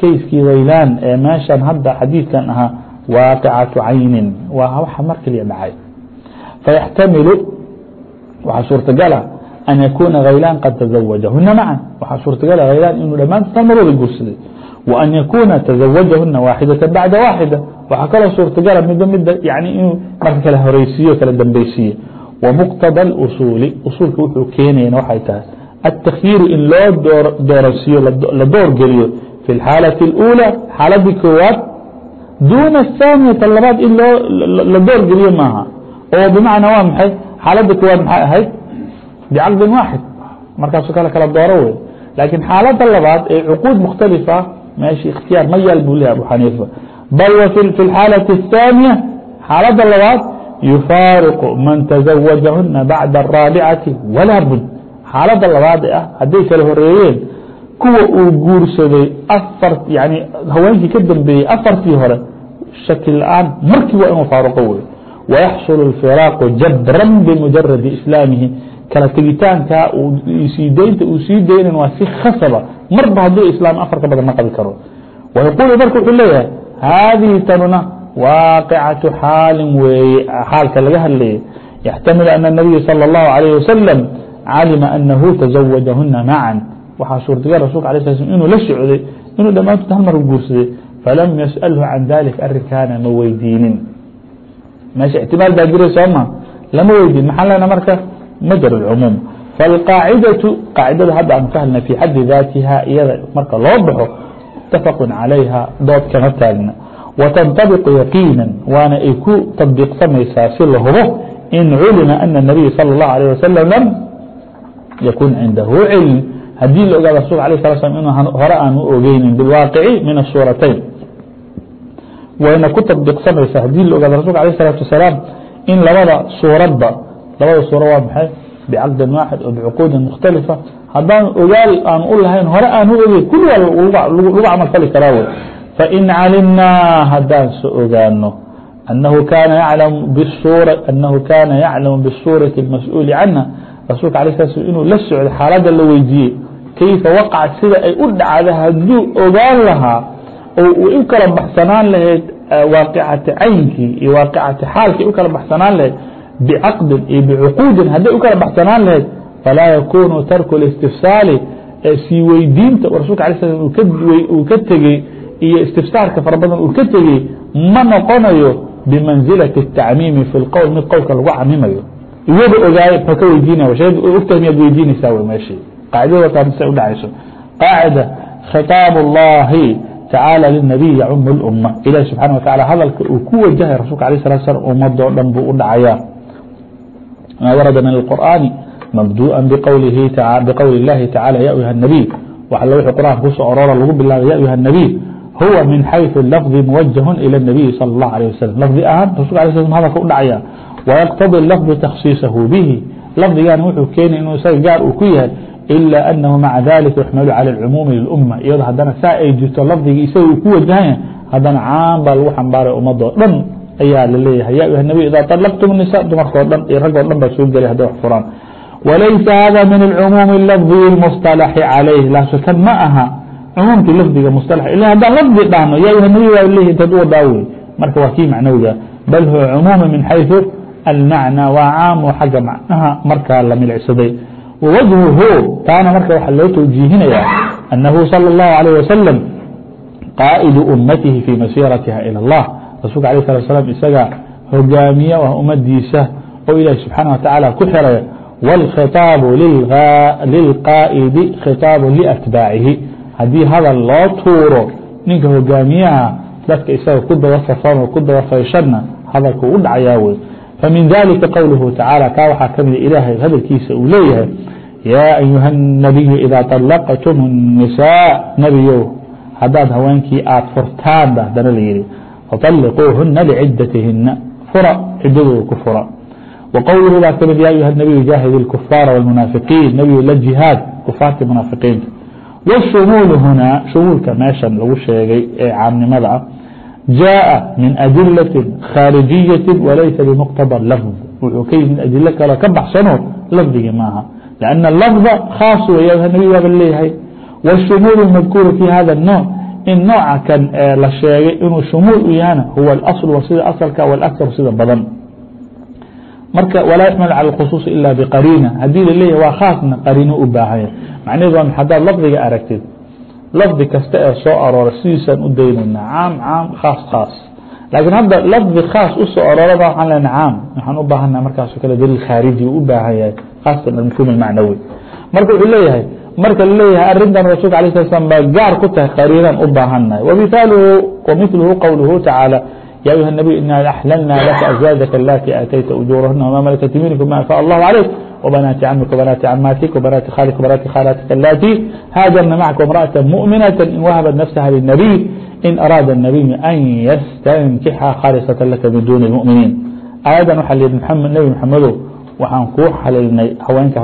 Keyskii haylaan ee meeshan hadda xadiidkan ahaa waaqicatu caynin. Waa waxa mar keliya dhacay. Fayaxtamilu waxaa suurtagala an yakuna haylaan qad tزawajahuna maca waxaa suurtagala haylaan inuu dhammaantood hal marooda guursaday وأن يكون تزوجهنa واaxidة بعd واaxidة waxaa kaloo suurtagala midba midba inuu marka kale horeysiiyo kala dambeysiiyo ومqتaضى الأصuل usuulka wuxuu keenayna waxay tahay التakhyiiru in loo dooransiiyo la doorgeliyo في الxاaلaة الأولى xaaladii koowaad duuna الثاaنiيaةa labaad in la doorgeliyo maaha oo bmacnaa waa maxay xaaladda koowaad maxay ahayd بcaqدin waaxid markaasoo kale kala dooro wey laakiin xaaladda labaad ee cuquud مkhtaliفa meeshi اkhtiyaar ma yaal bu leh abu xaniifa bal w fi اxaalaة الثaaniية xaaladda labaad yufaariq man تزawajahuna bacda الraabicaةi walaa bud xaaladda labaad ah hadday kala horeeyeen kuwa uu guursaday n haweenkii ka dambeeyey afartii hore shaki la'aan markii waa inuu faaruqo wey wayaxsul الfiraaq jabra bmujaradi islaamihi kala tegitaanka sii deynta uu sii deynan waa si khasaba marba hadduu islaam afar ka badan ma qabi karo wayaqulu marka wuxuu leeyahay haadihi tanuna waaqicatu xaalin weeye xaalka laga hadlayay yaxtamilu ana الnabiya salى الlahu عalيه wasalam calima anahu tزawajahuna macan waxaa suurtagal rasulka ala sl sl inuu la socday inuu dhammaantood hal mar guursaday falam yasأalhu can dalika arrinkaana ma weydiinin meesha اxtimaal baa jiray sooma lama weydiin maxaa lena marka mjr اcmuum fاlqaacidaةu qaacidada hadda aanu ka hadlna fi xadi daatiha iyada marka loo baxo mutafaq calayha dood kama taagna. Watanطabiqu yaqiina waana ay ku tabiqsamaysaa si la hubo in culima ana الnabiya salى الlahu alيه wasalam lam yakun cindahu cilm. Haddii la ogaada rasulka alيه sala slam inu hore aanu ogeynin biاlwaaqici min الsuuratayn wayna ku tabiqsamaysaa haddii la ogaada rasulka alيه الsalaaةu wasalaam in labada suuradba labada suuro waa maxay بcaqdi waaxid oo بcquudi مkhtaliفة haddaan ogaal aan u lahayn hore aan u ogeyn kuli waa lagu camal fali karaa wy fain calimnaa haddaan so ogaano أنه كان يعلم بالصورة أنه كان يعلم بالصورة المسؤول عنها رasuلka عليه الصلa inuu la socdo xaaladda la weydiiyey kayfa waqacat sida ay u dhacda hadduu ogaan lahaa oo u u kala baxsanaan lahayd waaqicati caynkii iyo waaqicati xaalkii u kala baxsanaan lahayd bicaqdin iyo bicuquudin hadday u kala baxsanaan lahayd falaa yakunu tarku الاstifsaali sii weydiinta rasulka ala sl uu ka tegey iyo istifsaarka fara badan uu ka tegey ma noqonayo bimanزilaة التacmiimi fi اlqowl mid qowlka lagu camimayo iyada ogaay mxuu ka weydiinaya shayad ogtahay miyaad weydiinaysaa w meeshii qaacidada taa mise udhacayso qaacida khitaab اllahi tacaalى lلnabiy yacum اluma ilahi subxana wa taعala hadalka uu ku wajahay rasulka alيه الsلat slam ummadoo dhan buu u dhacaya ما ورد من القرآن مبdوءا بqول اللhi تعالى يا أيهa النبي. w قرآنka kuso orora lagu bilaaba ya أيهa النبي. huوa min حayثu لفظ موجه إلى النبي صلى الله عليه وسلم. لفdi ahaan rasulka عل sلم hadلka u dhacya ويقتضي اللفظ تkhصيiصahu bه lفdigan wuxuu keenay inuu isaga gaar uu ku yahay إلا أنه mعa ذaلiك يحmل على الcموم للأمة. iyadoo hadana saa ay jirto lفdigii isaga uu ku wajahan yahay hadana caan baa lagu xambaaray ummado dhan ayaa la leeyahay ya ayuha nabiy idaa طalqtum الnisa dumarkao dhan iyo ragoo dhan baa soo gelay haday wax furaan. Walaysa hada min اcumuumi اlafdi اlmusطalaxi calayh laakan ma aha cumuumkii lafdiga musطalax ila haddaan lafdi dhahno ya ayuha nabiy baa leeyahy dad wadaa wey marka waa kii macnowiga bal huwa cumuuma min xayثu almacnى waa caamu xagga macnaha markaa la milicsaday. Wwajhuhu taana marka waxaa loo towjiihinaya anahu salى الlahu عalيه wasalam qaa'idu ummatihi fii masiiratiha ilى اllah rasulka عليه الصلa وسلام isaga hogaamiye ah umadiisa oo ilahi سubحaنه وتaعالى ku xiraya والkhiطاaب للqاa'di khiطاaب لأتباaعihi hadii hadal loo tuuro ninka hogaamiyaha dadka isaga ku daba safan oo ku daba fayshanna hadalka u dhacayaa wey فمن ذلika qwله taعالى ka waxaa ka mida ilaahay hadalkiisa uu leeyahay yا أيuهa النبي إdا طلqتم النساء nebiyow hadaad haweenkii aad furtaan ba hadana la yihi فطلقوهنa لعdتihiنa فura cidadooda ku fura وqowluhu baa ka mid ya ayuha النaبiyu jaahid الكفاaر والمنaafiقiin nabigu la jihaad kufaarta munaafiqiinta والshumuul hunaa shumuulka meeshan lagu sheegay ee caamnimada ah jaaءa min adilaةi khاariجiyaةi walaysa bmqtadى lfظ wuxuu ka yimid adilo kaleo ka baxsanoo lafdigii maaha لأنa lfظa khaas wey nabigu waaba leeyahay والshumuul الmadkuuru في hada الnوع in nooca kan la sheegay inuu shmuul u yahana huwa الأصل wa sida aصلka والأكثر sida badan marka وlaa يحmل calى الkخصuص ilا بqarينة hadii laleeyahy waa khاaصna qariino u baahanya macnaheed waa hadaad lafdiga aragtid lafdi kasta ee soo aroora sidiisaan u daynayna caam caam khaas khaas laakiin hadda lafdi khaas u soo arooraba waxaan lena caam waxaan u baahannaha markaasoo kale daliil khaariji uu u baahan yahay khaasatan almafhuum almacnawi marka wuxuu leeyahay marka la leeyahay arintan rasulka alيه sl slam baa gaar ku tahay khariiran u baahannahay. Wamilhu wamilhu qowluhu tacaalى ya ayuha الnabiy ina axlalna laka azwaajaka alati aatayta ujuurahuna wma malakat yamiinika ma anfaء allahu عalayk وbanaati camika وbanaati camaatik وbanaati khaalika وbanaati khaalatika alati haajarna macka اmrأaةa muؤminaة in wahabat nafsaha liلnabiy in araada الnabiy an yastankixa khalisata laka min duni اlmؤminiin aayaddan waxaa la yihi nabi maxamedow waxaan kuu xalaynay haweenka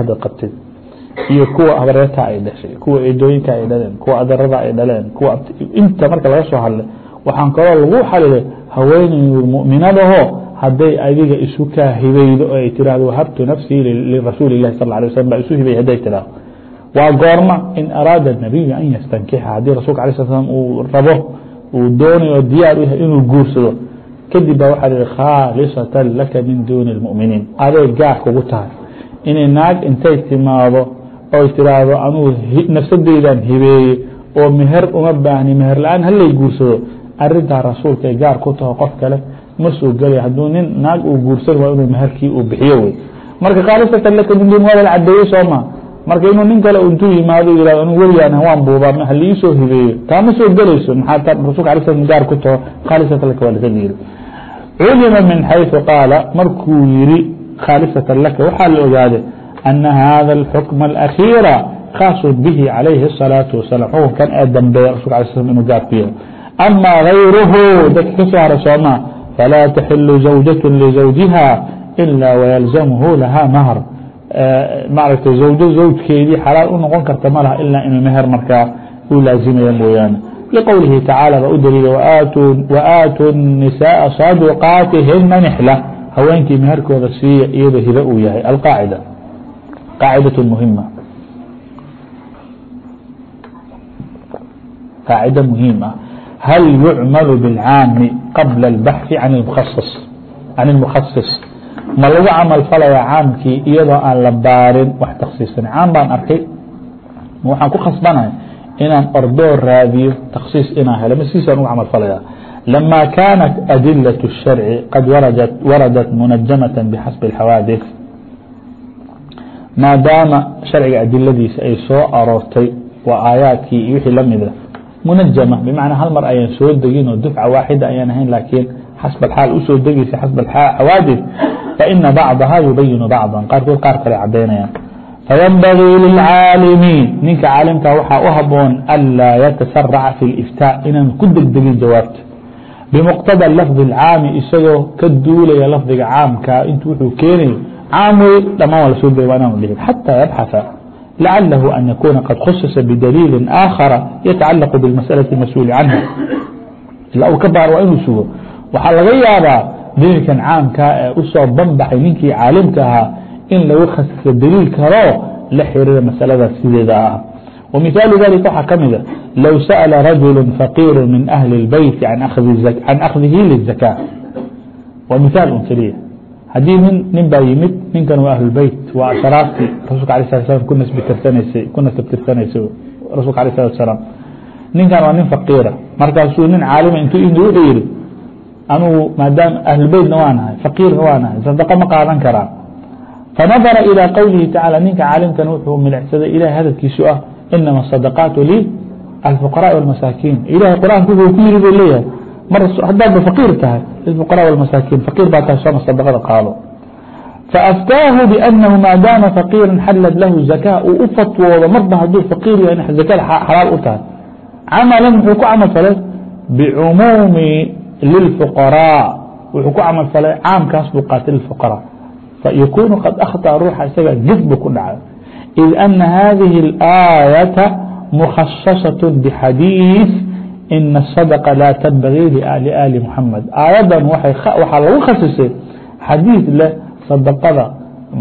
iyo kuwa abreeta ay dhashay kuwa eedooyinka ay dhaleen kuwa adarada ay dhaleen kuwa inta marka laga soo hadlay waxaan kaloo lagu xalilay haweeney muminadaho hadday adiga isu kaa hibaydo oo ay tiraahdo wahabtu nafsii lirasuuli اlahi sal lay waslm baa isu hibay haday tiraahdo waa goorma in araada nabiyu an yastankixa haddii rasulka ala sl slam uu rabo uu doonayo oo diyaar u yahay inuu guursado. Kadib baa waxaa lihi khaalisatan laka min duuni اlmuminiin aday gaar kugu tahay. Inay naag intay timaado oy tiraahdo anuu nafsadeydan hibeeye oo meher uma baahni meher la'aan halay guursado. Arintaa rasuulka ay gaar ku taho qof kale ma soo gelay hadduu nin naag uu guursan waa inuu meherkii uu bixiyo wey. Marka khaalisatan laka min waa la cadeeyey sooma marka inuu nin kale intuu yimaado yihahdo anu weligaan waan buubaa haliisoo hibeeyo. Taa ma soo gelayso. Maxaa rasulka alay slam gaar ku taho khaalisatan laka waa laga yiri culima min xayثu qaala markuu yiri khaalisatan laka waxaa la ogaaday أن hذا الحكم الأخير خاaص bه عليه الصلاaة وسلام حكمkan ee dambeeya رasuلk ل sلم inu gaabku yahay أmا غayrه dadka ka soo hara sooma فlاa تحiل زوجة لزوجiها إلا ويلزمه لhا مهر. maرagta زوجo زوجkeedii xaلaaل u noqon karta ma lha ilا inuu mhr markaa u laaزimaya mooyaane لqowلihi تaعaaلى ba u daliila وآaتوu النiساء صaدقاaتiهiنa نحلة. haweenkii meherkooda siiya iyado hiba uu yahay القاaعدة قاعدة مهمة. قاعدة مهمة. هل يعمل بالعام قبل البحث عن المخصص؟ عن المخصص. ما لgu camal falaya caamkii iyadoo aan la baarin wax taksiisan caam baan arkay waxaan ku khasbanahay inaan ordoo raadiyo taksiis inaan helo masiisaan u camal falaya lama kaanat adilaة الsharci qad waradat munajamaة bxasb الxawaadث maadaama sharciga adiladiisa ay soo aroortay waa aayaadkii iyo wixii lamida munajama bmacnaa hal mar ayaan soo degin oo dufca waaxida ayaan ahayn laakiin xasb xaal usoo degeysa xasb xawaadث faina bacضaha yubayinu bacضa qaarkood qaar kale cadaynayaan faynbagii lilcaalimi ninka caalimka waxaa u haboon anlaa yatasaraca fi اliftاء inaan ku degdegin jawaabta bimuqtada lafظi اlcaami isagoo ka duulaya lafdiga caamka intu wuxuu keenayo caam wey dhamaan waa la soo bey waa inaanu dhicin xatى yabxaثa lacalahu an yakuuna qad khususa bidaliili aakhara yatacalaqu biاlmasأalaةi اlmas-uuli canha ilaa uu ka baar waa inuu sugo waxaa laga yaabaa daliilkan caamkaa ee u soo banbaxay ninkii caalimka ahaa in lagu khasisa daliil kaloo la xiriira masalada sideeda ah ومiثاaل ذaلiكa waxaa ka mida low sألa rajuل فaقيir min أhلi الbeyt can أkhذihi للزakاة waa miثaal un keliya haddii nin nin baa yimid ninkan waa ahlulbeyt waa asharaaftii rasulka ala sala slam kuna sbitirsanaysay kuna sabtirsanaysay rasulka ala salatu salaam. Ninkan waa nin faqiira. Markaasuu nin caalima intuu imid wuxuu yihi anugu maadaama ahlulbeytna waa nahay faqiirna waa nahay sadaqo ma qaadan karaa fanadara ilىa qowlihi tacala ninka caalimkan wuxuu milicsaday ilahay hadalkiisu ah inama sadaqaatu lii alfuqaraai wاlmasaakiin ilahay qur'aanku wuxuu ku yiri buu leeyahay hadaadba فقيir tahay للفقراء والمasاaكين فقيr baa tahay sooma صدقada قaado فأftاahu بأنه mا dاama فقيirا xaلت lahu زaكا uu u fatwoodo marba haduu فقيir yahay زakada xalaal u tahay. Cmلا muxuu ku camal falay بcmuuمi للفقراء wuxuu ku camal falay caamkaas buu qaatay للفقراء فيkuنu qad أkhطأ ruuxa isaga gidbu ku dhacay. إذ أنa hذiه الآaيaةa مkhaصaصaة بxadيiث ina الصدقة laa تnbغي لآli محaمed aayaddan waxaa lagu khasisay xadiid leh sadaqada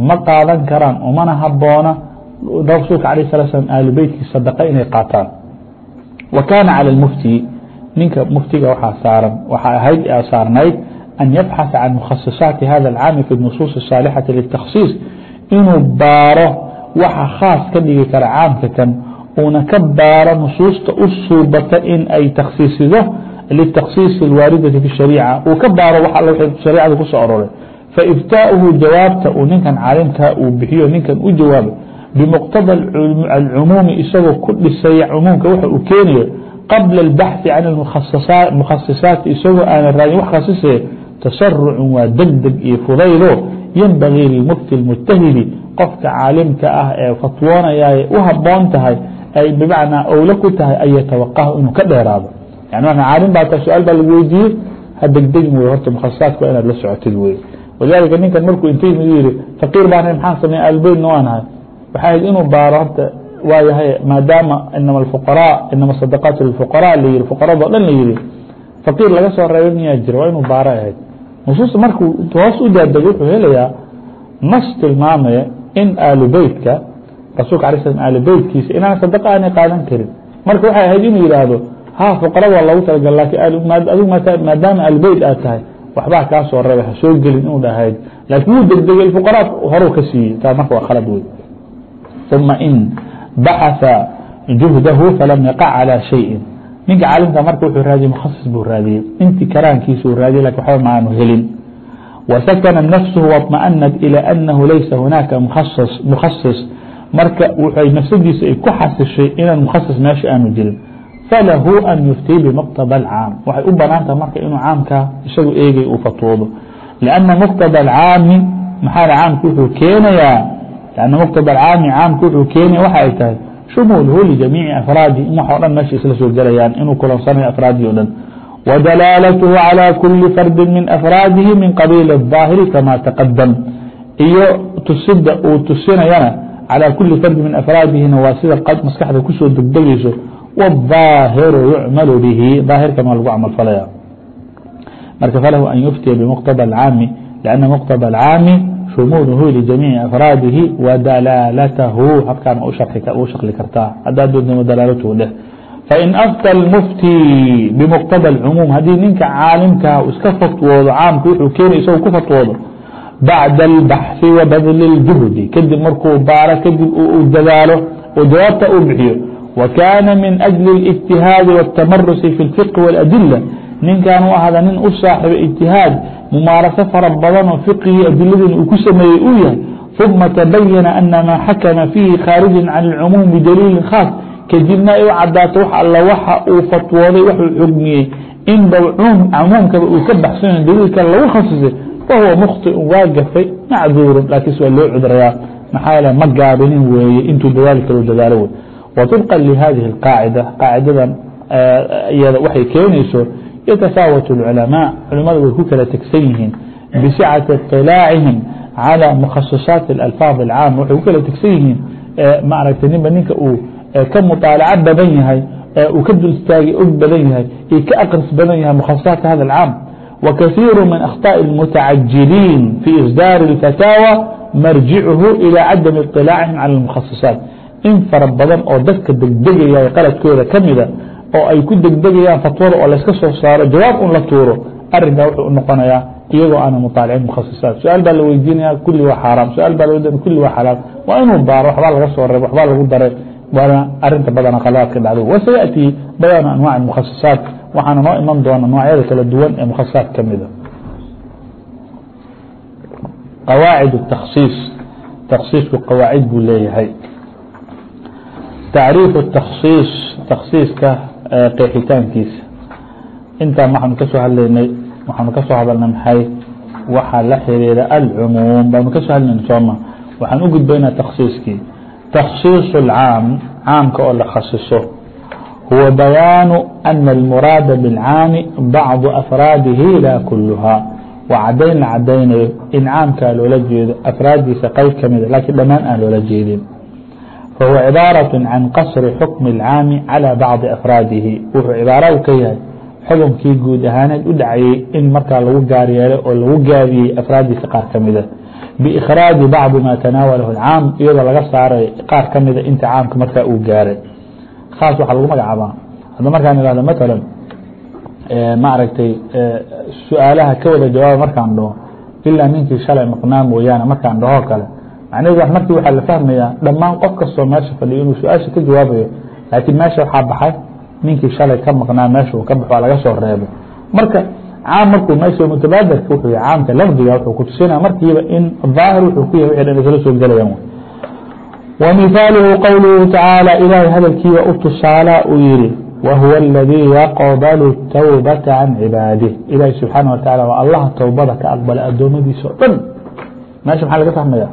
ma qaadan karaan umana haboona. Rasuulka aليه الصلa sلم aalubeytkii sadaqة inay qaataan. Wa kaana calى الmufti ninka muftiga waxaa saaran waxaa ahayd saarnayd an yabxaثa can mukhasiصaati hada الcaami fi الnusuuصi الصaalixaةi للتakhsiiص inuu baaro waxa khaas ka dhigi kara caamka kan uuna ka baaro nusuusta u suubata in ay takhsiisido litakhsiisi اlwaaridati fi shariica uu ka baaro wax all shariicada kusoo aroray faiftaauhu jawaabta uu ninkan caalimkaa uu bixiyo ninkan u jawaabay bimuqtada alcumuumi isagoo ku dhisaya cumuumka waxa uu keenayo qabla اlbaxثi can mukhasisaati isagoo aana raadin wax khasisaya tasarucun waa degdeg iyo fudaylo ynbagii lilmufti اlmujtahidi qofka caalimka ah ee fatwoonaya u haboon tahay ay bmacnaa owle ku tahay an yatawaqahu inuu ka dheeraado. Yani marka caalim baa su'aal baa lagu weydiiyey ha degdegin wey horta mukhasasaadka waa inaad la socotid wey walidaalika ninkan markuu inta yimid yihi faqiir baanahay maxaan sameya albeytna waa nahay waxay ahayd inuu baaro horta waa maadaama inama alfuqaraa inama sadaqaatu lilfuqaraa la yihi fuqarado dhan la yihi faqiir laga soo reebay miyaa jira waa inuu baaro ahayd. Nusuusta markuu hoos u daadego wuxuu helayaa nas tilmaamaya in aalu rasulka alay slam aalu beytkiisa inaan sadaqa aanay qaadan karin marka waxay ahayd inuu yidhaahdo ha fuqara waa loogu talagal lakin adigu maadaama aalubeyt aad tahay waxbaa kaa soo reebay ha soo gelin inuu dhahayd laakiin wuu degdegay fuqaraa horuu ka siiyey taa marka waa khalad wey uma in baxaثa juhdahu falam yaqac calى shayin ninka caalimka marka wuxuu raadiyey mukhasis buu raadiyey inti karaankiisuu raadiyey lakin waxba ma aanu helin وسkنa نفسه واطمأنت إلى أنه laysa هناaka مkhaصص marka wxay nafsadiisa ay ku xasishay inaan mkhaصص meesha aanu jirin falahu an yuftii بمqتضى الcاam waxay u banaan taha marka inuu caamkaa isagu eegay uu fatwoodo لأنa مqتضى الcaami maxaa caamku wuxuu keenayaa لأنa مqتضى الcaami caamku wuxuu keenaya waxa ay tahay shumuulhu لجamيiعi أfraadihi in wax o dhan meesha isla soo gelayaan inuu kulansanayo أfraadii o dhan ودلالته على كل فرد من أفراaده من قبيل الظاaهر كما تقدم iyo tusida uu tusinayana عalى كuلi فرد min أفراadihina waa sida maskaxda kusoo degdegeyso والظاahiru يucmal bihi ظaahirkan waa lagu camal falaya marka falahu an yuftiya bmqتضى الcaami لأنa mqتضى الcaami shumuulhu لجamيiع أfraadihi وdalaalatahu habkaan u shakli kartaa hadaa doodnimo dalaalatu dheh fain aftى الmftي bmqتضى الcmuum haddii ninka caalimkaa iska fatwoodo caamka wuxuu keenay isago ku fatwoodo bacda اbaxi wabadli اjuhdi kadib markuu baaro kadib dadaalo jawaabta uu bixiyo wakaana min أjli ااجtihaadi wاtamarusi fi اfiqi wاadila ninkan u ahda nin u saaxiba ijtihaad mumaaraso fara badanoo fiqigii adiladin uu ku sameeyey uu yahay ثuma tabayana ana maa xakama fiihi khaarijin can اlcumuum bidaliili khaas kadibna ay u cadaato wax alla waxa uu fatwooday waxuu xugmiyey inba cmuumkaba uu ka baxsano daliilka lagu khasisay whuwa mkhطiu waa gafay macduuru laakiinse waa loo cudrayaa maxaa yae ma gaabinin weeye intuu dadaali karo dadaalo wey waطibqa lihadihi اqaacida qaacidadan iyada waxay keenayso yatafaawat اlculamaaء culimada way ku kala tegsan yihiin bisicati iطilaacihim calى mukhasisaati اalfaad اlcaama waxay ku kala tegsan yihiin maaragtay ninba ninka uu ka muطaalaca badan yahay uu ka dul istaagi og badan yahay iyo ka aqris badan yahay mukhasisaadka hada اlcaam وكثير من أخطاء المتعجلين في إصدار الفتاوى marjicuhu ilىa cadami iطilaacihim cala اlmukhasisaat in fara badan oo dadka degdegaya qaladkooda ka mida oo ay ku degdegayaan fatwada oo layska soo saaro jawaab un la tuuro arinkaa wuxuu noqonayaa iyagoo aanan mutaalacin mukhasisaat su'aal baa la weydiinaya kulli waa xaaraam su'aal baa la kulli waa xalaal waa inuu baaro waxbaa laga soo reeb waxbaa lagu daray waana arinta badana khalaadka dhacdo wasayaأtii bayaan anwaac mukhasisaat waxaana noo iman doona noocyada kala duwan ee mukhasasaat ka mida qawaacid التakhsiiص takhsiisku qawaacid buu leeyahay tacriif الtakhsiiص takhsiiska qeexitaankiisa intaan waxaanu kasoo hadlaynay waxaanu kasoo hadalnay maxay waxaa la xiriira alcumuum baanu kasoo hadlayna sooma waxaan u gudbaynaa takhsiiskii takhsiiص الcaam caamka oo la khasiso هو بيان أن المراaد بالcاam bعض أفراadihi lا kulha waa cadayn la cadaynayo in caamkaa loola jeedo أفraadiisa qeyb kamida lakiin dhamaan aan loola jeedin fahuwa عباaraة عan qaصri xukم الcاami عalى bعضi أفraadihi wuxuu cibaaradu ka yahay xukunkii guud ahaaneed u dhacayey in markaa lagu gaar yeelay oo lagu gaabiyey أفraadiisa qaar kamida بإkhrاaجi bعضi ma tanaawalahu الcaam iyadoo laga saaray qaar kamida inta caamka markaa uu gaaray saas waa lagu magacaabaa hadda markaan ihahdo matalan maaragtay su'aalaha ka wada jawaaba markaan dhaho ilaa ninkii shalay maqnaa mooyaane markaan dhahoo kale macnaheed markii waxaa la fahmayaa dhammaan qof kastoo meesha fadhiyo inuu su'aasha ka jawaabayo laakiin meesha waxaa baxay ninkii shalay ka maqnaa meesha uu ka baxo laga soo reebo marka caam markuu meesha mutabaadarka wuxuu yahay caamka lafdiga wuxuu kutusinaya markiiba in daahir wuxuu ku yahay wixii dhan isla soo gelayaan ومثاaله qwله تaعاaلى إلahy hadلkii u تusaala uu yihi وهuو الذي يqبل التوبة عaن عباaده إlah سubحaaنه وتaعaلى waa allaha towbada ka أqبلa adoomadiisa o dhan meeشha مxaa laga fahmaya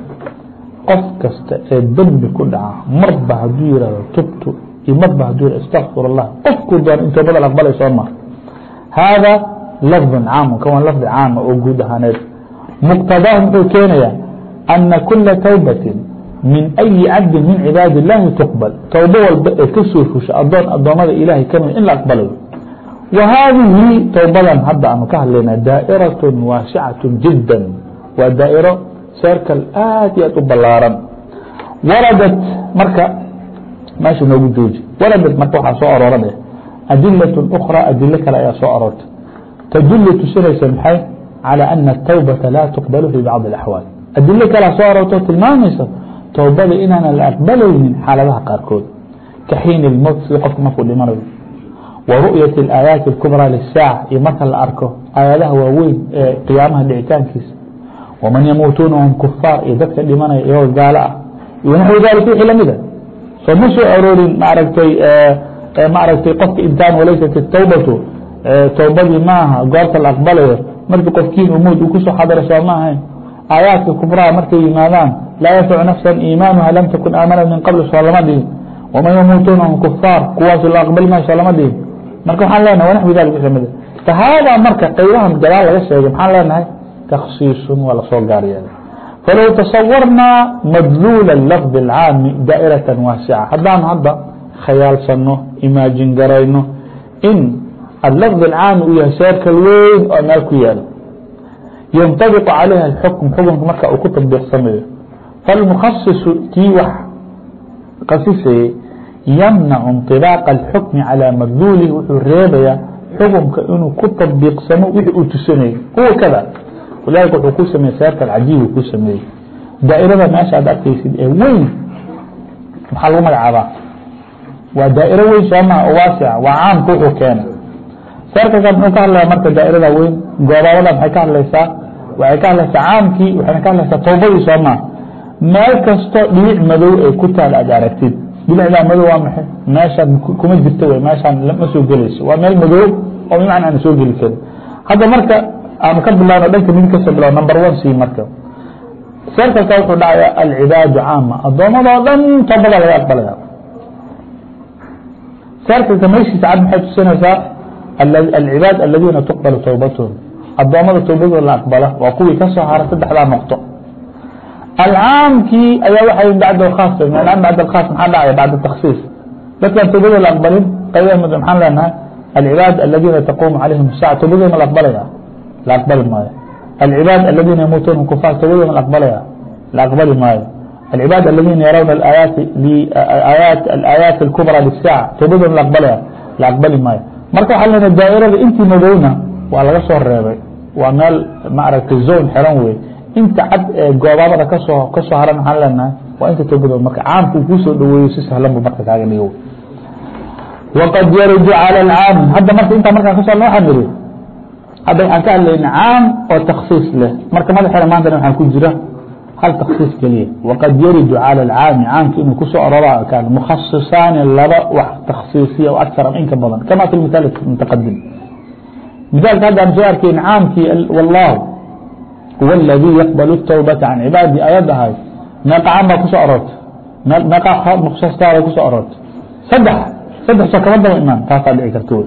qof kasta ee dembi ku dhaca marba haduu yihahdo tubtu iyo marba haduu yh اstغفir الlah qofkuu doona in towbada aqbalay soo mar hذا lفظ cاam k waa lفظi caama oo guud ahaaneed مqتadاه muxuu keenaya أنa kula towbة min أyi cabdin min cibaadi الlaahi tuqbal. Towbo walba ee ka soo fusha adoon addoommada ilaahay ka mid in la aqbalayo. Wa haadihi towbadan hadda aanu ka hadlaynaa daa'iraة waasicaة jidا waa daa'iro seerkal aad iyo aad u ballaaran. Waradat marka meesha noogu jooji. Waradat marka waxaa soo arooranaya eh, adilaة أkhrى adilo kale ayaa soo aroortay tadulu tusinaysa maxay? Calى ana الtowbaةa laa tuqbalu fi bacضi الaxwaal adilo kalea soo aroorto tilmaamaysa towbada inaana la aqbalaynin xaaladaha qaarkood ka xiin اlmowt sida qofka markuu dhimanayo wa ru'yaة الآayaaت الكubrى للsاacة iyo marka la arko aayadaha waaweyn ee qiyaamaha dhicitaankiisa waman yamuutuuna hum kufaar iyo dadka dhimanaya iyagoo gaalo ah iyo naxwi dalik wixii lamida soo ma soo aroorin maaragtay maaragtay qofka intaan walaysat الtowbatu towbadii maaha goorta la aqbalayo markii qofkiin umuud uu kusoo xadaro soo ma ahayn aayaadka kubraa markay yimaadaan laa yanfacu nafsa iimaanuha lam takun aamanat min qabl soo lama dhihin waman yamuutuuna hum kufaar kuwaas la aqbali maayo soo lama dhihin marka waxaan leenahay wanaxwi dalik wixii lamida fahaadaa marka qaybahan gadaal laga sheegay maxaan leenahay takhsiisun waa la soo gaar yeelay falow tasawarnaa madluula lafdi اlcaami daa'iratan waasica haddaanu hadda khayaalsano imaajin garayno in alafd alcaami uu yahay seerkal weyn oo meel ku yaalo ينطبق عaليهa الحكم حكمka marka ku تطبيqsamayo فالمkخصiص kii wax kasisayey يمنع انطباق الحكم عalى mdلuل wuxuu reebaya حكمka inuu ku طبيqsamo wx uu tusanayey هو kda لذa wuu ku sameye srt الcaجيب ku sameeyey daaئرada meeشha ad arkaysid ee weyn مxaa lagu magacaabaa waa daaئرة weyn sooma waaسعة waa cاaمka wuu keena seerka mxuu ka hadlaya marka daaئرada weyn goobabada maxay ka hadlaysaa waxay ka hadlaysaa caamkii waxayna ka hadlaysaa towbadii sooma meel kasto dhibic madow ay ku taal aad aragtid. Dhibicdaa madow waa maxay? Meeshaan kuma jirto wey meeshaan ma soo gelayso. Waa meel madow oo bimacna aan soo geli karin. Hadda marka aanu ka bilawno dhanka mid ka soo bilaw number one c marka. Seerkalka wuxuu dhacaya alcibaadu caama. Addoomadoo dhan toobada laga aqbalaya. Seerkalka meeshiisa cad maxay tusinaysaa? Alcibaad aladiina tuqbalu towbatuhum addoommada towbadooda la aqbala waa kuwii ka soo hara saddexdaa noqto alcaamkii ayaa waxay bacd khaas bacd alkhaas maxaa dhacaya bacd takhsiis dadkaan towbadooda la aqbalin qaybaha mid maxaan leenahay alcibaad aladiina taquumu calayhim saaca towbadooda ma la aqbalaya la aqbali maayo العباad الذينa يmuuتوna كفاar towbadooda la aqbalaya la aqbali maayo العباad الذينa yarawna الآيaaت الكبرى للساعة towbadooda la aqbalaya la aqbali maayo marka waxa lena daaئirada intii madowna waa laga soo reebay waa meel maaragtay zone xiran wey inta cad ee goobaabada ka soo ka soo haran maxaan leenahay waa inta toobad marka caamku kuusoo dhaweeyo si sahlan marka kaaga dhigo waqad yaruju calى اcaam hadda marka intaa markaan ka soo waxaan niri hadda waxaan ka hadlayna caam oo taksiis leh. Marka madax maantana waxaa ku jira hal taksiis keliya. Waqad yaruju calى اcaami caamki inuu ku soo aroraa kaan mukhasisaani laba wax taksiisiya o akar ah inka badan. Kama fi mihaal mutaqadim مثالka haddaan soo arkay caamkii والlah huw اladي yqبl الtوbaةa can cibaadi ayad ahay naqca ku soo aroorta naqasaskaada ku soo aroorta saddex saddex soo daba imaan taasaa dhici karta wy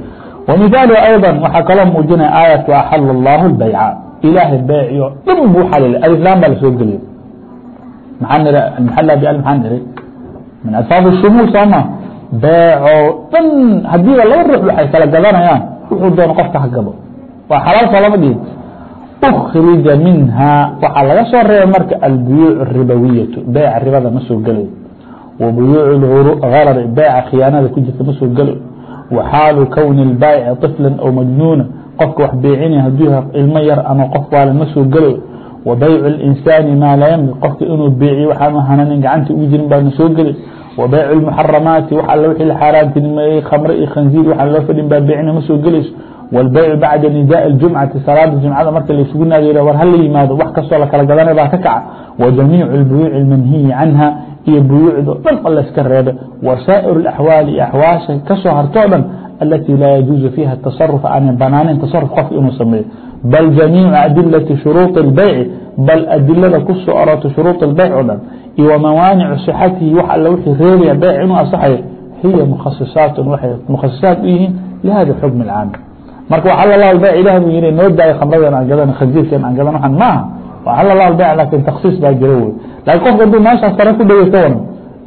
ومiثaaلu ayضا waxaa kaloo muujinaya aayadku axal الlah الbayca ilaahay beeciyo dhan buu xalila aliflaan baa la soo geliyo maxaa iri maxaa iri min asaabi الshumuul sooma beecoo dhan hadiiba laba ruux waxay kala gadanayaan wuxuu doono qofka ha gado waa xalaal soo lama dhihin أkrija minha waxaa laga soo reebay marka الbuyuuع الribawiyaة beeca ribada ma soo gelayo وbuyuuع غarr beeca khiyaanada ku jirta ma soo gelayo وxaalu kwni الbaaيci طفla aw majnuuna qofka wax beecinaya haduu ilmo yar ama qof waala ma soo gelayo wa bayc الإnsaani maa laa ymli qofka inuu beeciyo waxaanu hananin gacanta ugu jirin baana soo geli wa bayc الmuxaramaati wax all wii la xaaraantinimeeyey khamre iyo khanziir waxaan loo fadhin baa beecina ma soo gelayso wاlbaycu bacda nidaaءi الjumcati salaada jumcada marka laysugu naadiyo war hala yimaado wax kastoo la kala gadanay baa ka kaca wa jamiicu الbuyuuci الmanhiyi canha iyo buyuucdo dhan oo layska reebay wasaaئir الأxwaali iyo axwaasha kasoo hartoo dhan اlatي laa yajuuزu fiiha التصرف aanay banaaneyn taصرف qofka inuu sameeyo bal جamيiع adilةi shuruuط الbayc bal adilada ku soo aroorta shuruuط اbayc o dhan iyo wamawaanicu صxatihi wa all wii reebaya bayc inuu asaxayo hiya mkhasisaat waxay mkhasisaad u yihiin lihada xukm اcaam marka wax all bayc ilah buu yii noo daayo khamradeen aan gadan khansiirkeen aan gadan waan maaha wax all bayc laakin taksiis baa jira wey laakiin qofk haduu meeshaas sare ku dhawey ka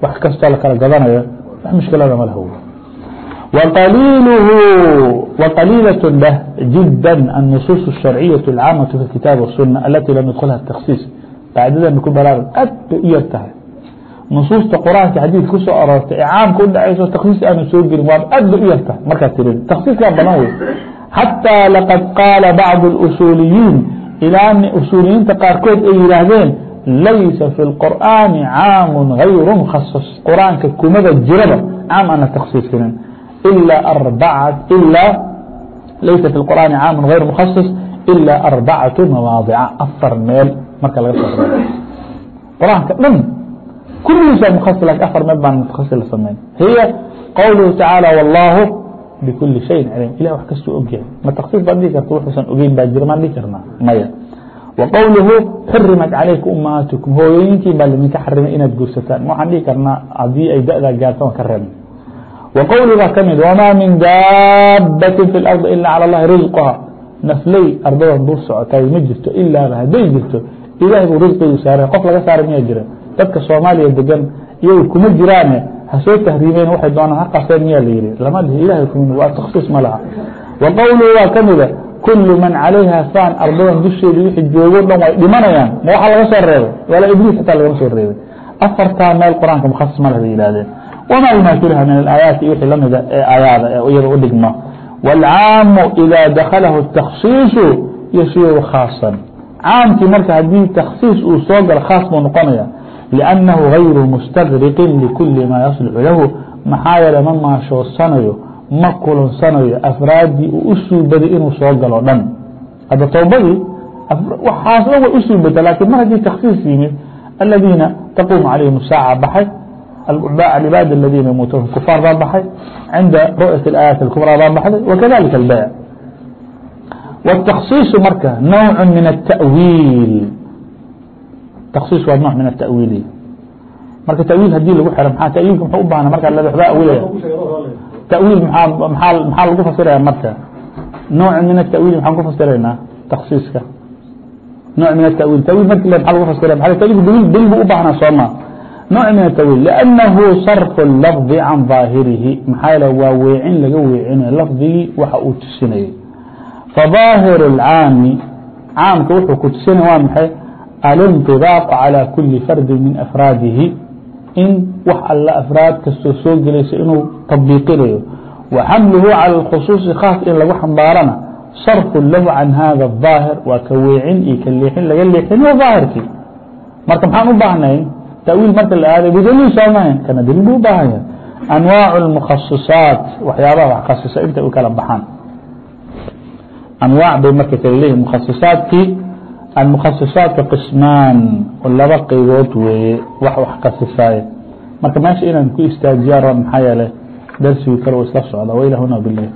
wax kastoo la gadanayo wax mushkilada ma leh وقليله وقليلة له جدا النصوص الشرعية العامة في الكتاب والسنة التي لم يدخلها التخصيص. bacdida ku ballaaran aad bay u yartahay nusuusta quraanka xadiid ku soo aroortay ee caamka u dhacayso taksiis aanu soo gelin waa aad bay u yartahay markaad tirin taksiiskaa badan wey xatىa laqad qaala bacdu اlusuuliyiin ilaa usuuliyiinta qaarkood ay yihaahdeen laysa fi اlqur'aani caamu hayru khaصas quraanka kumada jiraba caam aan la taksiisinin إلا أربعة إلا ليس في القرآن عام غير مخصص إلا أربعة مواضع أفر ميل marka laga soo quraanka dhan kulliisa mukhas laakiin afar meel baan mutakhasir la samayn hiya qawluhu tacaala wallahu bikuli shayin caliim ilah wax kastuu og yahay ma taksiis baan dhihi karta wuxuusan ogeyn baa jira maan dhihi karnaa maya wa qowluhu xurimat calayka umahaatukum hooyooyinkiin baa laminka xarimay inaad guursataan waxaan dhihi karnaa haddii ay da-daa gaarta waan ka reebna وqwل baa ka mid وmا miن daaبة في الأرض إلا على الh رزقha nfley ardadan dul socotay ma jirto ilaaba haday jirto ilahay buu riزqigu saara qof laga saara miyaa jiran dadka soomaaliya degan iyagu kuma jiraane hasoo tahriibeen waay doonaan ha qabseen la yihi lama dhihi ilahay ku waa تkصiص ma laha وqwل waa kamida كuل maن عalayha fan ardadan dusheeda wixi joogo dhan way dhimanayaan ma waxa laga soo reebay wala ibliis حataa lagama soo reebay afartaa meel qur'aanka mkhaصiص ma lah bay yihahdeen وmا يناaسrha miن الآياaت wii lamida ee ayaada ee iyada u dhigma والcاamu إdا dakلahu التkصيiص yasiru khاaصا caamkii marka haddii تkصيiص uu soo galo khاaص buu noqonaya لأnنahu غayru mstgرiq لكuلi ma yaصلx lahu maxaa yeele ma maashoosanayo ma kulansanayo afraadii uu u inuu soo galo dhan hadda towbadii waxaas dhan way u suubata mar haddii تkصiiص yimid الadiina تquم عalayhim الsاacة baxay cbaad اladiina ymuutuun kufaar baa baxay cinda ru'yat اaayaaت اكubraa baa baxday wkadalika اbeyع wالتaksiiصu marka nawع min الtaأwiil taksiis waa nooع min الtaأwiili marka tawiil haddii lagu xiro ma tawiilka mxuu u baahna marka wabaa awilaya tawiil maxaa lagu fasiraya marka nouع min الtawiil maxaan ku fasiraynaa taksiiska nouع min الtawiil tawiil marki maaa lagu fasiraya ma tawiilka daliil bu u baahnaa sooma nooع min التwيل لأنhu صرف اللفظ عan ظاahirihi maxaa waa weecin laga weecine lafdigii waxa uu tusinayey فظاahir الcaami caamka wuxuu ku tusinaya waa maxay? Alinطiباaq عalى kuli fardi min أfraadihi in wax all afraad kastoo soo gelaysa inuu tabiiqinayo. وxamluhu calى اkhusuuصi khاas in lagu xambaarana صarف lahu can hada الظaahir waa ka weecin iyo ka leexin laga leexin waa ظaahirkii marka maxaan u baahnayn? تأwيل marka la aaday bdliil soomah kana dliil bu u baahan yahay أنواaع المkصiصaaت waxyaabaha wax khasisa intay u kala baxaan أنواaع bay marka kala leyihin مkhصiصaatkii المkhصiصaaتka qismaan laba qeybood weeye wax wax khasisaaya marka meesha inaan ku istaajiya rab maxaa yeelay darsigii kale isla socda وإلى هنا بالله